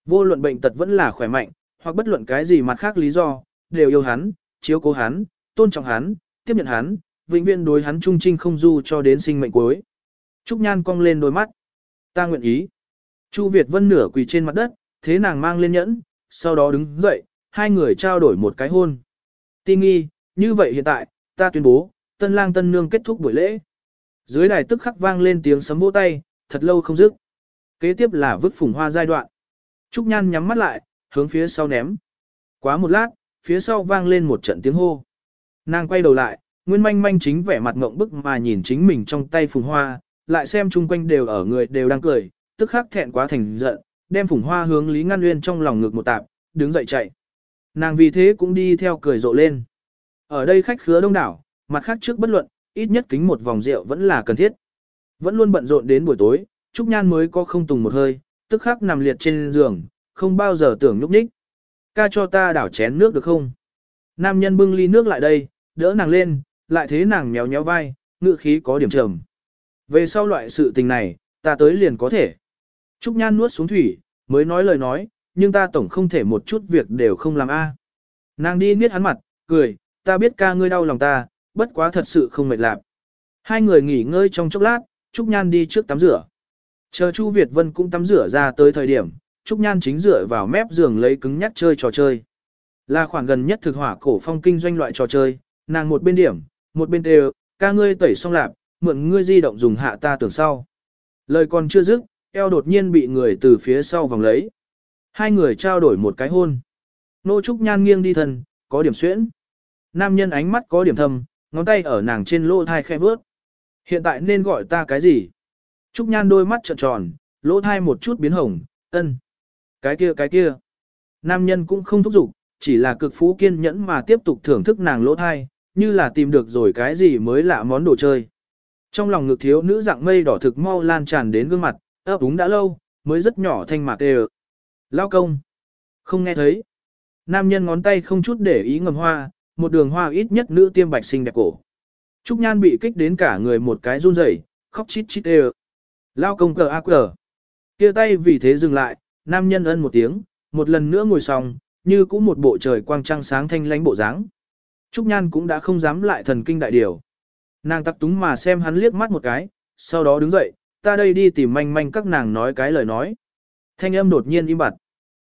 Vô luận bệnh tật vẫn là khỏe mạnh, hoặc bất luận cái gì mặt khác lý do, đều yêu hắn, chiếu cố hắn, tôn trọng hắn, tiếp nhận hắn, vĩnh viễn đối hắn trung trinh không du cho đến sinh mệnh cuối. Trúc Nhan cong lên đôi mắt. Ta nguyện ý. Chu Việt Vân nửa quỳ trên mặt đất, thế nàng mang lên nhẫn, sau đó đứng dậy, hai người trao đổi một cái hôn. Ti nghi, như vậy hiện tại, ta tuyên bố, tân lang tân nương kết thúc buổi lễ. Dưới đài tức khắc vang lên tiếng sấm vỗ tay, thật lâu không dứt. Kế tiếp là vứt phùng hoa giai đoạn. Trúc Nhan nhắm mắt lại, hướng phía sau ném. Quá một lát, phía sau vang lên một trận tiếng hô. Nàng quay đầu lại, Nguyên Manh Manh chính vẻ mặt ngộng bức mà nhìn chính mình trong tay phùng hoa, lại xem chung quanh đều ở người đều đang cười, tức khắc thẹn quá thành giận, đem phùng hoa hướng Lý Ngăn Nguyên trong lòng ngực một tạp, đứng dậy chạy. nàng vì thế cũng đi theo cười rộ lên. Ở đây khách khứa đông đảo, mặt khác trước bất luận, ít nhất kính một vòng rượu vẫn là cần thiết. Vẫn luôn bận rộn đến buổi tối, Trúc Nhan mới có không tùng một hơi, tức khắc nằm liệt trên giường, không bao giờ tưởng nhúc nhích. Ca cho ta đảo chén nước được không? Nam nhân bưng ly nước lại đây, đỡ nàng lên, lại thế nàng méo méo vai, ngựa khí có điểm trầm. Về sau loại sự tình này, ta tới liền có thể. Trúc Nhan nuốt xuống thủy, mới nói lời nói, nhưng ta tổng không thể một chút việc đều không làm a. Nàng đi niết hắn mặt, cười, ta biết ca ngươi đau lòng ta, bất quá thật sự không mệt lạc. Hai người nghỉ ngơi trong chốc lát, Trúc Nhan đi trước tắm rửa. Chờ Chu Việt Vân cũng tắm rửa ra tới thời điểm, Trúc Nhan chính rửa vào mép giường lấy cứng nhắc chơi trò chơi. Là khoảng gần nhất thực hỏa cổ phong kinh doanh loại trò chơi, nàng một bên điểm, một bên đều, ca ngươi tẩy xong lạp, mượn ngươi di động dùng hạ ta tưởng sau. Lời còn chưa dứt, eo đột nhiên bị người từ phía sau vòng lấy. Hai người trao đổi một cái hôn. Nô Trúc Nhan nghiêng đi thân, có điểm xuyễn. Nam nhân ánh mắt có điểm thâm, ngón tay ở nàng trên lỗ thai khẽ vớt. Hiện tại nên gọi ta cái gì? Trúc Nhan đôi mắt trợn tròn, lỗ thai một chút biến hồng, ân. Cái kia cái kia. Nam nhân cũng không thúc giục, chỉ là cực phú kiên nhẫn mà tiếp tục thưởng thức nàng lỗ thai, như là tìm được rồi cái gì mới lạ món đồ chơi. Trong lòng ngực thiếu nữ dạng mây đỏ thực mau lan tràn đến gương mặt, ấp úng đã lâu, mới rất nhỏ thanh mạc đều. Lao công. Không nghe thấy. Nam nhân ngón tay không chút để ý ngầm hoa, một đường hoa ít nhất nữ tiêm bạch xinh đẹp cổ. Trúc Nhan bị kích đến cả người một cái run rẩy, khóc chít chít ê Lao công cờ a cờ. Kia tay vì thế dừng lại, nam nhân ân một tiếng, một lần nữa ngồi xong, như cũng một bộ trời quang trăng sáng thanh lánh bộ dáng. Trúc Nhan cũng đã không dám lại thần kinh đại điều. Nàng tắc túng mà xem hắn liếc mắt một cái, sau đó đứng dậy, ta đây đi tìm manh manh các nàng nói cái lời nói. Thanh âm đột nhiên im bặt.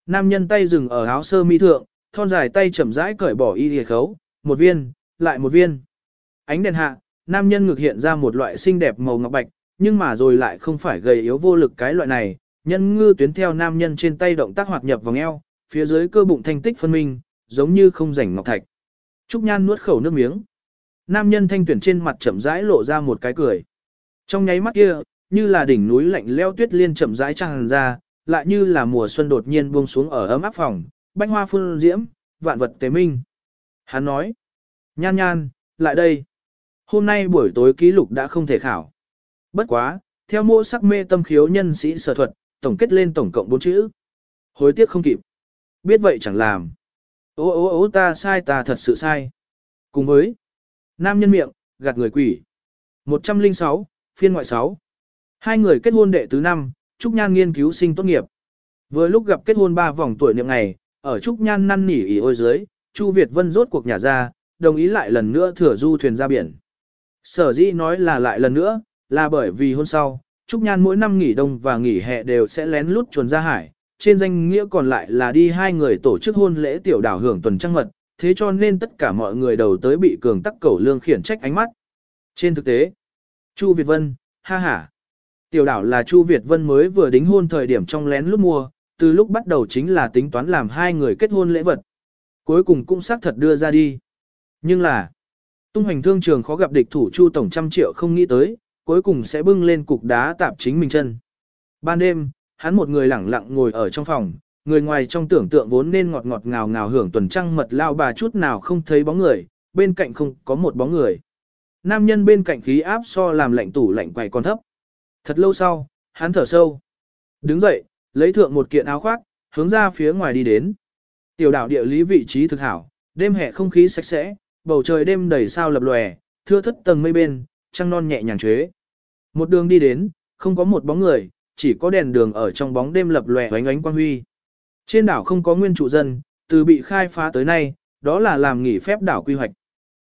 Nam nhân tay dừng ở áo sơ mi thượng, thon dài tay chậm rãi cởi bỏ y hề khấu, một viên, lại một viên. Ánh đèn hạ, nam nhân ngực hiện ra một loại xinh đẹp màu ngọc bạch, nhưng mà rồi lại không phải gầy yếu vô lực cái loại này, nhân ngư tuyến theo nam nhân trên tay động tác hoạt nhập vòng eo, phía dưới cơ bụng thanh tích phân minh, giống như không rảnh ngọc thạch. Trúc Nhan nuốt khẩu nước miếng. Nam nhân thanh tuyển trên mặt chậm rãi lộ ra một cái cười. Trong nháy mắt kia, như là đỉnh núi lạnh leo tuyết liên chậm rãi tràn ra, lại như là mùa xuân đột nhiên buông xuống ở ấm áp phòng, bánh hoa phun diễm, vạn vật tế minh. Hắn nói, nhan nhan, lại đây. Hôm nay buổi tối ký lục đã không thể khảo. Bất quá, theo mô sắc mê tâm khiếu nhân sĩ sở thuật, tổng kết lên tổng cộng bốn chữ. Hối tiếc không kịp. Biết vậy chẳng làm. Ô ô ô ta sai ta thật sự sai. Cùng với nam nhân miệng, gạt người quỷ. 106, phiên ngoại 6. Hai người kết hôn đệ tứ năm, Trúc Nhan nghiên cứu sinh tốt nghiệp. Vừa lúc gặp kết hôn ba vòng tuổi niệm ngày, ở Trúc Nhan năn nỉ ý ôi dưới, Chu Việt Vân rốt cuộc nhà ra, đồng ý lại lần nữa thừa du thuyền ra biển. Sở dĩ nói là lại lần nữa, là bởi vì hôm sau, Trúc Nhan mỗi năm nghỉ đông và nghỉ hè đều sẽ lén lút chuồn ra hải, trên danh nghĩa còn lại là đi hai người tổ chức hôn lễ tiểu đảo hưởng tuần trăng mật, thế cho nên tất cả mọi người đầu tới bị cường tắc cẩu lương khiển trách ánh mắt. Trên thực tế, Chu Việt Vân, ha ha. Tiểu đảo là Chu Việt Vân mới vừa đính hôn thời điểm trong lén lút mua, từ lúc bắt đầu chính là tính toán làm hai người kết hôn lễ vật. Cuối cùng cũng xác thật đưa ra đi. Nhưng là, tung hành thương trường khó gặp địch thủ Chu Tổng trăm triệu không nghĩ tới, cuối cùng sẽ bưng lên cục đá tạp chính mình chân. Ban đêm, hắn một người lẳng lặng ngồi ở trong phòng, người ngoài trong tưởng tượng vốn nên ngọt ngọt ngào ngào hưởng tuần trăng mật lao bà chút nào không thấy bóng người, bên cạnh không có một bóng người. Nam nhân bên cạnh khí áp so làm lạnh tủ lạnh quầy còn thấp. Thật lâu sau, hắn thở sâu. Đứng dậy, lấy thượng một kiện áo khoác, hướng ra phía ngoài đi đến. Tiểu đảo địa lý vị trí thực hảo, đêm hè không khí sạch sẽ, bầu trời đêm đầy sao lập lòe, thưa thất tầng mây bên, trăng non nhẹ nhàng chế. Một đường đi đến, không có một bóng người, chỉ có đèn đường ở trong bóng đêm lập lòe ánh ánh quang huy. Trên đảo không có nguyên trụ dân, từ bị khai phá tới nay, đó là làm nghỉ phép đảo quy hoạch.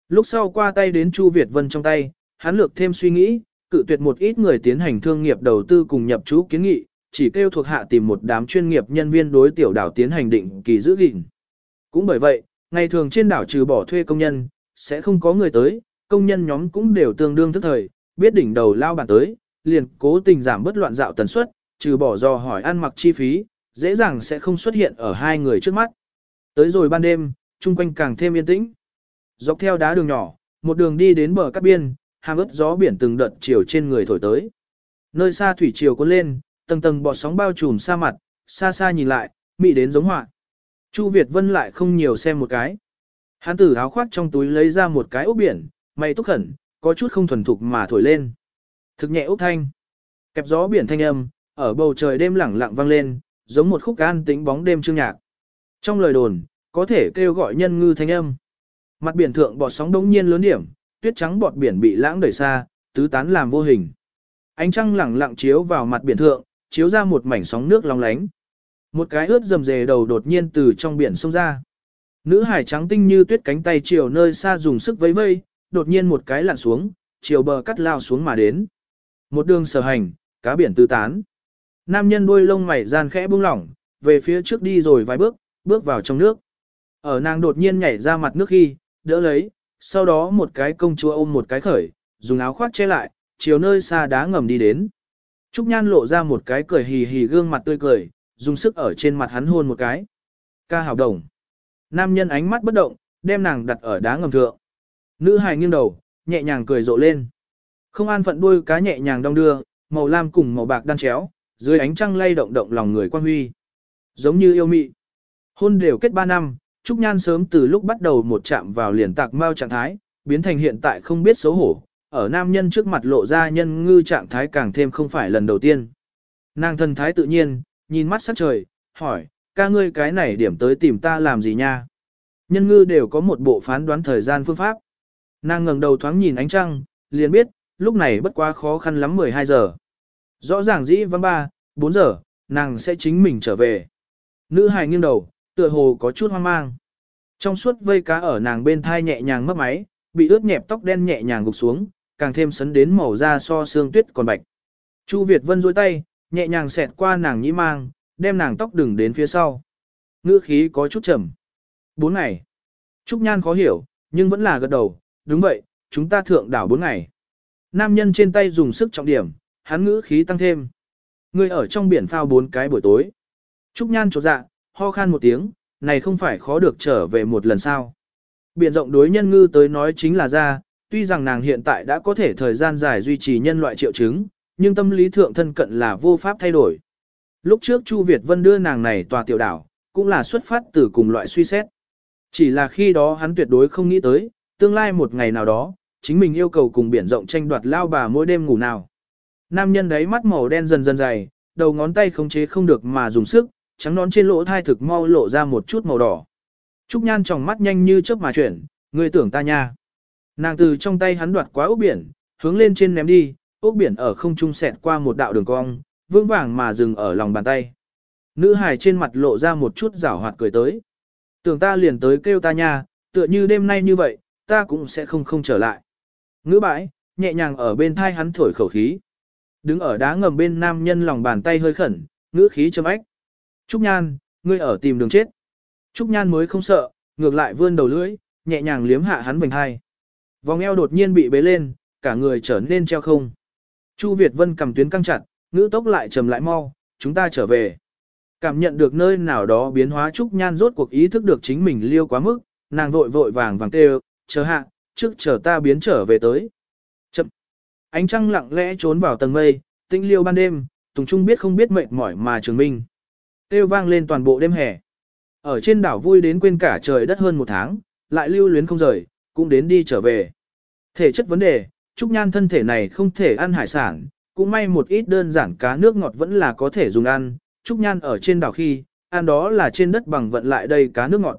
Lúc sau qua tay đến Chu Việt Vân trong tay, hắn lược thêm suy nghĩ, cự tuyệt một ít người tiến hành thương nghiệp đầu tư cùng nhập chú kiến nghị, chỉ kêu thuộc hạ tìm một đám chuyên nghiệp nhân viên đối tiểu đảo tiến hành định kỳ giữ gìn. Cũng bởi vậy, ngày thường trên đảo trừ bỏ thuê công nhân, sẽ không có người tới, công nhân nhóm cũng đều tương đương thức thời, biết đỉnh đầu lao bản tới, liền cố tình giảm bất loạn dạo tần suất, trừ bỏ do hỏi ăn mặc chi phí, dễ dàng sẽ không xuất hiện ở hai người trước mắt. Tới rồi ban đêm, chung quanh càng thêm yên tĩnh. Dọc theo đá đường nhỏ, một đường đi đến bờ cát biên, hàm ướt gió biển từng đợt chiều trên người thổi tới. Nơi xa thủy chiều cuốn lên, tầng tầng bọt sóng bao trùm xa mặt, xa xa nhìn lại, mị đến giống họa. Chu Việt Vân lại không nhiều xem một cái. Hắn tử áo khoác trong túi lấy ra một cái ốc biển, mày túc khẩn, có chút không thuần thục mà thổi lên. Thực nhẹ ốc thanh. Kẹp gió biển thanh âm, ở bầu trời đêm lẳng lặng vang lên, giống một khúc an tĩnh bóng đêm chương nhạc. Trong lời đồn, có thể kêu gọi nhân ngư thanh âm. Mặt biển thượng bọt sóng đống nhiên lớn điểm, tuyết trắng bọt biển bị lãng đẩy xa, tứ tán làm vô hình. Ánh trăng lẳng lặng chiếu vào mặt biển thượng, chiếu ra một mảnh sóng nước long lánh. Một cái ướt rầm rề đầu đột nhiên từ trong biển sông ra. Nữ hải trắng tinh như tuyết cánh tay chiều nơi xa dùng sức vẫy vây, đột nhiên một cái lặn xuống, chiều bờ cắt lao xuống mà đến. Một đường sở hành, cá biển tứ tán. Nam nhân đuôi lông mày gian khẽ buông lỏng, về phía trước đi rồi vài bước, bước vào trong nước. Ở nàng đột nhiên nhảy ra mặt nước khi, đỡ lấy, sau đó một cái công chúa ôm một cái khởi, dùng áo khoác che lại, chiều nơi xa đá ngầm đi đến. Trúc Nhan lộ ra một cái cười hì hì gương mặt tươi cười, dùng sức ở trên mặt hắn hôn một cái. Ca hào đồng. Nam nhân ánh mắt bất động, đem nàng đặt ở đá ngầm thượng. Nữ hài nghiêng đầu, nhẹ nhàng cười rộ lên. Không an phận đuôi cá nhẹ nhàng đong đưa, màu lam cùng màu bạc đan chéo, dưới ánh trăng lay động động lòng người quan huy. Giống như yêu mị. Hôn đều kết 3 năm, Trúc Nhan sớm từ lúc bắt đầu một chạm vào liền tạc mau trạng thái, biến thành hiện tại không biết xấu hổ, ở nam nhân trước mặt lộ ra nhân ngư trạng thái càng thêm không phải lần đầu tiên. Nàng thân thái tự nhiên, nhìn mắt sắc trời, hỏi, ca ngươi cái này điểm tới tìm ta làm gì nha? Nhân ngư đều có một bộ phán đoán thời gian phương pháp. Nàng ngẩng đầu thoáng nhìn ánh trăng, liền biết, lúc này bất quá khó khăn lắm 12 giờ. Rõ ràng dĩ văn ba, 4 giờ, nàng sẽ chính mình trở về. Nữ hài nghiêng đầu, tựa hồ có chút hoang mang. Trong suốt vây cá ở nàng bên thai nhẹ nhàng mất máy, bị ướt nhẹp tóc đen nhẹ nhàng gục xuống, càng thêm sấn đến màu da so xương tuyết còn bạch. Chu Việt Vân duỗi tay, nhẹ nhàng xẹt qua nàng nhĩ mang, đem nàng tóc đừng đến phía sau. Ngữ khí có chút trầm. Bốn ngày. Trúc Nhan khó hiểu, nhưng vẫn là gật đầu, đúng vậy, chúng ta thượng đảo bốn ngày. Nam nhân trên tay dùng sức trọng điểm, hắn ngữ khí tăng thêm. Người ở trong biển phao bốn cái buổi tối. Trúc Nhan trột dạ, ho khan một tiếng, này không phải khó được trở về một lần sao. Biển rộng đối nhân ngư tới nói chính là ra, tuy rằng nàng hiện tại đã có thể thời gian dài duy trì nhân loại triệu chứng, nhưng tâm lý thượng thân cận là vô pháp thay đổi. Lúc trước Chu Việt Vân đưa nàng này tòa tiểu đảo, cũng là xuất phát từ cùng loại suy xét. Chỉ là khi đó hắn tuyệt đối không nghĩ tới, tương lai một ngày nào đó, chính mình yêu cầu cùng biển rộng tranh đoạt lao bà mỗi đêm ngủ nào. Nam nhân đấy mắt màu đen dần dần dày, đầu ngón tay khống chế không được mà dùng sức, trắng nón trên lỗ thai thực mau lộ ra một chút màu đỏ. Trúc Nhan trong mắt nhanh như chớp mà chuyển, người tưởng ta nha. Nàng từ trong tay hắn đoạt quá ốc biển, hướng lên trên ném đi, ốc biển ở không trung xẹt qua một đạo đường cong, vững vàng mà dừng ở lòng bàn tay. Nữ hài trên mặt lộ ra một chút rảo hoạt cười tới. Tưởng ta liền tới kêu ta nha, tựa như đêm nay như vậy, ta cũng sẽ không không trở lại. Ngữ bãi, nhẹ nhàng ở bên thai hắn thổi khẩu khí. Đứng ở đá ngầm bên nam nhân lòng bàn tay hơi khẩn, ngữ khí châm ách. Trúc Nhan, ngươi ở tìm đường chết. Trúc Nhan mới không sợ, ngược lại vươn đầu lưỡi, nhẹ nhàng liếm hạ hắn vành hai. Vòng eo đột nhiên bị bế lên, cả người trở nên treo không. Chu Việt Vân cầm tuyến căng chặt, ngữ tốc lại trầm lại mau, chúng ta trở về. Cảm nhận được nơi nào đó biến hóa Trúc Nhan rốt cuộc ý thức được chính mình liêu quá mức, nàng vội vội vàng vàng kêu, chờ hạ, trước chờ ta biến trở về tới. Chậm. Ánh trăng lặng lẽ trốn vào tầng mây, tinh liêu ban đêm, Tùng Trung biết không biết mệt mỏi mà trường minh. Kêu vang lên toàn bộ đêm hè. Ở trên đảo vui đến quên cả trời đất hơn một tháng, lại lưu luyến không rời, cũng đến đi trở về. Thể chất vấn đề, Trúc Nhan thân thể này không thể ăn hải sản, cũng may một ít đơn giản cá nước ngọt vẫn là có thể dùng ăn. Trúc Nhan ở trên đảo khi, ăn đó là trên đất bằng vận lại đây cá nước ngọt.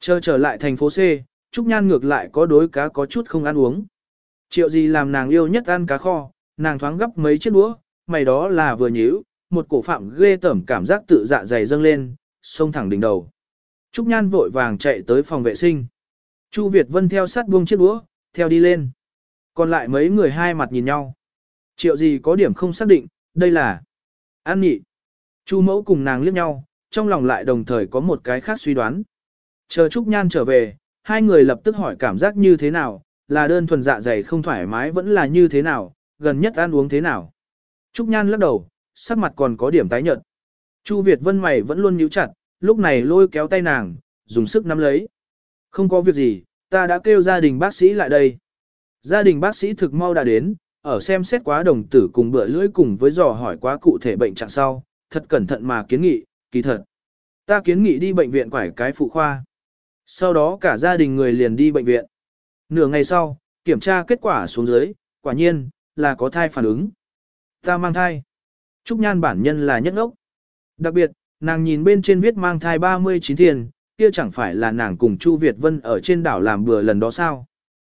Chờ trở lại thành phố C, Trúc Nhan ngược lại có đối cá có chút không ăn uống. Triệu gì làm nàng yêu nhất ăn cá kho, nàng thoáng gấp mấy chiếc đũa, mày đó là vừa nhíu, một cổ phạm ghê tởm cảm giác tự dạ dày dâng lên, xông thẳng đỉnh đầu. Trúc Nhan vội vàng chạy tới phòng vệ sinh. Chu Việt Vân theo sát buông chiếc đũa, theo đi lên. Còn lại mấy người hai mặt nhìn nhau. Triệu gì có điểm không xác định, đây là An nhị. Chu mẫu cùng nàng liếc nhau, trong lòng lại đồng thời có một cái khác suy đoán. Chờ Trúc Nhan trở về, hai người lập tức hỏi cảm giác như thế nào, là đơn thuần dạ dày không thoải mái vẫn là như thế nào, gần nhất ăn uống thế nào. Trúc Nhan lắc đầu, sắc mặt còn có điểm tái nhợt. Chu Việt Vân mày vẫn luôn nhíu chặt, lúc này lôi kéo tay nàng, dùng sức nắm lấy. Không có việc gì, ta đã kêu gia đình bác sĩ lại đây. Gia đình bác sĩ thực mau đã đến, ở xem xét quá đồng tử cùng bữa lưỡi cùng với dò hỏi quá cụ thể bệnh trạng sau, thật cẩn thận mà kiến nghị, kỳ thật. Ta kiến nghị đi bệnh viện quải cái phụ khoa. Sau đó cả gia đình người liền đi bệnh viện. Nửa ngày sau, kiểm tra kết quả xuống dưới, quả nhiên, là có thai phản ứng. Ta mang thai. Trúc Nhan bản nhân là nhất ốc. Đặc biệt, nàng nhìn bên trên viết mang thai 39 tiền, kia chẳng phải là nàng cùng Chu Việt Vân ở trên đảo làm bừa lần đó sao.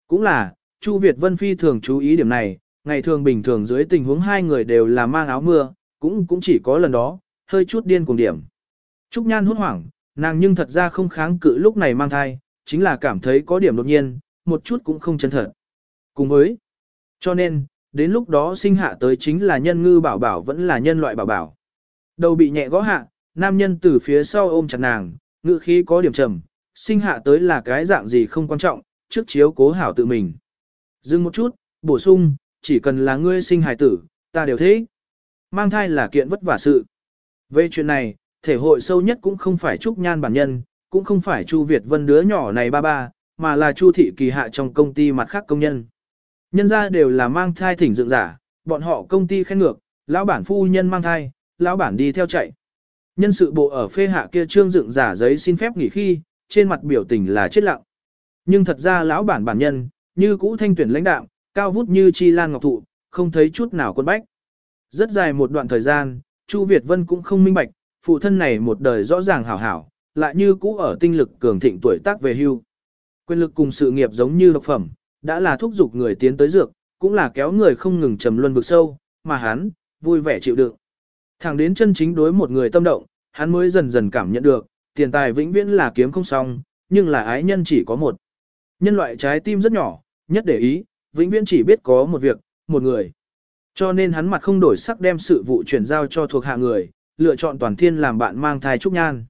Cũng là, Chu Việt Vân phi thường chú ý điểm này, ngày thường bình thường dưới tình huống hai người đều là mang áo mưa, cũng cũng chỉ có lần đó, hơi chút điên cùng điểm. Trúc Nhan hốt hoảng, nàng nhưng thật ra không kháng cự lúc này mang thai, chính là cảm thấy có điểm đột nhiên, một chút cũng không chân thật. Cùng với, cho nên, đến lúc đó sinh hạ tới chính là nhân ngư bảo bảo vẫn là nhân loại bảo bảo. Đầu bị nhẹ gõ hạ, nam nhân từ phía sau ôm chặt nàng, ngữ khí có điểm trầm, sinh hạ tới là cái dạng gì không quan trọng, trước chiếu cố hảo tự mình. Dừng một chút, bổ sung, chỉ cần là ngươi sinh hài tử, ta đều thế. Mang thai là kiện vất vả sự. Về chuyện này, thể hội sâu nhất cũng không phải Trúc Nhan bản nhân, cũng không phải Chu Việt Vân đứa nhỏ này ba ba, mà là Chu Thị Kỳ Hạ trong công ty mặt khác công nhân. Nhân ra đều là mang thai thỉnh dựng giả, bọn họ công ty khen ngược, lão bản phu nhân mang thai, lão bản đi theo chạy. Nhân sự bộ ở phê hạ kia trương dựng giả giấy xin phép nghỉ khi, trên mặt biểu tình là chết lặng. Nhưng thật ra lão bản bản nhân, như cũ thanh tuyển lãnh đạo, cao vút như chi lan ngọc thụ, không thấy chút nào quân bách. Rất dài một đoạn thời gian, Chu Việt Vân cũng không minh bạch, phụ thân này một đời rõ ràng hảo hảo, lại như cũ ở tinh lực cường thịnh tuổi tác về hưu. Quyền lực cùng sự nghiệp giống như độc phẩm, đã là thúc giục người tiến tới dược, cũng là kéo người không ngừng trầm luân vực sâu, mà hắn, vui vẻ chịu đựng. Thẳng đến chân chính đối một người tâm động, hắn mới dần dần cảm nhận được, tiền tài vĩnh viễn là kiếm không xong, nhưng là ái nhân chỉ có một. Nhân loại trái tim rất nhỏ, nhất để ý, vĩnh viễn chỉ biết có một việc, một người. Cho nên hắn mặt không đổi sắc đem sự vụ chuyển giao cho thuộc hạ người, lựa chọn toàn thiên làm bạn mang thai Trúc Nhan.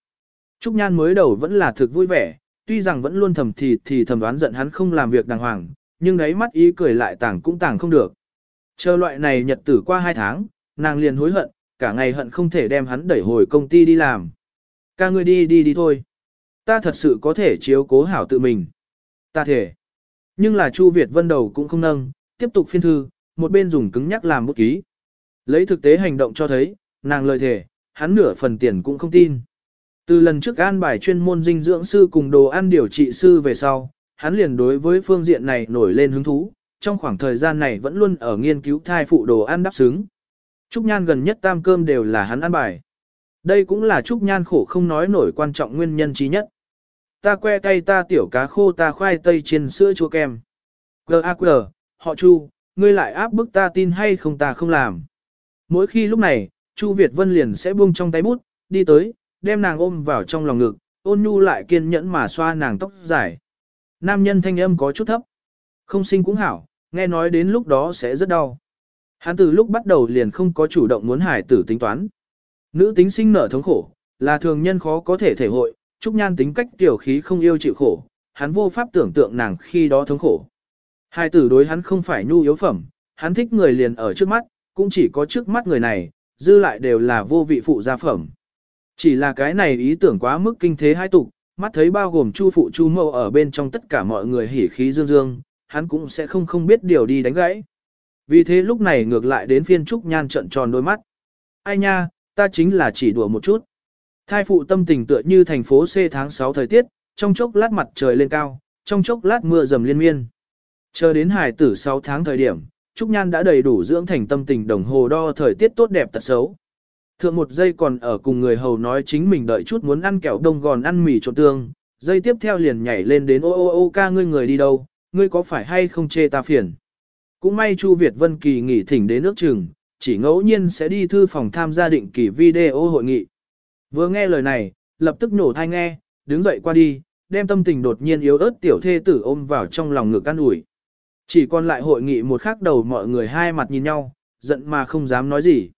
Trúc Nhan mới đầu vẫn là thực vui vẻ, tuy rằng vẫn luôn thầm thì thì thầm đoán giận hắn không làm việc đàng hoàng, nhưng đấy mắt ý cười lại tàng cũng tàng không được. Chờ loại này nhật tử qua hai tháng, nàng liền hối hận, cả ngày hận không thể đem hắn đẩy hồi công ty đi làm. Ca ngươi đi đi đi thôi. Ta thật sự có thể chiếu cố hảo tự mình. Ta thể. Nhưng là Chu Việt Vân đầu cũng không nâng, tiếp tục phiên thư, một bên dùng cứng nhắc làm bút ký. Lấy thực tế hành động cho thấy, nàng lời thể, hắn nửa phần tiền cũng không tin. Từ lần trước an bài chuyên môn dinh dưỡng sư cùng đồ ăn điều trị sư về sau, hắn liền đối với phương diện này nổi lên hứng thú, trong khoảng thời gian này vẫn luôn ở nghiên cứu thai phụ đồ ăn đáp xứng. Trúc Nhan gần nhất tam cơm đều là hắn ăn bài. Đây cũng là Trúc Nhan khổ không nói nổi quan trọng nguyên nhân trí nhất. Ta que tay ta tiểu cá khô ta khoai tây chiên sữa chua kem. Quờ a quờ, họ Chu, ngươi lại áp bức ta tin hay không ta không làm. Mỗi khi lúc này, Chu Việt Vân liền sẽ buông trong tay bút, đi tới, đem nàng ôm vào trong lòng ngực, ôn nhu lại kiên nhẫn mà xoa nàng tóc dài. Nam nhân thanh âm có chút thấp. Không sinh cũng hảo, nghe nói đến lúc đó sẽ rất đau. Hắn từ lúc bắt đầu liền không có chủ động muốn hải tử tính toán. Nữ tính sinh nở thống khổ, là thường nhân khó có thể thể hội, Trúc Nhan tính cách tiểu khí không yêu chịu khổ, hắn vô pháp tưởng tượng nàng khi đó thống khổ. Hai tử đối hắn không phải nhu yếu phẩm, hắn thích người liền ở trước mắt, cũng chỉ có trước mắt người này, dư lại đều là vô vị phụ gia phẩm. Chỉ là cái này ý tưởng quá mức kinh thế hai tục, mắt thấy bao gồm chu phụ chu mâu ở bên trong tất cả mọi người hỉ khí dương dương, hắn cũng sẽ không không biết điều đi đánh gãy. Vì thế lúc này ngược lại đến phiên Trúc Nhan trận tròn đôi mắt. Ai nha, ta chính là chỉ đùa một chút. Thai phụ tâm tình tựa như thành phố C tháng 6 thời tiết, trong chốc lát mặt trời lên cao, trong chốc lát mưa dầm liên miên. Chờ đến hải tử 6 tháng thời điểm, Trúc Nhan đã đầy đủ dưỡng thành tâm tình đồng hồ đo thời tiết tốt đẹp tật xấu. Thượng một giây còn ở cùng người hầu nói chính mình đợi chút muốn ăn kẹo đông gòn ăn mì trộn tương, giây tiếp theo liền nhảy lên đến ô ô ô ca ngươi người đi đâu, ngươi có phải hay không chê ta phiền. Cũng may Chu Việt Vân Kỳ nghỉ thỉnh đến nước chừng, chỉ ngẫu nhiên sẽ đi thư phòng tham gia định kỳ video hội nghị. Vừa nghe lời này, lập tức nổ thai nghe, đứng dậy qua đi, đem tâm tình đột nhiên yếu ớt tiểu thê tử ôm vào trong lòng ngực an ủi. Chỉ còn lại hội nghị một khắc đầu mọi người hai mặt nhìn nhau, giận mà không dám nói gì.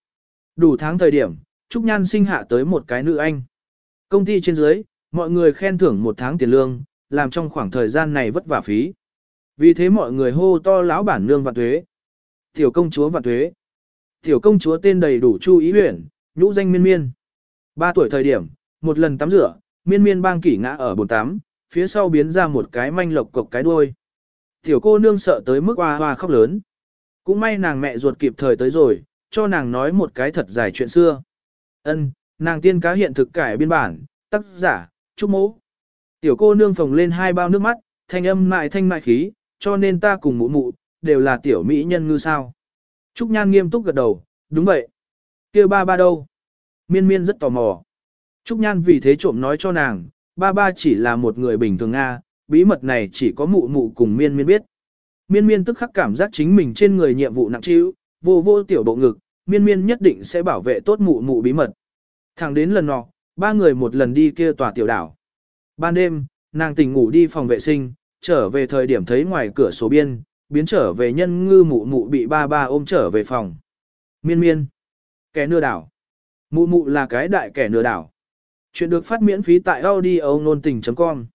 Đủ tháng thời điểm, Trúc Nhan sinh hạ tới một cái nữ anh. Công ty trên dưới, mọi người khen thưởng một tháng tiền lương, làm trong khoảng thời gian này vất vả phí. Vì thế mọi người hô to lão bản nương vạn thuế. Tiểu công chúa vạn thuế. Tiểu công chúa tên đầy đủ Chu Ý Huyền, nhũ danh miên miên. Ba tuổi thời điểm, một lần tắm rửa, miên miên bang kỷ ngã ở bồn tắm, phía sau biến ra một cái manh lộc cộc cái đuôi. Tiểu cô nương sợ tới mức hoa hoa khóc lớn. Cũng may nàng mẹ ruột kịp thời tới rồi, cho nàng nói một cái thật dài chuyện xưa. Ân, nàng tiên cá hiện thực cải biên bản, Tác giả, Trúc Mỗ. Tiểu cô nương phồng lên hai bao nước mắt, thanh âm mại thanh mại khí, cho nên ta cùng mụ mụ, đều là tiểu mỹ nhân ngư sao. Trúc Nhan nghiêm túc gật đầu, đúng vậy. kia ba ba đâu? Miên miên rất tò mò. Trúc Nhan vì thế trộm nói cho nàng, ba ba chỉ là một người bình thường Nga, bí mật này chỉ có mụ mụ cùng miên miên biết. Miên miên tức khắc cảm giác chính mình trên người nhiệm vụ nặng trĩu, vô vô tiểu bộ ngực, miên miên nhất định sẽ bảo vệ tốt mụ mụ bí mật. Thẳng đến lần nọ, ba người một lần đi kia tòa tiểu đảo. Ban đêm, nàng tỉnh ngủ đi phòng vệ sinh, trở về thời điểm thấy ngoài cửa sổ biên, biến trở về nhân ngư mụ mụ bị ba ba ôm trở về phòng. Miên miên. Kẻ nửa đảo. Mụ mụ là cái đại kẻ nửa đảo. Chuyện được phát miễn phí tại audio nôn tình.com